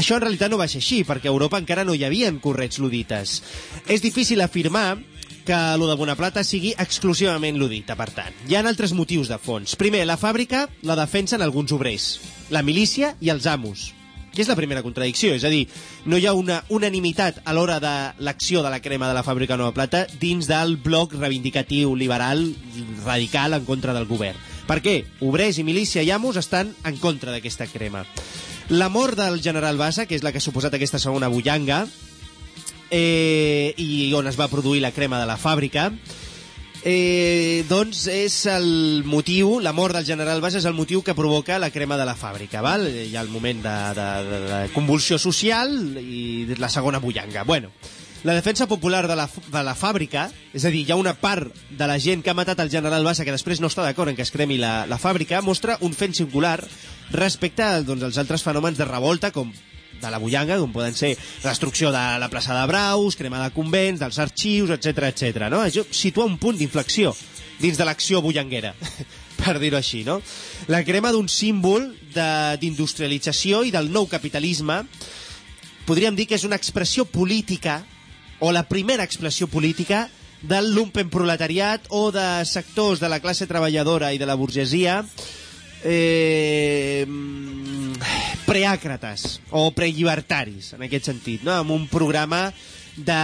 Això en realitat no va ser així, perquè a Europa encara no hi havia correts ludites. És difícil afirmar que lo de Bonaplata sigui exclusivament ludita, per tant. Hi ha altres motius de fons. Primer, la fàbrica la defensen alguns obrers, la milícia i els amos que és la primera contradicció, és a dir, no hi ha una unanimitat a l'hora de l'acció de la crema de la fàbrica Nova Plata dins del bloc reivindicatiu liberal radical en contra del govern. Per què? Obrers i milícia i amos estan en contra d'aquesta crema. La mort del general Bassa, que és la que ha suposat aquesta segona bullanga, eh, i on es va produir la crema de la fàbrica, eh, doncs és el motiu, la mort del general Bassa és el motiu que provoca la crema de la fàbrica, val? Hi ha el moment de, de, de, de convulsió social i la segona bullanga. Bueno, la defensa popular de la, de la fàbrica, és a dir, hi ha una part de la gent que ha matat el general Bassa que després no està d'acord en que es cremi la, la fàbrica, mostra un fet singular respecte doncs, als altres fenòmens de revolta com de la Bullanga, com poden ser destrucció de la plaça de Braus, crema de convents, dels arxius, etc etc. no? Això situa un punt d'inflexió dins de l'acció bullanguera, per dir-ho així, no? La crema d'un símbol de- d'industrialització i del nou capitalisme podríem dir que és una expressió política o la primera expressió política del lumpenproletariat o de sectors de la classe treballadora i de la burgesia eh, preàcrates o prellibertaris, en aquest sentit, no? amb un programa de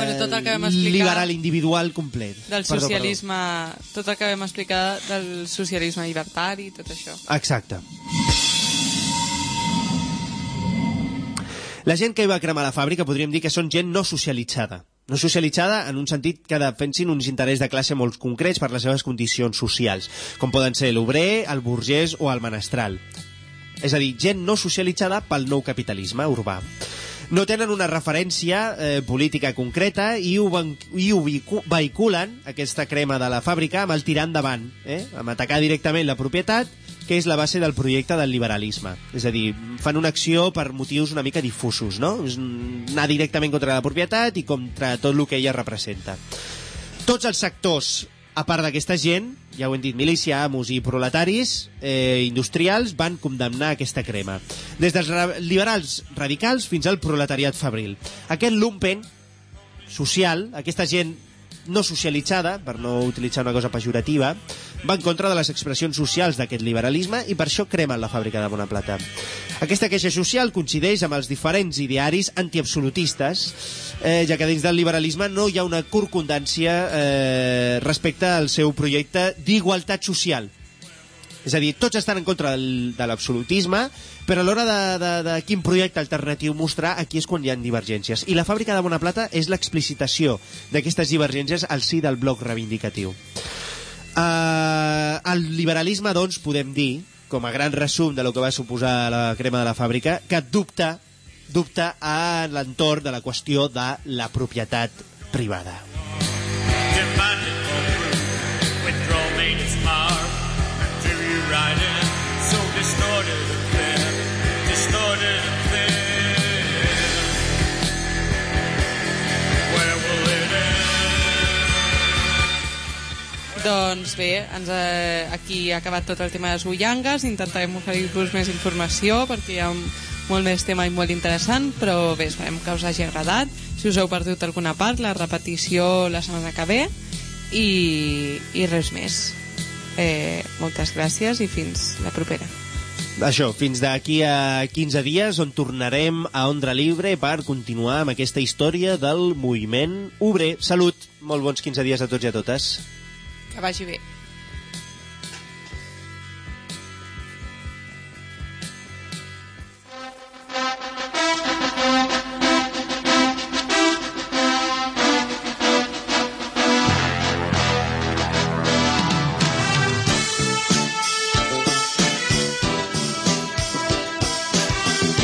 Bueno, tot el que vam explicar- liberal individual complet. Del Perdó, perdó. socialisme, tot el que vam explicar del socialisme llibertari, tot això. Exacte. La gent que hi va cremar la fàbrica podríem dir que són gent no socialitzada. no socialitzada en un sentit que defensin uns interessos de classe molt concrets per les seves condicions socials, com poden ser l'obrer, el burgès o el menestral. És a dir, gent no socialitzada pel nou capitalisme urbà. No tenen una referència eh, política concreta i ho, i ho vehiculen, aquesta crema de la fàbrica, amb el tirar endavant, eh? amb atacar directament la propietat, que és la base del projecte del liberalisme. És a dir, fan una acció per motius una mica difusos, no? És anar directament contra la propietat i contra tot el que ella representa. Tots els sectors, a part d'aquesta gent, ja ho hem dit, milícia, amos i proletaris eh, industrials, van condemnar aquesta crema. Des dels ra- liberals radicals fins al proletariat fabril. Aquest lumpen social, aquesta gent no socialitzada, per no utilitzar una cosa pejorativa, va en contra de les expressions socials d'aquest liberalisme i per això cremen la fàbrica de Bonaplata. Aquesta queixa social coincideix amb els diferents idearis antiabsolutistes, eh, ja que dins del liberalisme no hi ha una corcundància eh, respecte al seu projecte d'igualtat social. És a dir, tots estan en contra del, de l'absolutisme, però a l'hora de, de, de quin projecte alternatiu mostrar, aquí és quan hi ha divergències. I la fàbrica de Bonaplata és l'explicitació d'aquestes divergències al si del bloc reivindicatiu. Uh, el liberalisme, doncs, podem dir, com a gran resum de lo que va suposar la crema de la fàbrica, que dubta, dubta a l'entorn de la qüestió de la propietat privada. demanding so distorted distorted. Where will it end? Doncs bé, ens, eh, aquí ha acabat tot el tema de les bullangues, intentarem oferir-vos més informació perquè hi ha molt més tema i molt interessant, però bé, esperem que us hagi agradat. Si us heu perdut alguna part, la repetició la setmana que ve i, i res més. Eh, moltes gràcies i fins la propera. Això, fins d'aquí a 15 dies on tornarem a Ondra Libre per continuar amb aquesta història del moviment obrer. Salut, molt bons 15 dies a tots i a totes. Que vagi bé.